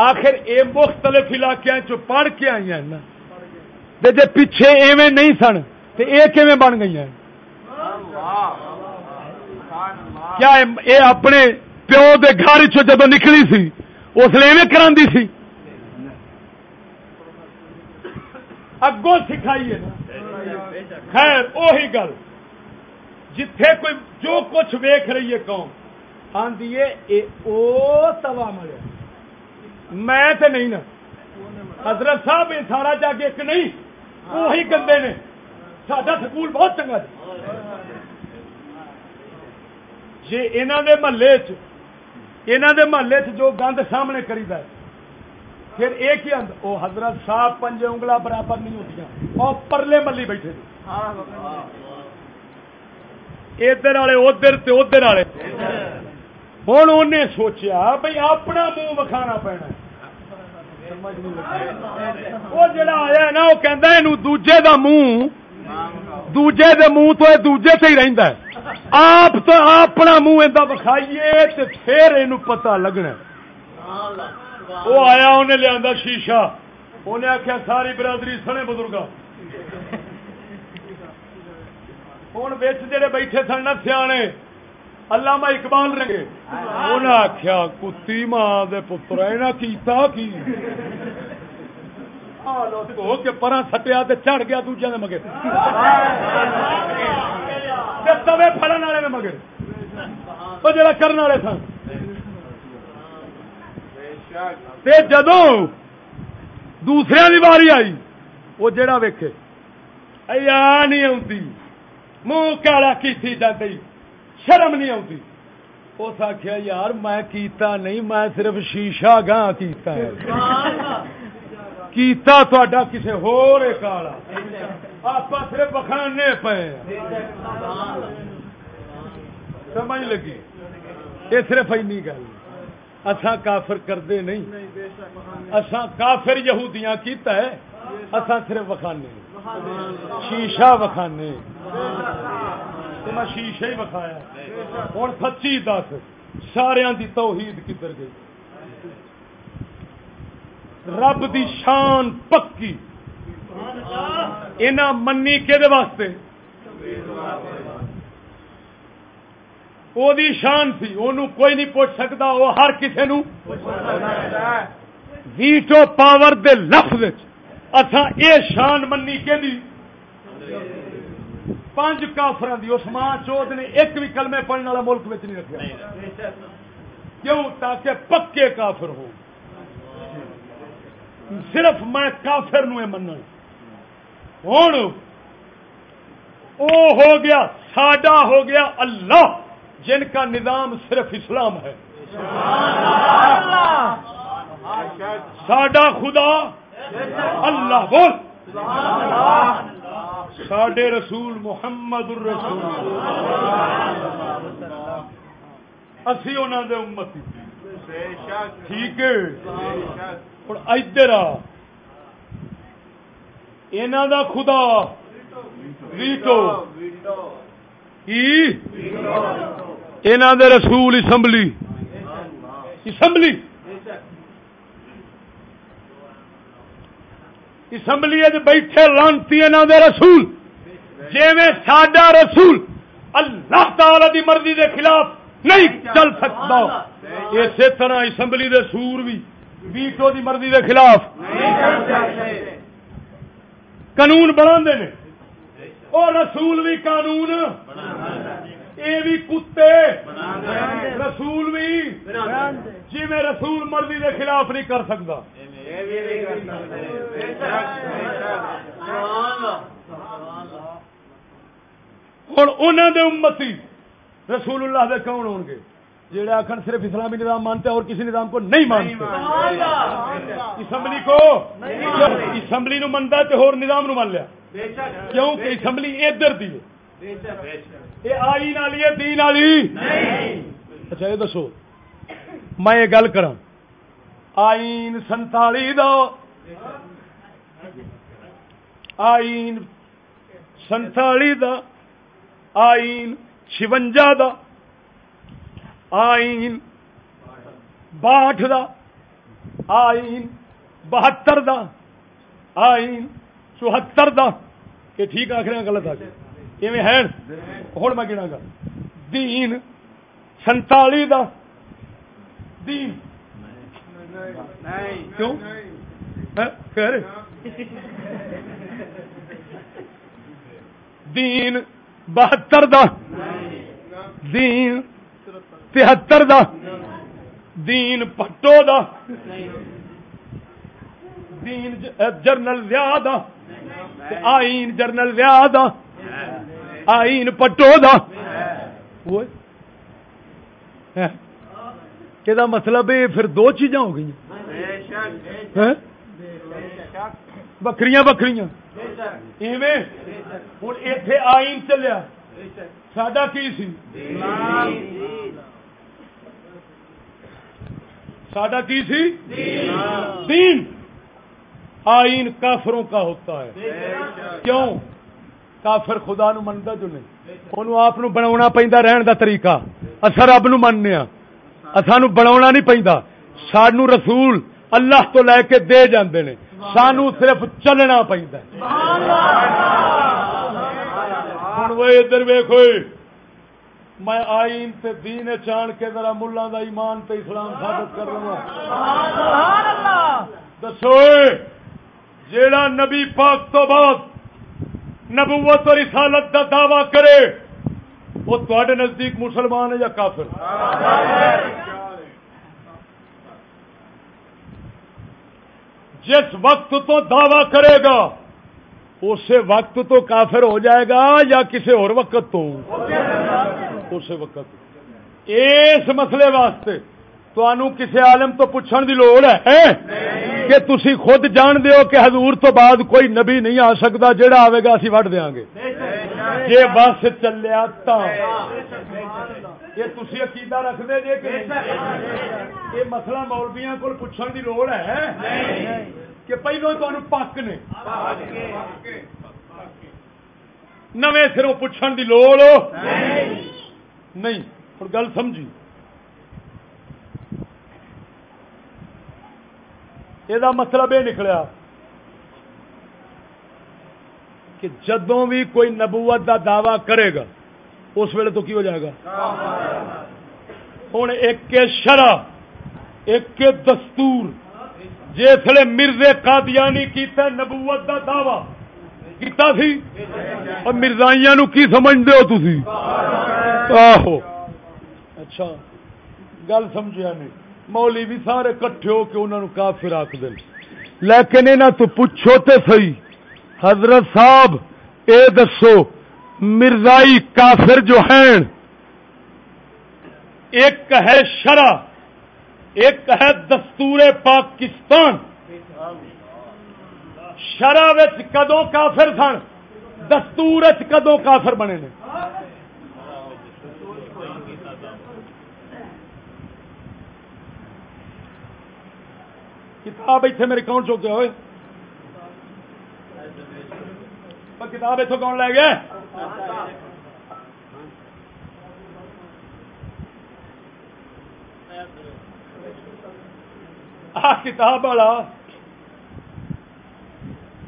آخر اے مختلف علاقے چ پڑھ کے آئی ہیں نا۔ جی پیچھے ایویں نہیں سن تو یہ کیویں بن گئی ہیں؟ کیا اے اپنے پیو دے گھر چ جدو نکلی سی، اس لیے ایویں کرا سی؟ اگوں سکھائیے خیر وہی گل۔ جتھے کوئی جو کچھ ویخ رہی ہے قوم ہاں جی، آدھی توا ملے میں تے نہیں نا۔ حضرت صاحب یہ سارا جا کے ایک نہیں وہی گندے نے۔ سڈا سکول بہت چنگا جی۔ انہوں دے محلے انہوں دے محلے جو گند سامنے کریدا ہے، پھر ایک ہی وہ حضرت صاحب پنجے انگلا برابر نہیں ہوتی اور پرلے ملی بیٹھے ادھر والے ادھر ادھر والے۔ ہوں انہیں سوچیا بھائی اپنا منہ وکھانا پینا وہ جڑا آیا نا وہ کہہ دوجے دا منہ، دوجے دے منہ تو دوجے سے ہی رہتا ہے۔ آپ تو اپنا منہ ادا وکھائیے تو پھر یہ پتا لگنا وہ آیا، انہیں لیا شیشہ۔ انہیں آخیا ساری برادری سنے بزرگ ہوں بچ جڑے بیٹھے سن نہ سیانے، علامہ اقبال رنگے۔ انہیں آخیا کتی ماں دے پتر کیتا کی؟ ہو کے پرا سٹیا چڑھ گیا دوجے مگر۔ تبے فلن والے مگر۔ وہ جڑا کرنے والے سن۔ جدو دوسرے کی باری آئی، وہ جڑا ویکھے۔ نہیں آتی منہ کالا کی جاتی شرم نہیں آتی اس آخیا یار میں کیتا نہیں، میں صرف شیشہ گاہ کیتا ہے۔ کیتا تا کسی ہور کالا آپ صرف بخانے پے۔ سمجھ لگی؟ یہ صرف این گل۔ اساں کافر کرتے نہیں۔ اساں کافر یہودیاں کیتا ہے۔ اساں صرف وکھانے۔ شیشہ وکھانے۔ میں شیشہ ہی وکھایا۔ ہوں سچی دس سارا دی توحید کدھر گئی؟ رب دی شان پکی۔ منی کہ واسطے؟ وہ شان تھی وہ کوئی نہیں پوچھ سکتا وہ ہر کسی ویٹو پاور دے لفظ اصا اے شان منی کہ پانچ کافر دی عثمان چود نے ایک بھی کلمے پڑھنے والا ملک میں نہیں رکھا کیوں؟ تاکہ پکے کافر ہو صرف میں کافر نو من ہوں ہو گیا، ساڈا ہو گیا اللہ، جن کا نظام صرف اسلام ہے۔ ساڈا خدا اللہ بول۔ ساڈے رسول محمد الرسول۔ اسی انہوں دے امت ٹھیک ہے؟ اور ادھر یہاں دا خدا۔ ویٹو۔ یہاں دے رسول اسمبلی۔ اسمبلی۔ اسمبلی بیٹھے لانتی دے رسول۔ جی میں ساڈا رسول اللہ تعالی دی مرضی دے خلاف نہیں چل سکتا۔ اسی طرح اسمبلی دے سور بھی۔ ویٹو دی مرضی دے خلاف۔ قانون بنا اور رسول بھی قانون۔ یہ بھی کتے۔ رسول بھی جی میں رسول مرضی دے خلاف نہیں کر سکتا۔ ہوں انہوں دے امتی رسول اللہ دے کون ہو گے جہاں آخر صرف اسلامی نظام مانتے اور کسی نظام کو نہیں مانتے اسمبلی کو. اسمبلی نو منتا تو ہور نظام نو مان لیا. کیوں کہ اسمبلی ادھر دی یہ آئی والی ہے دین والی اچھا یہ دسو. میں یہ گل کرا آئین سنتالی دا. آئین سنتالی دا. آئین چونجا دا. آئین باٹھ دا، آئین، بہتر دا، آئین، چوہتر دا۔ یہ ٹھیک آخر غلط آ گیا ہے؟ ہوں میں گنا گا۔ دین، سنتالی دا۔ دین۔ کیوں؟ ہاں، دین، بہتر دا۔ دین۔ تہتر دا، دین پٹو دا، دین جرنل ویا دا آئین جرنل ویا دا، آئین پٹو دا۔ کہ دا مطلب ہے پھر دو چیزاں ہو گئی بکری بکری ہوں اتے آئین چلیا۔ سڈا کی سی؟ سڈا کی سی دین۔ آئین کافروں کا ہوتا ہے۔ کیوں؟ کافر خدا نو منتا جو نہیں۔ انہوں آپ بنا پہ رہن دا طریقہ۔ اصا رب نو مننے سانو بنا نہیں پہ سانو رسول اللہ تو لے کے دے جاندے نے۔ سانو صرف چلنا پہ ادھر ویخ میں آئین تے دین چان کے ذرا ملا دا ایمان تے اسلام ثابت کر رہا دسو جیڑا نبی پاک تو بعد نبوت اور رسالت دا دعوی کرے وہ تے نزدیک مسلمان ہے یا کافر؟ جس وقت تو دعوی کرے گا اسی وقت تو کافر ہو جائے گا یا کسی اور وقت تو؟ اسی وقت اس مسئلے واسطے تو کسی عالم تو پوچھنے کی لوڑ ہے؟ کہ تسی خود جان دیو کہ حضور تو بعد کوئی نبی نہیں آ سکتا جہاں آئے گا اسی وڈ دیا گے۔ جی بس چلیا یہ تھی عقیدہ رکھتے جی کہ یہ مسئلہ مولبیا کو پوچھنے کی لوڑ ہے؟ کہ پہلو تمہیں پک نے۔ نویں سروں پوچھنے کی لوڑ۔ نہیں ہوں گل سمجھی۔ یہ مطلب یہ نکلیا کہ جدوں بھی کوئی نبوت دا دعوی کرے گا اس ویلے تو کی ہو جائے گا؟ ہوں ایک شرح ایک دستور۔ جسے مرزے قادیانی کیتا نبوت کا دعوی۔ کیتا سی؟ اور مرزائیاں نو کی سمجھتے ہو تھی آہو۔ اچھا گل سمجھا نہیں مولی بھی سارے کٹھے ہو کے انہوں نے کافر آخ دیں لیکن انہوں تو پوچھو تے صحیح۔ حضرت صاحب، اے دسو، مرزائی کافر جو ہیں، ایک ہے شرع۔ ایک ہے دستور پاکستان۔ شرح کدو کافر سن؟ دستور کدو کافر بنے نے؟ کتاب اتنے میرے کون چوکے ہوئے؟ کتاب اتوں کون لے گیا کتاب والا۔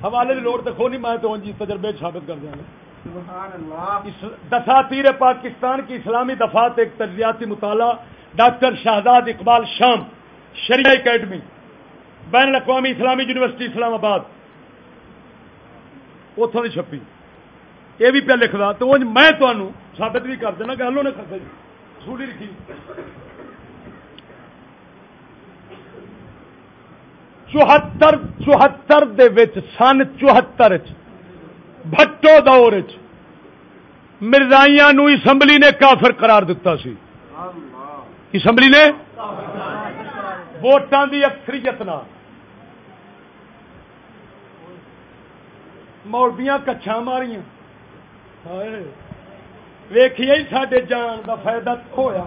حوالے کی لوڑ تو نہیں میں تو جی تجربے ثابت کر دیا دفاع تیر پاکستان کی اسلامی دفات ایک تجزیاتی مطالعہ ڈاکٹر شہزاد اقبال شام شریعہ اکیڈمی بین الاقوامی اسلامی یونیورسٹی اسلام آباد۔ اتوں کی چھپی۔ یہ بھی پہ لکھتا تو میں تمہیں ثابت بھی کر دینا ہلو نے کر سوڑی رکھی۔ چوہتر چوہتر سن چوہتر بھٹو دور مرزائیاں اسمبلی نے کافر قرار دیتا سی۔ اسمبلی نے؟ ووٹان کی اکثریت مولبیاں کچھا ماریاں۔ ویخی سڈے جان کا فائدہ ہوا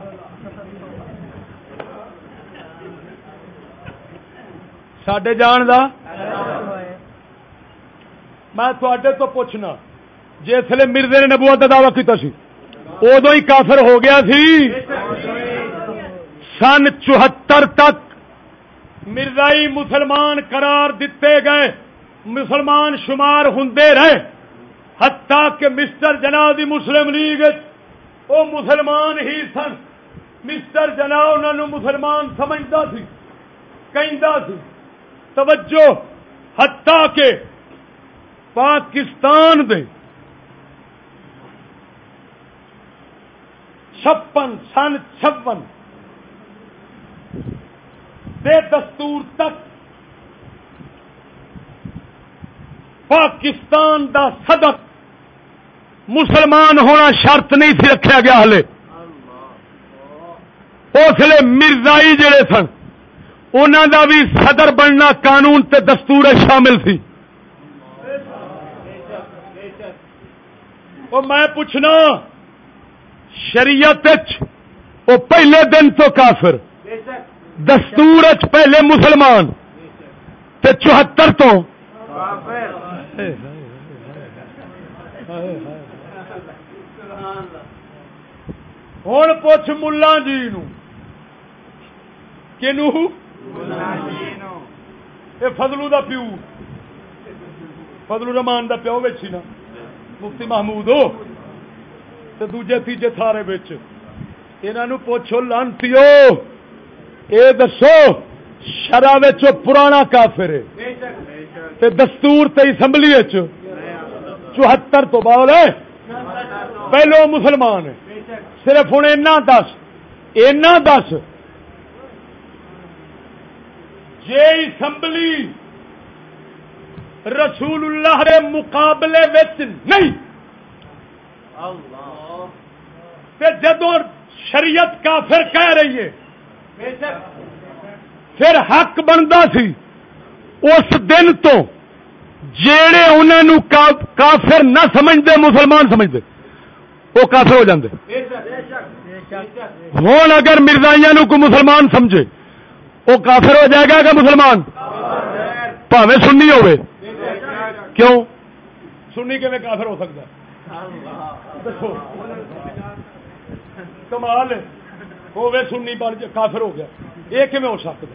سڈے جان دا؟ میں تھوڑے تو پوچھنا جسے مرزے نے نبوت کا دعوی کیا سی ادو ہی کافر ہو گیا سی؟ سن چوہتر تک مرزائی مسلمان قرار دیتے گئے، مسلمان شمار ہوں رہے، حتیٰ کہ مسٹر جنا دی مسلم لیگ وہ مسلمان ہی سن۔ مسٹر جنا انہوں مسلمان سمجھتا سی سی۔ توجہ حتیٰ کہ پاکستان دے چھپن سن چھپن دے دستور تک پاکستان دا صدر مسلمان ہونا شرط نہیں سی رکھا گیا ہلے۔ اس لیے مرزائی جڑے سن انہوں دا بھی صدر بننا قانون تے دستور شامل تھی وہ میں پوچھنا، شریعت وہ پہلے دن تو کافر، دستور پہلے مسلمان، تے چوہتر تو۔ ہوں پوچھ ملا جی نو فضلو دا پیو۔ فضلو رمان دا پیو بچی نا۔ مفتی محمود، ہو۔ تو دوجے تیجے تھارے بچ یہ پوچھو لانتی اے دسو شرح پرانا کافر ہے۔ دستور تے اسمبلی چوہتر تو بعد ہے۔ پہلو مسلمان ہے۔ صرف ہوں اینا دس۔ دس۔ جے اسمبلی رسول اللہ کے مقابلے نہیں۔ جدو شریعت کافر کہہ رہی ہے پھر حق بنتا سی۔ اس دن تو جڑے انہوں کافر نہ سمجھتے مسلمان سمجھتے وہ کافر ہو جاندے۔ ہوں اگر مرزائیاں کو مسلمان سمجھے وہ کافر ہو جائے گا کہ مسلمان؟ پاوے سننی ہوے کیوں؟ سننی کے میں کافر ہو سکتا کمال ہوے سننی بن کافر ہو گیا۔ یہ کیون ہو سکتا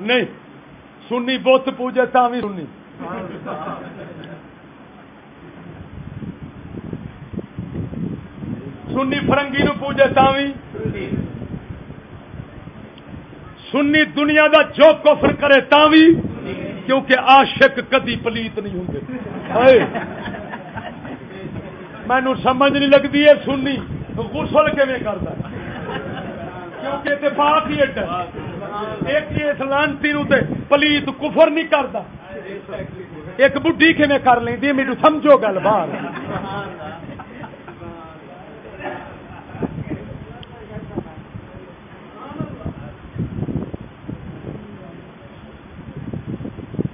نہیں۔ سننی بت پوجے تا بھی سننی سننی فرنگی نو پوجے تا بھی سنی دنیا دا جو کفر کرے تا بھی کیونکہ عاشق کدی پلیت نہیں ہوں مینو سمجھ نہیں لگتی ہے سننی غسل کیون کرتا کیونکہ اتفاق ہی ایک اس لانتی تے پلیت کفر نہیں کرتا ایک بڈھی کیون کر لینی میرے سمجھو گل باہر۔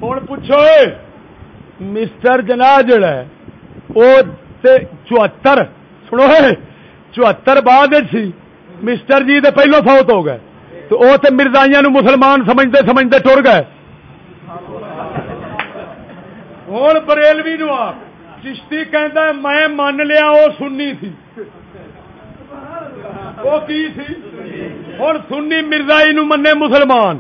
ہوں پوچھو مسٹر جنا جڑا ہے وہ چوہتر، سنو چوہتر بعد سی مسٹر جی پہلو فوت ہو گئے۔ تو وہ تو مرزائیاں مسلمان سمجھتے سمجھتے ٹر گئے۔ ہوں بریلوی نو چشتی کہ میں من لیا وہ سننی تھی۔ وہ کی سی ہوں سنی مرزائی نو منے مسلمان۔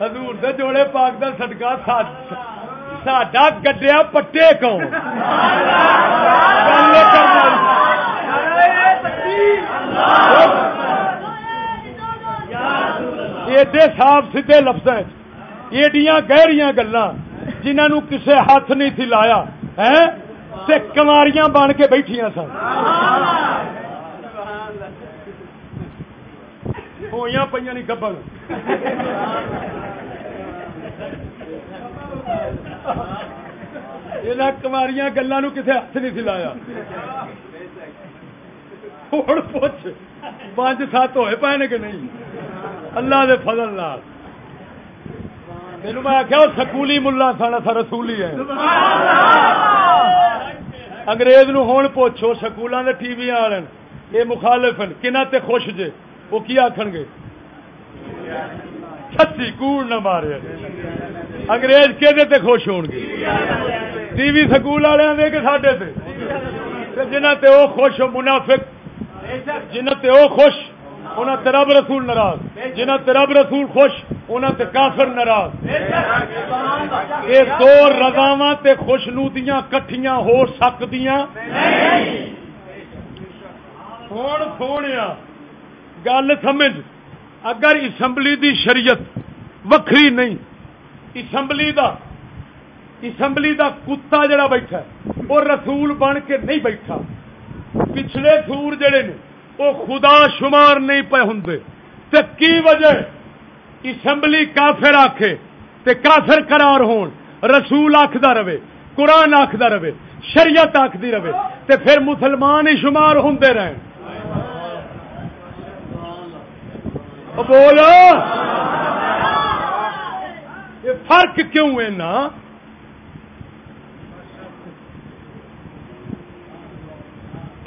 حضور دے جوڑے پاک دا صدقہ ساڈا گڈیا پٹے کون ایڈے صاف سیدھے لفظ ایڈیاں گہریاں گلا جنہوں کسے ہاتھ نہیں تھی لایا ہے کماریاں بن کے بیٹھیاں سن۔ ہوئی پہ نہیں گبر یہ کماریاں گلوں کسی ہاتھ نہیں سلایا ہوں پوچھ پانچ سات ہوئے پے کہ نہیں اللہ دے فضل لال میرے میں آخیا سکولی ملا سانا سا رسولی ہے انگریز نو ہوں پوچھو سکولوں کے ٹی وی والے یہ مخالف کنہ تے خوش جے وہ کی آخ گے؟ سچی کوڑ نہ مارے۔ انگریز کہ خوش ہو گے۔ ٹی وی سکول والے دے کے ساڈے تے؟ جنہ تے او خوش منافق جنہ تے او خوش، انہاں تے رب رسول ناراض۔ جنہ تے رب رسول خوش، انہاں تے کافر ناراض۔ اے دو رضاواں تے خوشنودیاں کٹھیاں ہو سکدیاں۔ نہیں ہن سونیا۔ گل سمجھ۔ اگر اسمبلی دی شریعت وکری نہیں، اسمبلی دا اسمبلی دا کتا جڑا بیٹھا وہ رسول بن کے نہیں بیٹھا۔ پچھلے سور جڑے نے، وہ خدا شمار نہیں پے ہوں تو کی وجہ؟ اسمبلی کافر آکھے، تے کافر قرار ہون۔ رسول آخدا رہے، قرآن آخدا رہے، شریعت آخری رہے۔ تے پھر مسلمان ہی شمار ہوں رہے بولو یہ فرق کیوں ہے نا؟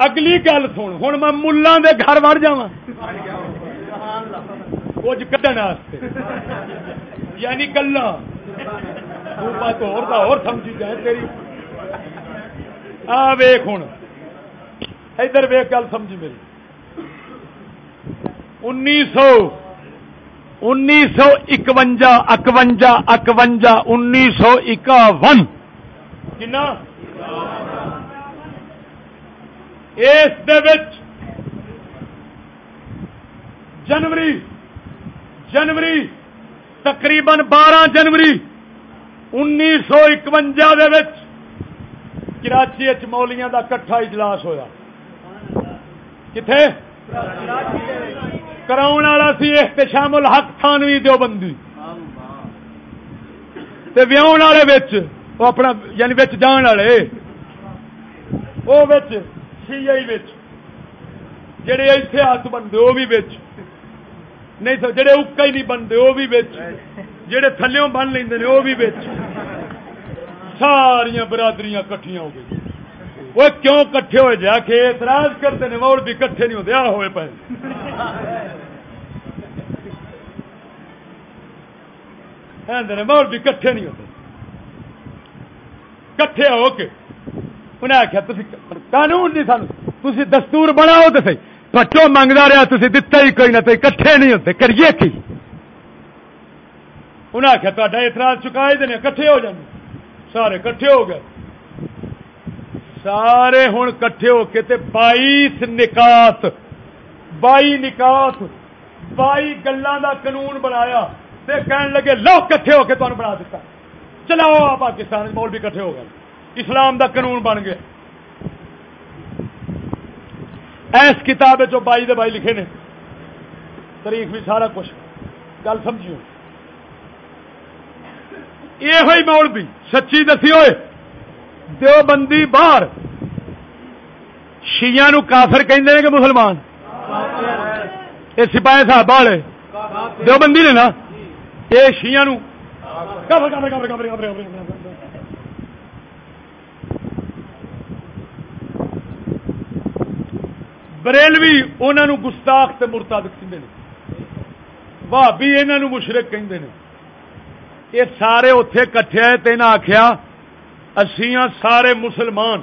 اگلی گل سن ہوں میں ملان دے گھر وڑ جا کچھ کھڈن یعنی گلا اور سمجھی جائے تیری۔ آ ویخ ہوں ادھر ویخ گل سمجھی میری۔ انیس سو انیس سو اکوجا اکوجا اکوجا انیس سو اکاون اس جنوری جنوری، تقریباً بارہ جنوری انیس سو اکوجا کراچی مولیاں دا کٹھا اجلاس ہویا۔ کتنے کراؤن والا سی احتشام الحق تھانوی دو بندی۔ ویاؤ والے وہ اپنا یعنی بچ جان والے۔ وہ سی آئی جڑے اتنے ہاتھ بنتے وہ بھی بچ نہیں تو جڑے اکا ہی نہیں بنتے وہ بھی بچ جڑے تھلوں بن لیں وہ بھی بچ ساریا برادریاں کٹھیاں ہو گئی۔ وہ کیوں کٹھے ہوئے جا کے اعتراض کرتے ہیں موڑ بھی کٹھے نہیں ہوتے آ ہوئے پہ مول بھی کٹھے نہیں ہوتے۔ کٹھے ہو کے انہیں آخیا قانون نہیں سان تھی دستور بناؤ تو سی بچوں منگتا رہا تھی دتا ہی کوئی نہ کٹھے نہیں ہوتے، کریے کی؟ انہیں آخیا تا اعتراض چکائے دینے کٹھے ہو جانے۔ سارے کٹھے ہو گئے۔ سارے ہوں کٹھے ہو کے تے بائیس نکات بائی نکات بائی گلوں دا قانون بنایا۔ تے کہن لگے لو کٹھے ہو کے تمہیں بنا دیتا چلاؤ پاکستان مول بھی کٹھے ہو گئے۔ اسلام دا قانون بن گیا۔ ایس کتاب جو بائی دے بائی لکھے نے۔ تاریخ بھی سارا کچھ۔ گل سمجھیو؟ یہ ہوئی مول بھی سچی دسی ہوئے۔ دیو بندی باہر۔ شیا نو کافر کہ مسلمان۔ یہ سپاہی صاحب والے دو بندی نے نا۔ یہ شیا بریلوی انہوں گستاخ تے مرتاد کھے بھابی یہ مشرق کہ یہ سارے اتے کٹھے آئے تین آخیا اشیاں سارے مسلمان۔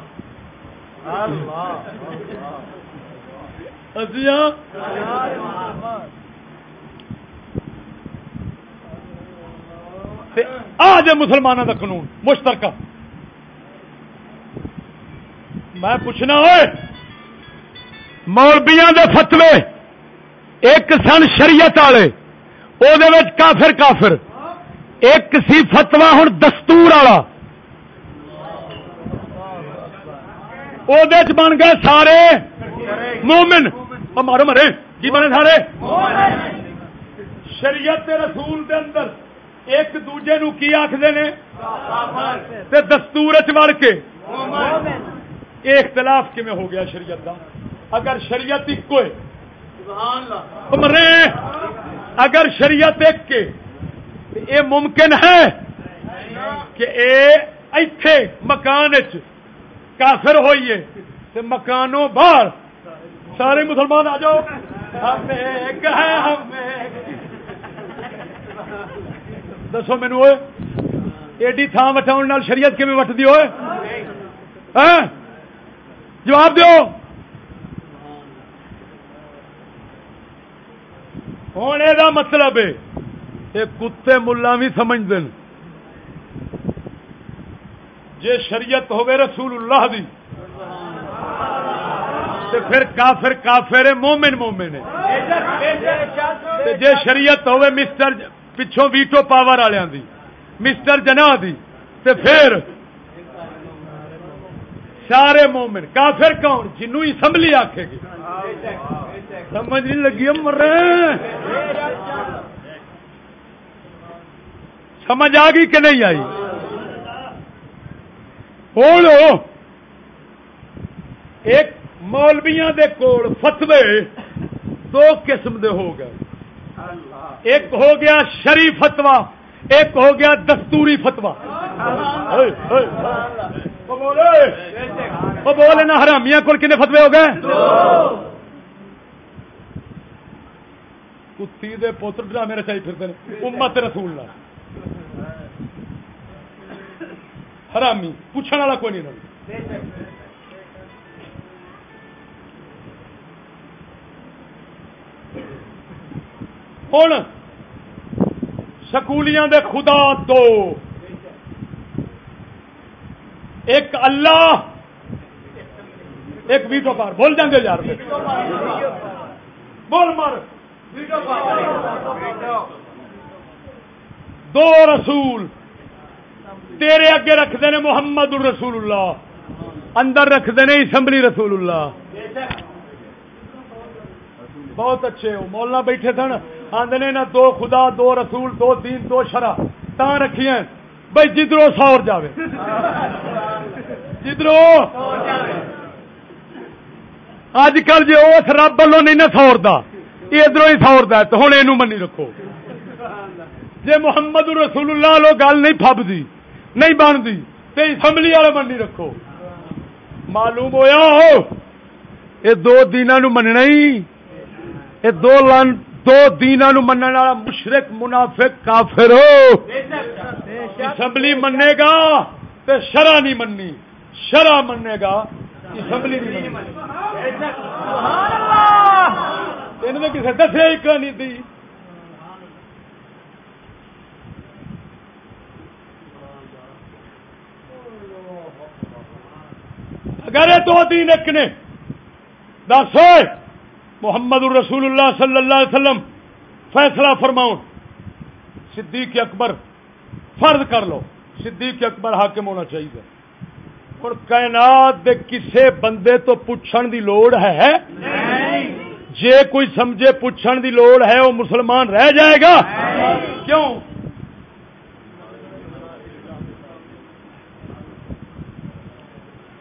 آج مسلمانوں کا قانون، مشترکہ۔ میں پوچھنا ہوئے مولبیاں دے فتوے ایک سن شریعت والے وہ کافر کافر۔ ایک سی فتوا ہوں دستور والا۔ وہ بن گئے سارے مومن۔ مارو مرے، کی بنے سارے؟ شریعت رسول دے اندر۔ ایک دوجے نو کی آخر نے؟ دستور چڑ کے۔ یہ اختلاف کیون ہو گیا شریعت کا اگر شریعت ایک مرے۔ اگر شریعت ایک کے۔ یہ ممکن ہے کہ اے ایتھے مکان کافر ہوئیے۔ تے مکانوں باہر سارے مسلمان آ جاؤ۔ ہم ایک ہے ہم دسو مینو ایڈی تھان وٹاؤ شریعت کیون وٹتی ہوئے ہاں؟ جواب دو ہوں یہ مطلب ہے یہ کتے ملا بھی سمجھتے ہیں جے شریعت ہوے رسول اللہ دی، تے پھر کافر کافر مومن مومن جے شریعت ہوے مسٹر پچھوں ویٹو پاور والوں دی، مسٹر جنا دی، تے پھر سارے مومن، کافر کون؟ جنوں اسمبلی آکھے گی۔ سمجھ نہیں لگی مر سمجھ آ گئی کہ نہیں آئی؟ ہوں ایک مولویا دے کول فتوے دو قسم دے ہو گئے۔ ایک ہو گیا شری فتوا ایک ہو گیا دستوری فتوا بولے نا حرامیاں کول کنے فتوے ہو گئے؟ کتی دے پوتر ڈرامے رچائی پھرتے ہیں امت رسول اللہ حرامی پوچھنے والا کوئی نہیں ہوں سکولیاں دے خدا دو ایک اللہ ایک ویٹو پار بول جائیں گے یار بول مر دو رسول تیرے اگے رکھتے ہیں محمد الرسول اللہ اندر رکھتے ہیں اسمبلی رسول اللہ بہت اچھے ہو۔ مولانا بیٹھے سن آدھے نہ دو خدا، دو رسول، دو دین، دو شرح تا رکھی بھائی جدرو سور جائے جدرو۔ اج کل جی اس رب والوں نہیں نہ سورتا یہ ادھر ہی سورتا تو ہوں یہ منی رکھو۔ جی محمد رسول اللہ لو گل نہیں فبدی نہیں بنتی تو اسمبلی والے منی رکھو۔ معلوم ہوا ہو، یہ دو نو مننا ہی۔ یہ دو لان دو نو من والا مشرق منافق، کافر ہو۔ اسمبلی منے گا تو شرح نہیں مننی۔ شرح منے گا، اسمبلی نہیں مننی۔ کسی دسیا ایک تھی اگر دو دین ایک نے، دس محمد الرسول اللہ صلی اللہ علیہ وسلم، فیصلہ فرماؤ صدیق اکبر، فرض کر لو، صدیق اکبر حاکم ہونا چاہیے۔ اور کائنات دے کسے بندے تو پوچھن دی لوڑ ہے؟ جے کوئی سمجھے پوچھن دی لوڑ ہے، وہ مسلمان رہ جائے گا؟ کیوں؟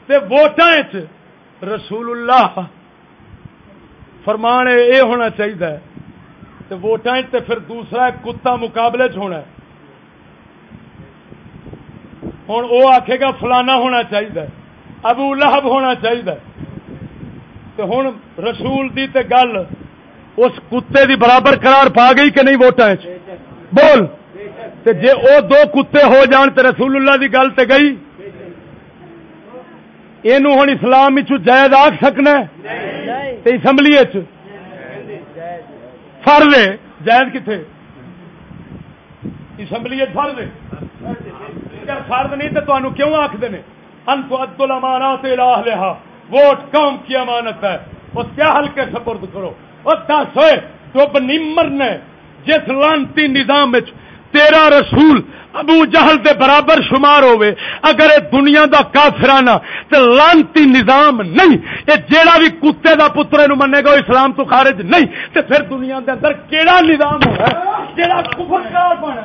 ووٹان رسول اللہ فرمان یہ ہونا چاہیے ووٹان پھر دوسرا کتا مقابلے چ ہونا ہوں وہ آخے گا، فلانا ہونا چاہیے ابو لہب ہونا چاہیے ہوں رسول دی تے گل، اس کتے دی برابر قرار پا گئی کہ نہیں ووٹان بول۔ تے جے او دو کتے ہو جان تے رسول اللہ دی گل تے گئی یہ ہوں اسلام جائز آ سکنا اسمبلی فرض ہے جائز کتنے اسمبلی فرض ہے فرض نہیں تو تمہیں کیوں آخر نے؟ انت ادل امانات الہ لہا ووٹ قوم کی امانت ہے۔ وہ کیا ہلکے سپرد کرو۔ وہ دس ہوئے ڈب نہیں مرنا جس لانتی نظام تیرا رسول ابو جہل دے برابر شمار ہوئے اگر یہ دنیا دا کافرانہ تے لانتی نظام نہیں یہ جیڑا بھی کتے دا پتر نو منے گا اسلام تو خارج نہیں، تے پھر دنیا دے اندر کیڑا نظام ہے جیڑا کفر کار بنا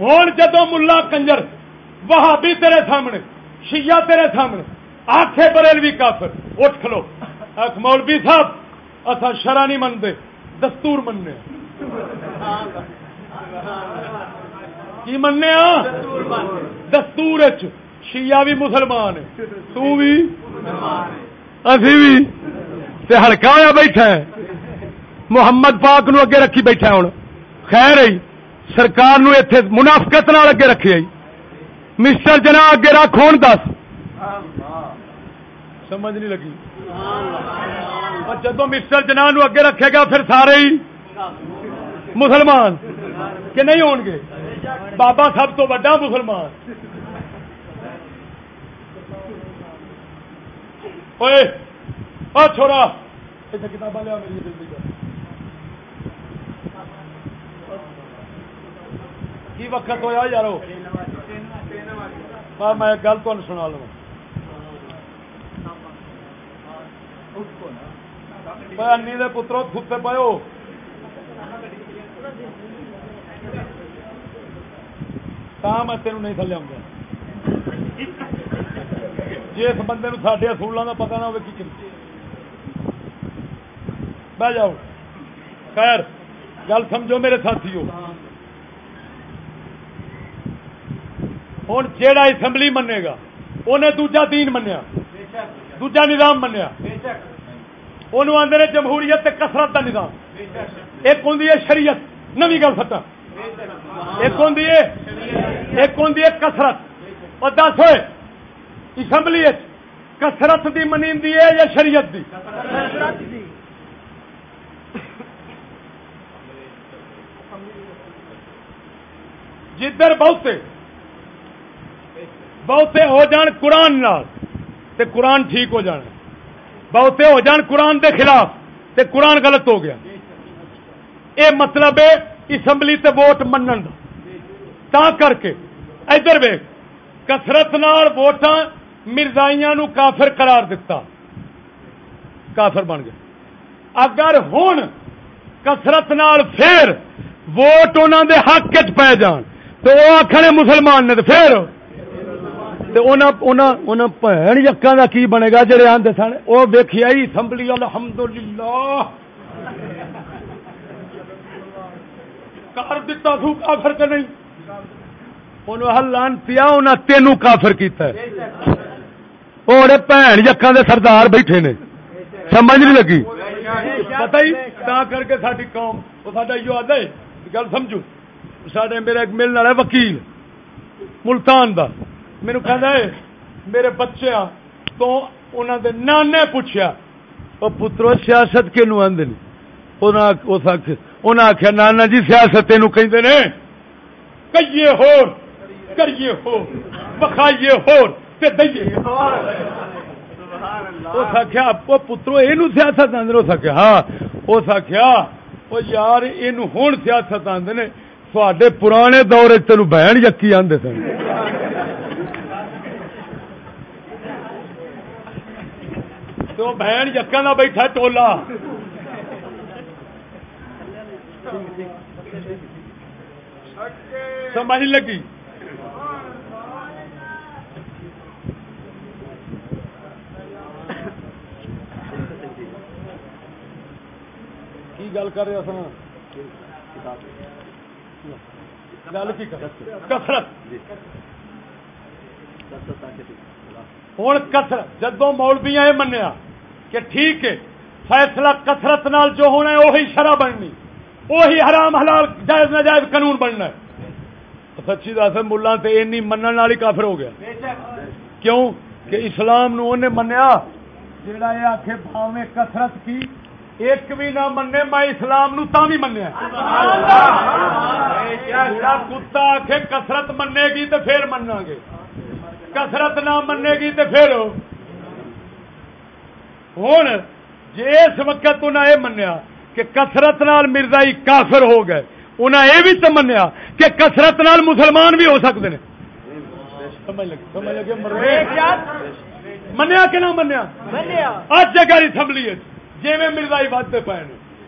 ہوں جدو ملا کنجر وہاں بھی تیرے سامنے، شیعہ تیرے سامنے آخے بریل بھی کافر، اٹھ کھلو۔ مولوی صاحب اصا شرح نہیں منتے دستور مننے کی مننے دستور شیعہ بھی مسلمان تو بھی؟ اسی بھی۔ ہلکا ہوا بیٹھا ہے۔ محمد پاک نو اگے رکھی بیٹھا ہوں خیر آئی سرکار نو ایتھے منافقت نال اگے رکھی آئی مسٹر جنا اگے رکھ ہوں دس۔ سمجھ نہیں لگی۔ اور جدو مسٹر جنا اگے رکھے گا پھر سارے ہی مسلمان کہ نہیں ہون گے؟ بابا سب تو بڑا مسلمان۔ چھوڑا۔ کتاباں لیا میری زندگی کی وقت ہوا یارو؟ میں گل تمہیں سنا لوا انی دے پترو کتے پاؤ میں تین نہیں تھلے آؤں جی اس بندے سارے اصولوں کا پتا نہ ہو بہ جاؤ۔ خیر، گل سمجھو میرے ساتھی ہو ہوں جیڑا اسمبلی منے گا انہیں دوجا دین منیا۔ دوجا نظام منیا وہ آدھے جمہوریت کسرت کا نظام ایک ہوں شریعت نوی گل سٹا ایک ہوں ایک ہوں کسرت اور دس ہوئے اسمبلی کسرت کی منی ہے یا شریعت کی جدھر بہتے بہتے ہو جان قرآن تے قرآن ٹھیک ہو جانا۔ بہتے ہو جان قرآن دے خلاف، تے قرآن غلط ہو گیا۔ اے مطلب ہے، اسمبلی تے ووٹ منن دا۔ تا کر کے، ادھر ویک کسرت ووٹاں مرزائیاں نو کافر قرار دیتا کافر بن گیا اگر ہوں کسرت پھر ووٹ انہوں دے حق چ پی جان، تو وہ آخر مسلمان نے تو پھر بھن یقا کا کی بنے گا جڑے آدھے سن وہ ویکیا اسمبلی الحمد للہ کر دتا سو کافر کے نہیں لان پیا انہیں تینوں کافر کیتا ہے وہ بھن یقا دے سردار بیٹھے نے سمجھ نہیں لگی پتا ہی تا کر کے ساری قوم وہ سا آدھا گل سمجھو سڈے میرا ایک ملنے والا وکیل ملتان کا میرے کہ میرے بچے تو انہوں دے نانے پوچھا وہ پترو سیاست کہ آدھے انہیں آخیا نانا جی سیاست کہ کئیے ہور کریے ہو بخائیے ہور تے دئیے اس آخیا پترو یہ سیاست آدھے اس آخیا ہاں اس آخیا وہ یار یہ ہوں سیاست آدھے نے تھوڑے پرانے دور تین بہن یقی آدھے سن تو بہن یقا کا بیٹھا ٹولا سمجھ لگی؟ کی گل کر رہے سر گل کی کسرت ہوں کسرت جدو مولبیا یہ منیا کہ ٹھیک ہے فیصلہ کسرت نال جو ہونا ہے وہی شرح بننی۔ وہی حرام حلال جائز ناجائز قانون بننا ہے۔ سچی دس ملا تو این من ہی کافر ہو گیا۔ کیوں؟ کہ اسلام نو منیا۔ جڑا یہ آخ بھاوے کسرت کی ایک بھی نہ منے میں اسلام نو تا بھی منیا۔ کتا آخ کسرت منے گی تو پھر منا گے۔ کسرت نہ منے گی تو پھر ہوں جی اس وقت انہیں یہ منیا کہ کسرت نال مرزائی کافر ہو گئے انہیں یہ بھی تو منیا کہ کسرت نال مسلمان بھی ہو سکتے ہیں منیا کہ نہ منیا اج اسمبلی جی مرزائی ودتے پے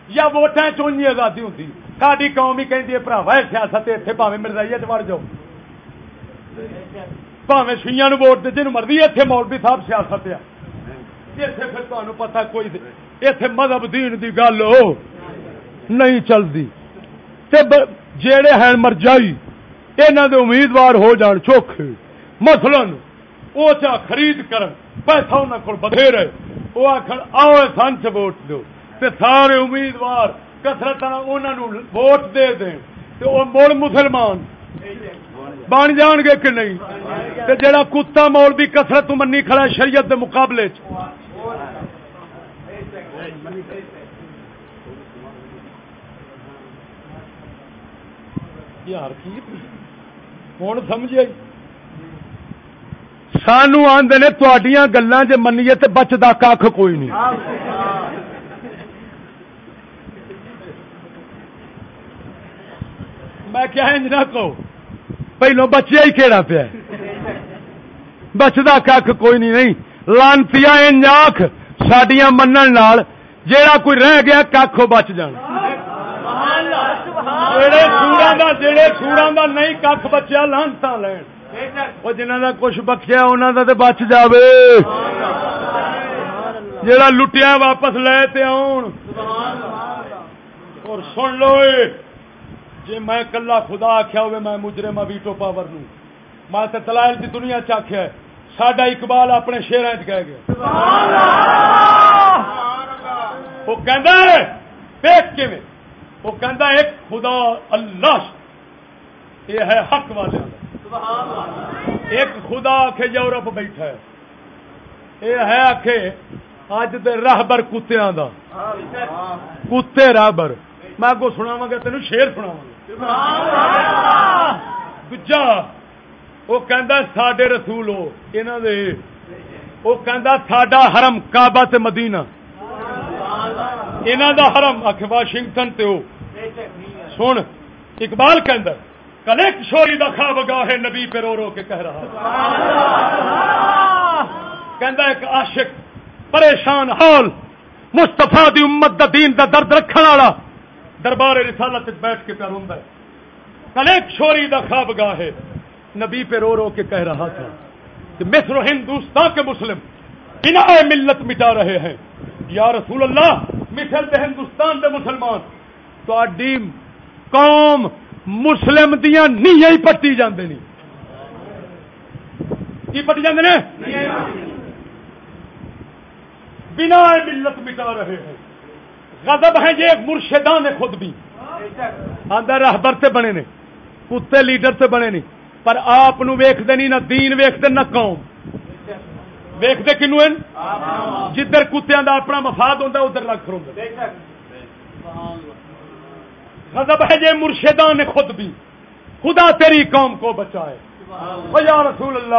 یا ووٹان چونی آزادی ہوتی ساری قوم ہی کہتی ہے پراوا سیاست اتنے پاوے مرزائی وڑ جاؤ پاوے سوئیاں ووٹ دے جن مرضی اتنے مولوی صاحب سیاست ہے اتنے پھر تمہیں پتا کوئی اتنے مذہب دین دی گل نہیں چلتی جڑے ہیں مرجائی یہاں دے امیدوار ہو جان چوکھے۔ مثلاً وہ چاہ خرید کر پیسہ انہوں کو بدھیرے۔ وہ آخر آؤ سن چ ووٹ دو۔ تے سارے امیدوار کسرت انہوں ووٹ دے دیں تو وہ مڑ مسلمان۔ بن جان گے کہ نہیں؟ تے جڑا کتا مول بھی کسرت منی کھڑا شریعت دے مقابلے چ۔ یار کی ہوں سمجھے سانو آدھے نے جی منیے تو بچتا کھ کوئی نہیں۔ میں کیا انج نہ کہو پہلو بچیا ہی کہڑا پیا بچتا کھ کوئی نہیں نہیں۔ لانتی انج آخ سڈیا من جیڑا کوئی رہ گیا کھ بچ جان۔ جڑے سورا دا جڑے سورا دا نہیں کھ بچیا لانتا لین۔ وہ جنہ دا کچھ بخشیا انہوں دا تو بچ جاوے۔ جڑا لٹیا واپس لے تے آن اور سن لو جی میں کلا خدا آخیا ہوئے میں ویٹو پاور نو میں تے تلائل کی دنیا چاخیا ساڈا اقبال اپنے شیر کہہ گیا۔ وہ کہندا ہے پیٹ وہ کہندا ایک خدا اللہ یہ ہے حق والے ایک خدا آخ یورپ بیٹھا ہے۔ یہ ہے آخ اج دے راہبر کتیا دا۔ کتے راہبر میں کو سناوا گا تین شیر سناوا دجا وہ سڈے رسول ہو یہاں دے۔ وہ ساڈا حرم کعبہ تے مدینہ۔ یہاں دا حرم آخ واشنگٹن تے ہو۔ سن، اقبال کہ کلیک شوری دا خواب گاہ نبی پہ رو رو کے کہہ رہا۔ کہندا ایک عاشق، پریشان حال مستفا دی امت دا دین دا درد رکھن والا۔ دربار رسالت بیٹھ کے پیار ہوندا ہے۔ کلیک شوری دا خواب گاہ نبی پہ رو رو کے کہہ رہا تھا کہ مصر ہندوستان کے مسلم بنا ملت مٹا رہے ہیں۔ یا رسول اللہ مصر دے ہندوستان دے مسلمان۔ تو قوم مسلم دیا نیے پٹی جاندے نہیں کی پٹی جاندے نے بنا ملت مٹا رہے ہیں۔ غضب جی، ہے یہ مرشدان خود بھی۔ آدھا رہبر سے بنے نے کتے لیڈر سے بنے نہیں پر آپ ویختے نہیں نہ دین ویختے نہ قوم. ویختے کنو جدھر کتوں کا اپنا مفاد ہوتا ادھر لگ کروں غضب ہے یہ مرشدان نے خود بھی. خدا تیری قوم کو بچائے. یا رسول اللہ